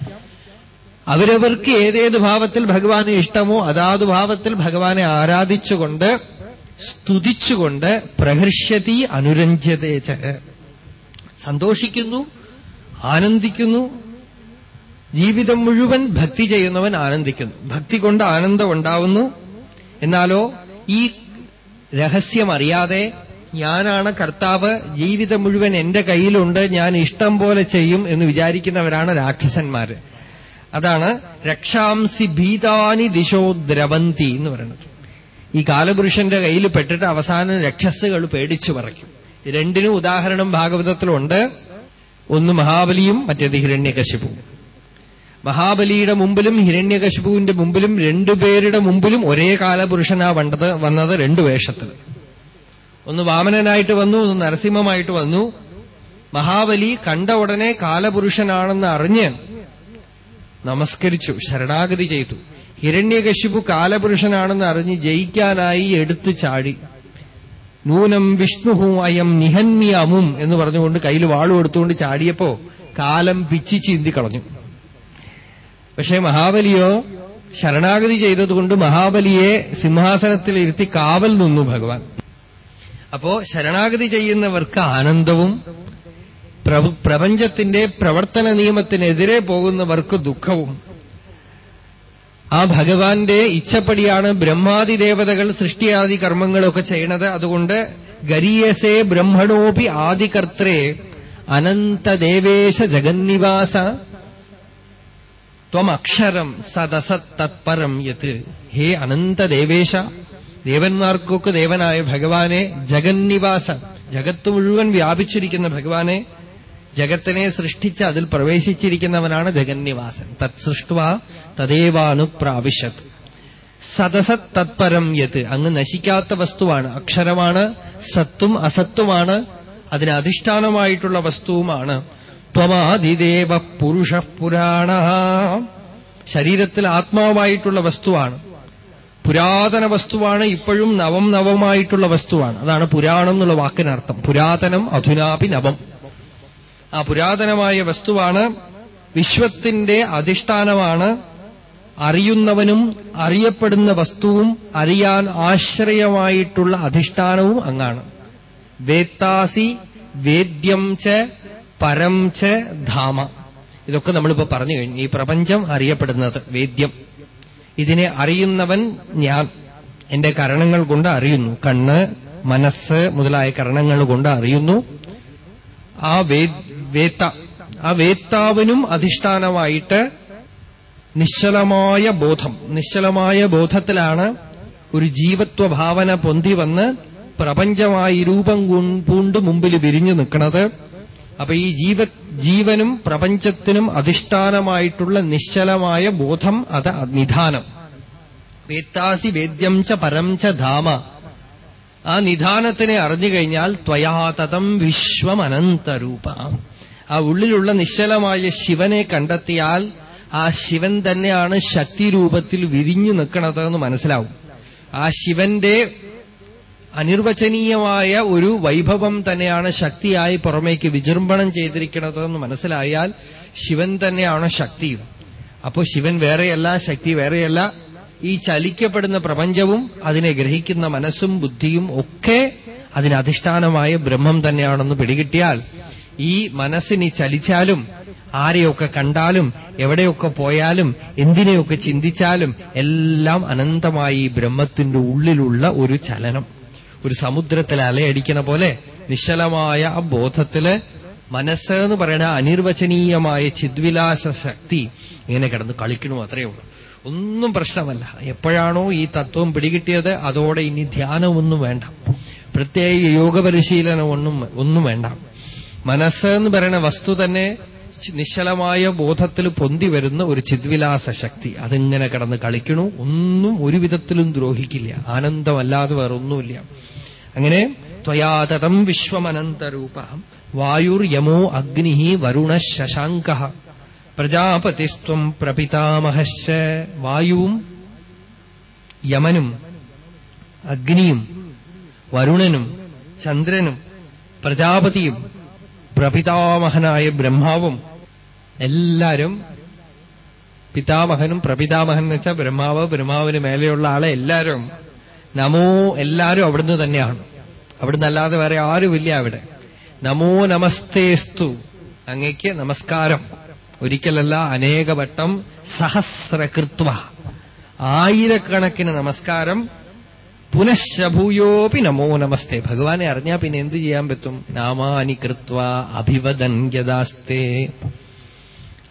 അവരവർക്ക് ഏതേത് ഭാവത്തിൽ ഭഗവാനെ ഇഷ്ടമോ അതാത് ഭാവത്തിൽ ഭഗവാനെ ആരാധിച്ചുകൊണ്ട് സ്തുതിച്ചുകൊണ്ട് പ്രഹർഷ്യതി അനുരഞ്ജതേച്ച സന്തോഷിക്കുന്നു ആനന്ദിക്കുന്നു. ജീവിതം മുഴുവൻ ഭക്തി ചെയ്യുന്നവൻ ആനന്ദിക്കുന്നു. ഭക്തി കൊണ്ട് ആനന്ദം ഉണ്ടാവുന്നു. എന്നാലോ ഈ രഹസ്യം അറിയാതെ ഞാനാണ് കർത്താവ് ജീവിതം മുഴുവൻ എന്റെ കയ്യിലുണ്ട് ഞാൻ ഇഷ്ടം പോലെ ചെയ്യും എന്ന് വിചാരിക്കുന്നവരാണ് രാക്ഷസന്മാര്. അതാണ് രക്ഷാംസി ഭീതാനി ദിശോ ദ്രവന്തി എന്ന് പറയുന്നത്. ഈ കാലപുരുഷന്റെ കയ്യിൽ പെട്ടിട്ട് അവസാനം രക്ഷസ്സുകൾ പേടിച്ചു പറയ്ക്കും രണ്ടിനും ഉദാഹരണം ഭാഗവതത്തിലുണ്ട്. ഒന്ന് മഹാബലിയും മറ്റേത് ഹിരണ്യകശിപുവും മഹാബലിയുടെ മുമ്പിലും ഹിരണ്യകശിപുവിന്റെ മുമ്പിലും രണ്ടുപേരുടെ മുമ്പിലും ഒരേ കാലപുരുഷനാ വണ്ടത് വന്നത് രണ്ടു വേഷത്തിൽ. ഒന്ന് വാമനനായിട്ട് വന്നു ഒന്ന് നരസിംഹമായിട്ട് വന്നു. മഹാബലി കണ്ട ഉടനെ കാലപുരുഷനാണെന്ന് അറിഞ്ഞ് നമസ്കരിച്ചു ശരണാഗതി ചെയ്തു. ഹിരണ്യകശിപു കാലപുരുഷനാണെന്ന് അറിഞ്ഞ് ജയിക്കാനായി എടുത്തു ചാടി. നൂനം വിഷ്ണുഹു അയം നിഹന്മിയമും എന്ന് പറഞ്ഞുകൊണ്ട് കയ്യിൽ വാളും എടുത്തുകൊണ്ട് ചാടിയപ്പോ കാലം പിച്ചി ചീന്തി കളഞ്ഞു. പക്ഷേ മഹാബലിയോ ശരണാഗതി ചെയ്തതുകൊണ്ട് മഹാബലിയെ സിംഹാസനത്തിൽ ഇരുത്തി കാവൽ നിന്നു ഭഗവാൻ. അപ്പോ ശരണാഗതി ചെയ്യുന്നവർക്ക് ആനന്ദവും പ്രപഞ്ചത്തിന്റെ പ്രവർത്തന നിയമത്തിനെതിരെ പോകുന്നവർക്ക് ദുഃഖവും ആ ഭഗവാന്റെ ഇച്ഛപ്പടിയാണ് ബ്രഹ്മാദി ദേവതകൾ സൃഷ്ടിയാദി കർമ്മങ്ങളൊക്കെ ചെയ്യണത്. അതുകൊണ്ട് ഗരീയസേ ബ്രഹ്മണോപി ആദികർത്രേ അനന്തദേവേശ ജഗന്നിവാസ ത്വമക്ഷരം സദസത് തത്പരം യത്. ഹേ അനന്തദേവേശ ദേവന്മാർക്കൊക്കെ ദേവനായ ഭഗവാനെ ജഗന്നിവാസ ജഗത്ത് മുഴുവൻ വ്യാപിച്ചിരിക്കുന്ന ഭഗവാനെ ജഗത്തിനെ സൃഷ്ടിച്ച് അതിൽ പ്രവേശിച്ചിരിക്കുന്നവനാണ് ജഗന്നിവാസൻ. തത് സൃഷ്ട തദേവാനുപ്രാവിശത്. സദസത് തത്പരം യത്. അങ്ങ് നശിക്കാത്ത വസ്തുവാണ്. അക്ഷരമാണ് സത്തും അസത്തുമാണ്. അതിന് അധിഷ്ഠാനമായിട്ടുള്ള വസ്തുവുമാണ്. ത്വമാതിദേവ പുരുഷ പുരാണ. ശരീരത്തിൽ ആത്മാവായിട്ടുള്ള വസ്തുവാണ്. പുരാതന വസ്തുവാണ്. ഇപ്പോഴും നവം നവമായിട്ടുള്ള വസ്തുവാണ്. അതാണ് പുരാണം എന്നുള്ള വാക്കിനർത്ഥം. പുരാതനം അധുനാപി നവം. ആ പുരാതനമായ വസ്തുവാണ്. വിശ്വത്തിന്റെ അധിഷ്ഠാനമാണ്. അറിയുന്നവനും അറിയപ്പെടുന്ന വസ്തുവും അറിയാൻ ആശ്രയമായിട്ടുള്ള അധിഷ്ഠാനവും അങ്ങാണ്. വേത്താസി വേദ്യം ച പരം ച ധാമ. ഇതൊക്കെ നമ്മളിപ്പോ പറഞ്ഞു കഴിഞ്ഞു. ഈ പ്രപഞ്ചം അറിയപ്പെടുന്നത് വേദ്യം. ഇതിനെ അറിയുന്നവൻ ഞാൻ. എന്റെ കരണങ്ങൾ കൊണ്ട് അറിയുന്നു. കണ്ണ് മനസ്സ് മുതലായ കരണങ്ങൾ കൊണ്ട് അറിയുന്നു. ആ വേത്ത. ആ വേത്താവിനും അധിഷ്ഠാനമായിട്ട് നിശ്ചലമായ ബോധം നിശ്ചലമായ ബോധത്തിലാണ് ഒരു ജീവത്വഭാവന പൊന്തി വന്ന് പ്രപഞ്ചമായി രൂപം പൂണ്ട് മുമ്പിൽ വിരിഞ്ഞു നിൽക്കുന്നത് അപ്പൊ ഈ ജീവ ജീവനും പ്രപഞ്ചത്തിനും അധിഷ്ഠാനമായിട്ടുള്ള നിശ്ചലമായ ബോധം അത് നിധാനം. വേത്താസി വേദ്യം ച പരം ച ധാമ. ആ നിധാനത്തിനെ അറിഞ്ഞു കഴിഞ്ഞാൽ ത്വയാതതം വിശ്വമനന്തരൂപ. ആ ഉള്ളിലുള്ള നിശ്ചലമായ ശിവനെ കണ്ടെത്തിയാൽ ആ ശിവൻ തന്നെയാണ് ശക്തിരൂപത്തിൽ വിരിഞ്ഞു നിൽക്കണതെന്ന് മനസ്സിലാവും. ആ ശിവന്റെ അനിർവചനീയമായ ഒരു വൈഭവം തന്നെയാണ് ശക്തിയായി പുറമേക്ക് വിജൃംഭണം ചെയ്തിരിക്കണതെന്ന് മനസ്സിലായാൽ ശിവൻ തന്നെയാണ് ശക്തിയും. അപ്പോ ശിവൻ വേറെയല്ല ശക്തി വേറെയല്ല. ഈ ചലിക്കപ്പെടുന്ന പ്രപഞ്ചവും അതിനെ ഗ്രഹിക്കുന്ന മനസ്സും ബുദ്ധിയും ഒക്കെ അതിനധിഷ്ഠാനമായ ബ്രഹ്മം തന്നെയാണെന്ന് പിടികിട്ടിയാൽ ഈ മനസ്സിനി ചലിച്ചാലും ആരെയൊക്കെ കണ്ടാലും എവിടെയൊക്കെ പോയാലും എന്തിനെയൊക്കെ ചിന്തിച്ചാലും എല്ലാം അനന്തമായി ബ്രഹ്മത്തിന്റെ ഉള്ളിലുള്ള ഒരു ചലനം. ഒരു സമുദ്രത്തിൽ അലയടിക്കുന്ന പോലെ നിശ്ചലമായ ആ ബോധത്തിൽ മനസ്സ് എന്ന് പറയുന്ന അനിർവചനീയമായ ചിദ്വിലാസ ശക്തി ഇങ്ങനെ കിടന്ന് കളിക്കണു അത്രയേ ഉള്ളൂ. ഒന്നും പ്രശ്നമല്ല. എപ്പോഴാണോ ഈ തത്വം പിടികിട്ടിയത് അതോടെ ഇനി ധ്യാനമൊന്നും വേണ്ട. പ്രത്യേക യോഗപരിശീലനം ഒന്നും ഒന്നും വേണ്ട. മനസ്സ് എന്ന് പറയുന്ന വസ്തു തന്നെ നിശ്ചലമായ ബോധത്തിൽ പൊന്തി വരുന്ന ഒരു ചിദ്വിലാസ ശക്തി. അതിങ്ങനെ കിടന്ന് കളിക്കണു. ഒന്നും ഒരു വിധത്തിലും ദ്രോഹിക്കില്ല. ആനന്ദമല്ലാതെ വേറൊന്നുമില്ല. അങ്ങനെ ത്വയാതതം വിശ്വമനന്തരൂപ. വായുർ യമോ അഗ്നി വരുണ ശശാങ്ക. പ്രജാപതിസ്ത്വം പ്രപിതാമഹശ്ച. വായുവും യമനും അഗ്നിയും വരുണനും ചന്ദ്രനും പ്രജാപതിയും പ്രപിതാമഹനായ ബ്രഹ്മാവും. എല്ലാരും പിതാമഹനും പ്രപിതാമഹൻ എന്ന് വെച്ചാൽ ബ്രഹ്മാവ് ബ്രഹ്മാവിന് മേലെയുള്ള ആളെ എല്ലാരും നമോ എല്ലാരും അവിടുന്ന് തന്നെയാണ്. അവിടുന്ന് അല്ലാതെ വേറെ ആരുമില്ല അവിടെ. നമോ നമസ്തേസ്തു. അങ്ങയ്ക്ക് നമസ്കാരം. ഒരിക്കലല്ല അനേകവട്ടം സഹസ്രകൃത്വ. ആയിരക്കണക്കിന് നമസ്കാരം പുനഃശഭൂയോപി നമോ നമസ്തേ. ഭഗവാനെ അറിഞ്ഞാൽ പിന്നെ എന്ത് ചെയ്യാൻ പറ്റും? നാമാനി കൃത്വ അഭിവദൻ ഗതാസ്തേ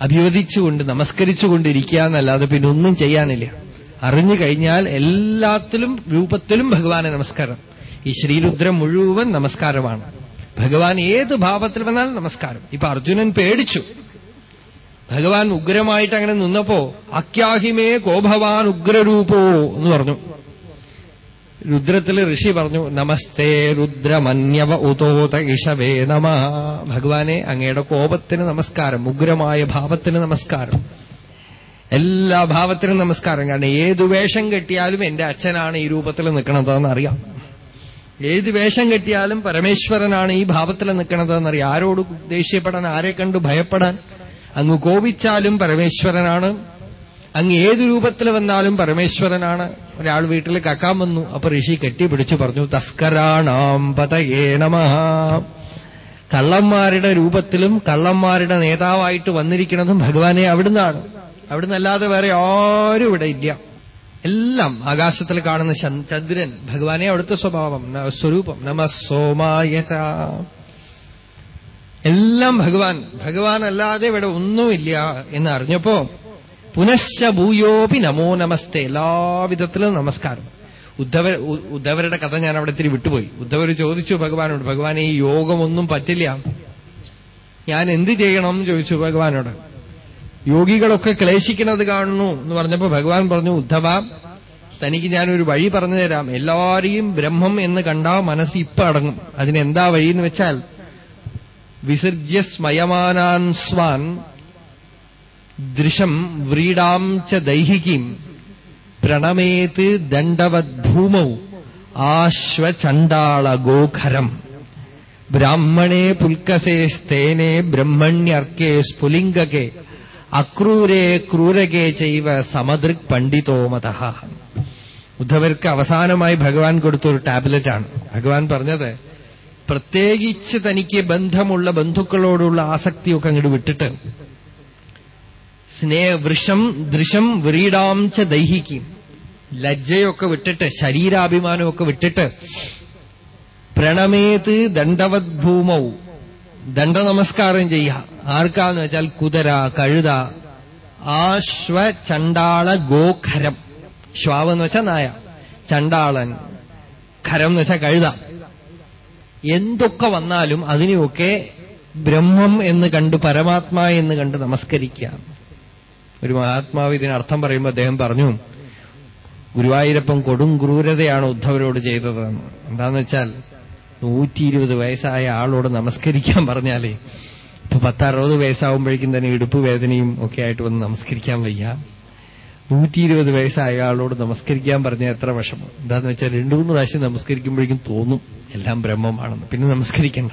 അഭിവദിച്ചുകൊണ്ട് നമസ്കരിച്ചുകൊണ്ടിരിക്കുക എന്നല്ലാതെ പിന്നെ ഒന്നും ചെയ്യാനില്ല. അറിഞ്ഞു കഴിഞ്ഞാൽ എല്ലാത്തിലും രൂപത്തിലും ഭഗവാനെ നമസ്കാരം. ഈ ശ്രീരുദ്രം മുഴുവൻ നമസ്കാരമാണ്. ഭഗവാൻ ഏത് ഭാവത്തിൽ വന്നാലും നമസ്കാരം. ഇപ്പൊ അർജുനൻ പേടിച്ചു. ഭഗവാൻ ഉഗ്രമായിട്ട് അങ്ങനെ നിന്നപ്പോ അക്യാഹിമേ കോഭവാൻ ഉഗ്രരൂപോ എന്ന് പറഞ്ഞു. രുദ്രത്തിൽ ഋഷി പറഞ്ഞു നമസ്തേ രുദ്രമന്യവ ഉതോത ഇഷവേ നമ. ഭഗവാനെ അങ്ങയുടെ കോപത്തിന് നമസ്കാരം ഉഗ്രമായ ഭാവത്തിന് നമസ്കാരം. എല്ലാ ഭാവത്തിനും നമസ്കാരം. കാരണം ഏതു വേഷം കെട്ടിയാലും എന്റെ അച്ഛനാണ് ഈ രൂപത്തിൽ നിൽക്കണതെന്ന് അറിയാം ഏത് വേഷം കെട്ടിയാലും പരമേശ്വരനാണ് ഈ ഭാവത്തിൽ നിൽക്കണതെന്നറിയാം. ആരോട് ദേഷ്യപ്പെടാൻ ആരെ കണ്ടു ഭയപ്പെടാൻ അങ്ങ് കോപിച്ചാലും പരമേശ്വരനാണ്. അങ്ങ് ഏത് രൂപത്തിൽ വന്നാലും പരമേശ്വരനാണ്. ഒരാൾ വീട്ടിൽ കക്കാൻ വന്നു. അപ്പൊ ഋഷി കെട്ടിപ്പിടിച്ചു പറഞ്ഞു തസ്കരാണാം പതയേ നമ. കള്ളന്മാരുടെ രൂപത്തിലും കള്ളന്മാരുടെ നേതാവായിട്ട് വന്നിരിക്കുന്നതും ഭഗവാനെ അവിടുന്നാണ്. അവിടുന്നല്ലാതെ വേറെ ആരും ഇവിടെ ഇല്ല. എല്ലാം ആകാശത്തിൽ കാണുന്ന ചന്ദ്രൻ ഭഗവാനെ അവിടുത്തെ സ്വഭാവം സ്വരൂപം. നമ സോമായത. എല്ലാം ഭഗവാൻ. ഭഗവാൻ അല്ലാതെ ഇവിടെ ഒന്നുമില്ല എന്ന് അറിഞ്ഞപ്പോ പുനശ്ച ഭൂയോപി നമോ നമസ്തേ. എല്ലാവിധത്തിലും നമസ്കാരം. ഉദ്ധവ ഉദ്ധവരുടെ കഥ ഞാൻ അവിടെ ഇത്തിരി വിട്ടുപോയി. ഉദ്ധവർ ചോദിച്ചു ഭഗവാനോട് ഭഗവാൻ ഈ യോഗമൊന്നും പറ്റില്ല. ഞാൻ എന്ത് ചെയ്യണം? ചോദിച്ചു ഭഗവാനോട്. യോഗികളൊക്കെ ക്ലേശിക്കുന്നത് കാണുന്നു. എന്ന് പറഞ്ഞപ്പോ ഭഗവാൻ പറഞ്ഞു ഉദ്ധവ തനിക്ക് ഞാനൊരു വഴി പറഞ്ഞു തരാം. എല്ലാവരെയും ബ്രഹ്മം എന്ന് കണ്ടാ മനസ്സ് ഇപ്പൊ അടങ്ങും. അതിനെന്താ വഴി എന്ന് വെച്ചാൽ വിസർജ്യ സ്മയമാനാൻ സ്വാൻ ദൃശം വ്രീഡാം ച ദൈഹികീം പ്രണമേത് ദണ്ഡവദ്ഭൂമൗ ആശ്വചണ്ടാളഗോഖരം ബ്രാഹ്മണേ പുൽക്കസേ സ്തേനെ ബ്രഹ്മണ്യർക്കേ സ്ഫുലിംഗകെ അക്രൂരേ ക്രൂരകേ ചെയ്വ സമദൃക് പണ്ഡിതോമത ഉദ്ധവർക്ക് അവസാനമായി ഭഗവാൻ കൊടുത്തൊരു ടാബ്ലറ്റാണ്. ഭഗവാൻ പറഞ്ഞത് പ്രത്യേകിച്ച് തനിക്ക് ബന്ധമുള്ള ബന്ധുക്കളോടുള്ള ആസക്തിയൊക്കെ അങ്ങോട്ട് വിട്ടിട്ട് സ്നേഹ വൃഷം ദൃശം വ്രീഡാംച്ച ച ദൈഹിക്കും ലജ്ജയൊക്കെ വിട്ടിട്ട് ശരീരാഭിമാനമൊക്കെ വിട്ടിട്ട് പ്രണമേത് ദണ്ഡവത് ഭൂമൗ ദണ്ഡ നമസ്കാരം ചെയ്യുക. ആർക്കാന്ന് വെച്ചാൽ കുതിര കഴുത ആശ്വ ചണ്ടാള ഗോഖരം. ശ്വാവെന്ന് വെച്ചാൽ നായ ചണ്ടാളൻ ഖരം എന്ന് വെച്ചാൽ കഴുത. എന്തൊക്കെ വന്നാലും അതിനെയൊക്കെ ബ്രഹ്മം എന്ന് കണ്ട് പരമാത്മാ എന്ന് കണ്ട് നമസ്കരിക്കുക. ഒരു മഹാത്മാവ് ഇതിനർത്ഥം പറയുമ്പോൾ അദ്ദേഹം പറഞ്ഞു ഗുരുവായൂരപ്പം കൊടും ക്രൂരതയാണ് ഉദ്ധവരോട് ചെയ്തതെന്ന് എന്താന്ന് വെച്ചാൽ നൂറ്റി ഇരുപത് വയസ്സായ ആളോട് നമസ്കരിക്കാൻ പറഞ്ഞാലേ ഇപ്പൊ പത്തറുപത് വയസ്സാവുമ്പോഴേക്കും തന്നെ ഇടുപ്പ് വേദനയും ഒക്കെ ആയിട്ട് വന്ന് നമസ്കരിക്കാൻ വയ്യ. നൂറ്റി ഇരുപത് വയസ്സായ ആളോട് നമസ്കരിക്കാൻ പറഞ്ഞ എത്ര വിഷമം. എന്താന്ന് വെച്ചാൽ രണ്ടു മൂന്ന് പ്രാവശ്യം നമസ്കരിക്കുമ്പോഴേക്കും തോന്നും എല്ലാം ബ്രഹ്മമാണെന്ന്. പിന്നെ നമസ്കരിക്കണ്ട.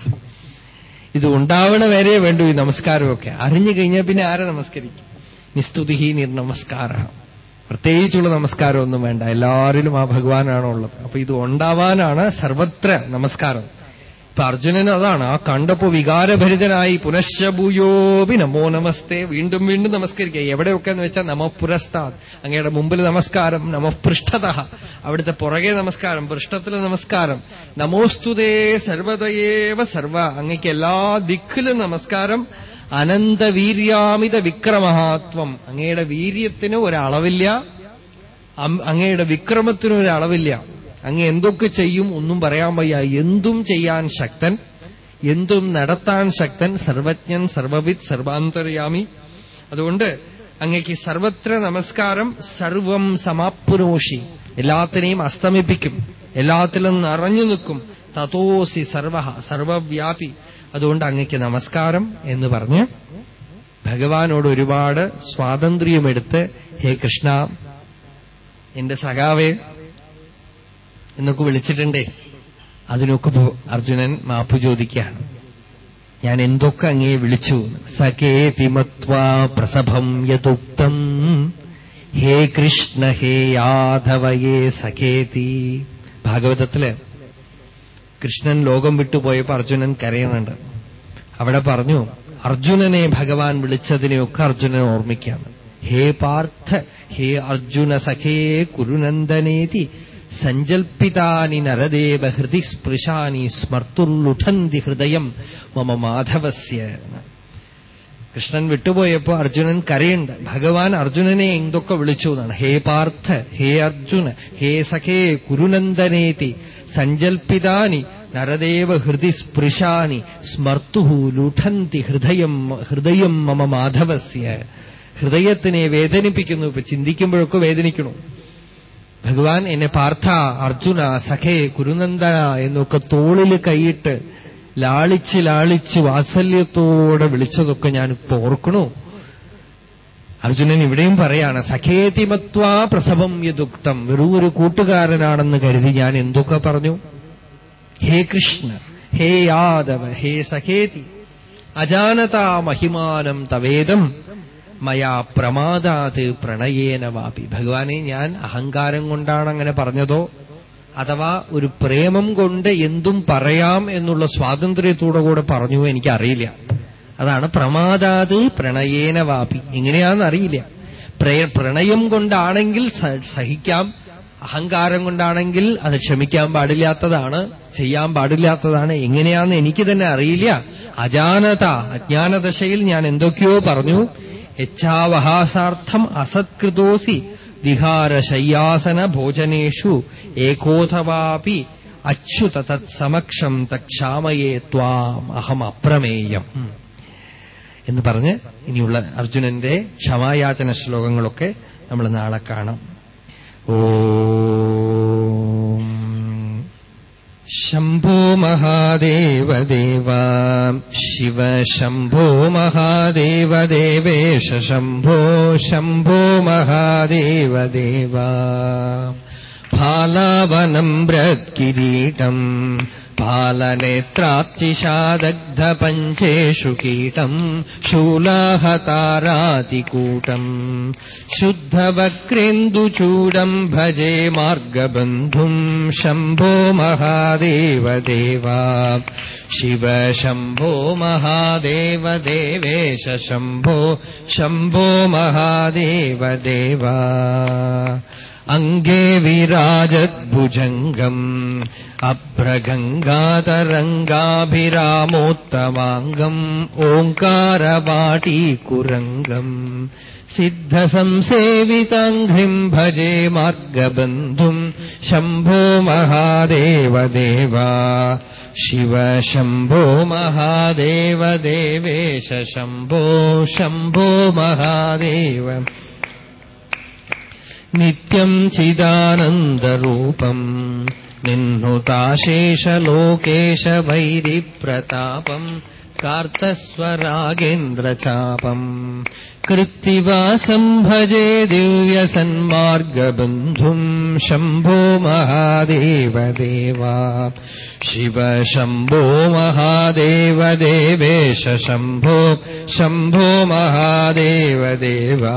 ഇത് ഉണ്ടാവണ വരെ വേണ്ടു ഈ നമസ്കാരമൊക്കെ. അറിഞ്ഞു കഴിഞ്ഞാൽ പിന്നെ ആരെ നമസ്കരിക്കും? നിസ്തുതി നിർനമസ്കാര. പ്രത്യേകിച്ചുള്ള നമസ്കാരമൊന്നും വേണ്ട. എല്ലാവരിലും ആ ഭഗവാനാണോ ഉള്ളത്. അപ്പൊ ഇത് ഉണ്ടാവാനാണ് സർവത്ര നമസ്കാരം. ഇപ്പൊ അർജുനന് അതാണ് ആ കണ്ടപ്പോ വികാരഭരിതനായി പുനശ്ചഭൂയോപി നമോ നമസ്തേ വീണ്ടും വീണ്ടും നമസ്കരിക്കുക. എവിടെയൊക്കെ എന്ന് വെച്ചാൽ നമ പുരസ്താദ് അങ്ങയുടെ മുമ്പിൽ നമസ്കാരം നമപൃഷ്ഠത അവിടുത്തെ പുറകെ നമസ്കാരം പൃഷ്ഠത്തിലെ നമസ്കാരം. നമോസ്തുതേ സർവതയേവ സർവ. അങ്ങയ്ക്ക് എല്ലാ ദിക്കിലും നമസ്കാരം. അനന്തവീര്യാമിത വിക്രമഹാത്വം. അങ്ങയുടെ വീര്യത്തിന് ഒരളവില്ല. അങ്ങയുടെ വിക്രമത്തിന് ഒരളവില്ല. അങ്ങ് എന്തൊക്കെ ചെയ്യും ഒന്നും പറയാൻ വയ്യ. എന്തും ചെയ്യാൻ ശക്തൻ. എന്തും നടത്താൻ ശക്തൻ. സർവജ്ഞൻ സർവവിത് സർവാന്തര്യാമി. അതുകൊണ്ട് അങ്ങയ്ക്ക് സർവത്ര നമസ്കാരം. സർവം സമാപ്പുരോഷി എല്ലാത്തിനെയും അസ്തമിപ്പിക്കും. എല്ലാത്തിലും നിറഞ്ഞു നിൽക്കും. തതോസി സർവ സർവവ്യാപി. അതുകൊണ്ട് അങ്ങയ്ക്ക് നമസ്കാരം എന്ന് പറഞ്ഞ് ഭഗവാനോട് ഒരുപാട് സ്വാതന്ത്ര്യമെടുത്ത് ഹേ കൃഷ്ണ എന്റെ സഖാവേ എന്നൊക്കെ വിളിച്ചിട്ടുണ്ടേ. അതിനൊക്കെ അർജുനൻ മാപ്പ് ചോദിക്കുകയാണ്. ഞാൻ എന്തൊക്കെ അങ്ങേ വിളിച്ചു? സഖേതിമത്വാ പ്രസഭം യതുക്തം. ഹേ കൃഷ്ണ ഹേ യാദവയേ സഖേതി. ഭാഗവതത്തിൽ കൃഷ്ണൻ ലോകം വിട്ടുപോയപ്പോ അർജുനൻ കരയുന്നുണ്ട്. അവിടെ പറഞ്ഞു അർജുനനെ ഭഗവാൻ വിളിച്ചതിനെയൊക്കെ അർജുനൻ ഓർമ്മിക്കാണ് ഹേ പാർത്ഥ ഹേ അർജുന സഖേ കുരുനന്ദനേതി സഞ്ചൽപ്പിതാനി നരദേവ ഹൃദി സ്പൃശാനി സ്മർത്തുള്ളുഠന്തി ഹൃദയം മമ മാധവസ്യ. കൃഷ്ണൻ വിട്ടുപോയപ്പോ അർജുനൻ കരയുണ്ട്. ഭഗവാൻ അർജുനനെ എന്തൊക്കെ വിളിച്ചു? എന്നാണ്. ഹേ പാർത്ഥ ഹേ അർജുന ഹേ സഖേ കുരുനന്ദനേതി സഞ്ചൽപ്പിതാനി നരദേവ ഹൃദി സ്പൃശാനി സ്മർത്തുഹു ലുഠന്തി ഹൃദയം ഹൃദയം മമ മാധവസ്യ. ഹൃദയത്തിനെ വേദനിപ്പിക്കുന്നു ഇപ്പൊ ചിന്തിക്കുമ്പോഴൊക്കെ വേദനിക്കണു. ഭഗവാൻ എന്നെ പാർത്ഥ അർജുന സഖേ കുരുനന്ദന എന്നൊക്കെ തോളിൽ കൈയിട്ട് ലാളിച്ച് ലാളിച്ച് വാത്സല്യത്തോടെ വിളിച്ചതൊക്കെ ഞാനിപ്പോ ഓർക്കണു. അർജുനൻ ഇവിടെയും പറയാണ് സഖേതിമത്വാ പ്രസവം യദുക്തം. വെറും ഒരു കൂട്ടുകാരനാണെന്ന് കരുതി ഞാൻ എന്തൊക്കെ പറഞ്ഞു? ഹേ കൃഷ്ണ ഹേ യാദവ ഹേ സഖേതി. അജാനതാ മഹിമാനം തവേദം. മയാ പ്രമാദാത് പ്രണയേന വാപി. ഭഗവാനെ ഞാൻ അഹങ്കാരം കൊണ്ടാണ് അങ്ങനെ പറഞ്ഞതോ? അഥവാ ഒരു പ്രേമം കൊണ്ട് എന്തും പറയാം എന്നുള്ള സ്വാതന്ത്ര്യത്തോടു കൂടെ പറഞ്ഞു എനിക്കറിയില്ല. അതാണ് പ്രമാദാത് പ്രണയേന വാപി. എങ്ങനെയാണെന്ന് അറിയില്ല പ്രണയം കൊണ്ടാണെങ്കിൽ സഹിക്കാം. അഹങ്കാരം കൊണ്ടാണെങ്കിൽ അത് ക്ഷമിക്കാൻ പാടില്ലാത്തതാണ് ചെയ്യാൻ പാടില്ലാത്തതാണ്. എങ്ങനെയാന്ന് എനിക്ക് തന്നെ അറിയില്ല. അജാനത അജ്ഞാനദശയിൽ ഞാൻ എന്തൊക്കെയോ പറഞ്ഞു. യച്ഛാവഹാസാർത്ഥം അസത്കൃതോസി വിഹാരശയ്യാസന ഭോജനേഷു ഏകോധവാപി അച്യുത തത്സമക്ഷം തക്ഷാമയേ ത്വാം. അഹം അപ്രമേയം എന്ന് പറഞ്ഞ് ഇനിയുള്ള അർജുനന്റെ ക്ഷമായാചന ശ്ലോകങ്ങളൊക്കെ നമ്മൾ നാളെ കാണാം. ഓ ശംഭോ മഹാദേവദേവ ശിവ ശംഭോ മഹാദേവദേവേശ ശംഭോ ശംഭോ മഹാദേവദേവ ഭാലാവനം ബ്രത്കിരീടം फालनेत्राप्तिशादग्धपञ्चेषु कीटम् शूलाहतारातिकूटम् शुद्धवक्रेन्दुचूडम् भजे मार्गबन्धुम् शम्भो महादेव देवा शिव शम्भो महादेव देवेश शम्भो शम्भो महादेव അങ്കേ വിരാജദ്ഭുജംഗം അഭ്രഗംഗാതരംഗാഭിരാമോത്തമാംഗം ഓംകാരവാടീകുരംഗം സിദ്ധസംസേവിതാഘ്രിം ഭജേ മാർഗബന്ധും ശംഭോ മഹാദേവദേവ. ശിവ ശംഭോ മഹാദേവദേവേശ ശംഭോ ശംഭോ മഹാദേവ. नित्यम् चिदानन्दरूपम् निह्नुताशेषलोकेश वैरिप्रतापम् कार्तस्वरागेन्द्रचापम् कृत्तिवासम् भजे दिव्यसन्मार्गबन्धुम् शम्भो महादेवदेव। शिव शम्भो महादेवदेवेशम्भो शम्भो महादेवदेवा।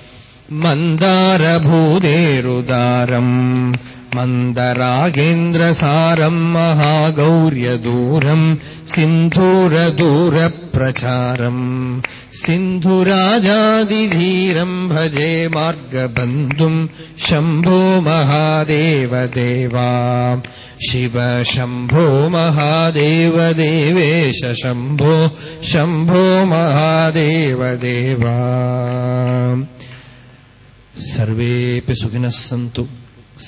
मन्दारभूदेरुदारम् मन्दरागेन्द्रसारम् महागौर्यदूरम् सिन्धूरदूरप्रचारम् सिन्धुराजादिधीरम् भजे मार्गबन्धुम् शम्भो महादेव देवा शिव शम्भो महादेव देवेश शम्भो शम्भो महादेव देवा सर्वेऽपि सुखिनः सन्तु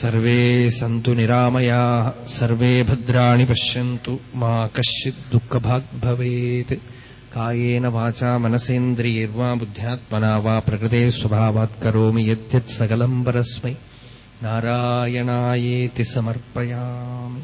सर्वे सन्तु निरामयाः सर्वे भद्राणि पश्यन्तु मा कश्चित् दुःखभाग् भवेत् कायेन वाचा मनसेन्द्रियैर्वा बुद्ध्यात्मना वा प्रकृते स्वभावात् करोमि यद्यत् सकलम् परस्मै नारायणायेति समर्पयामि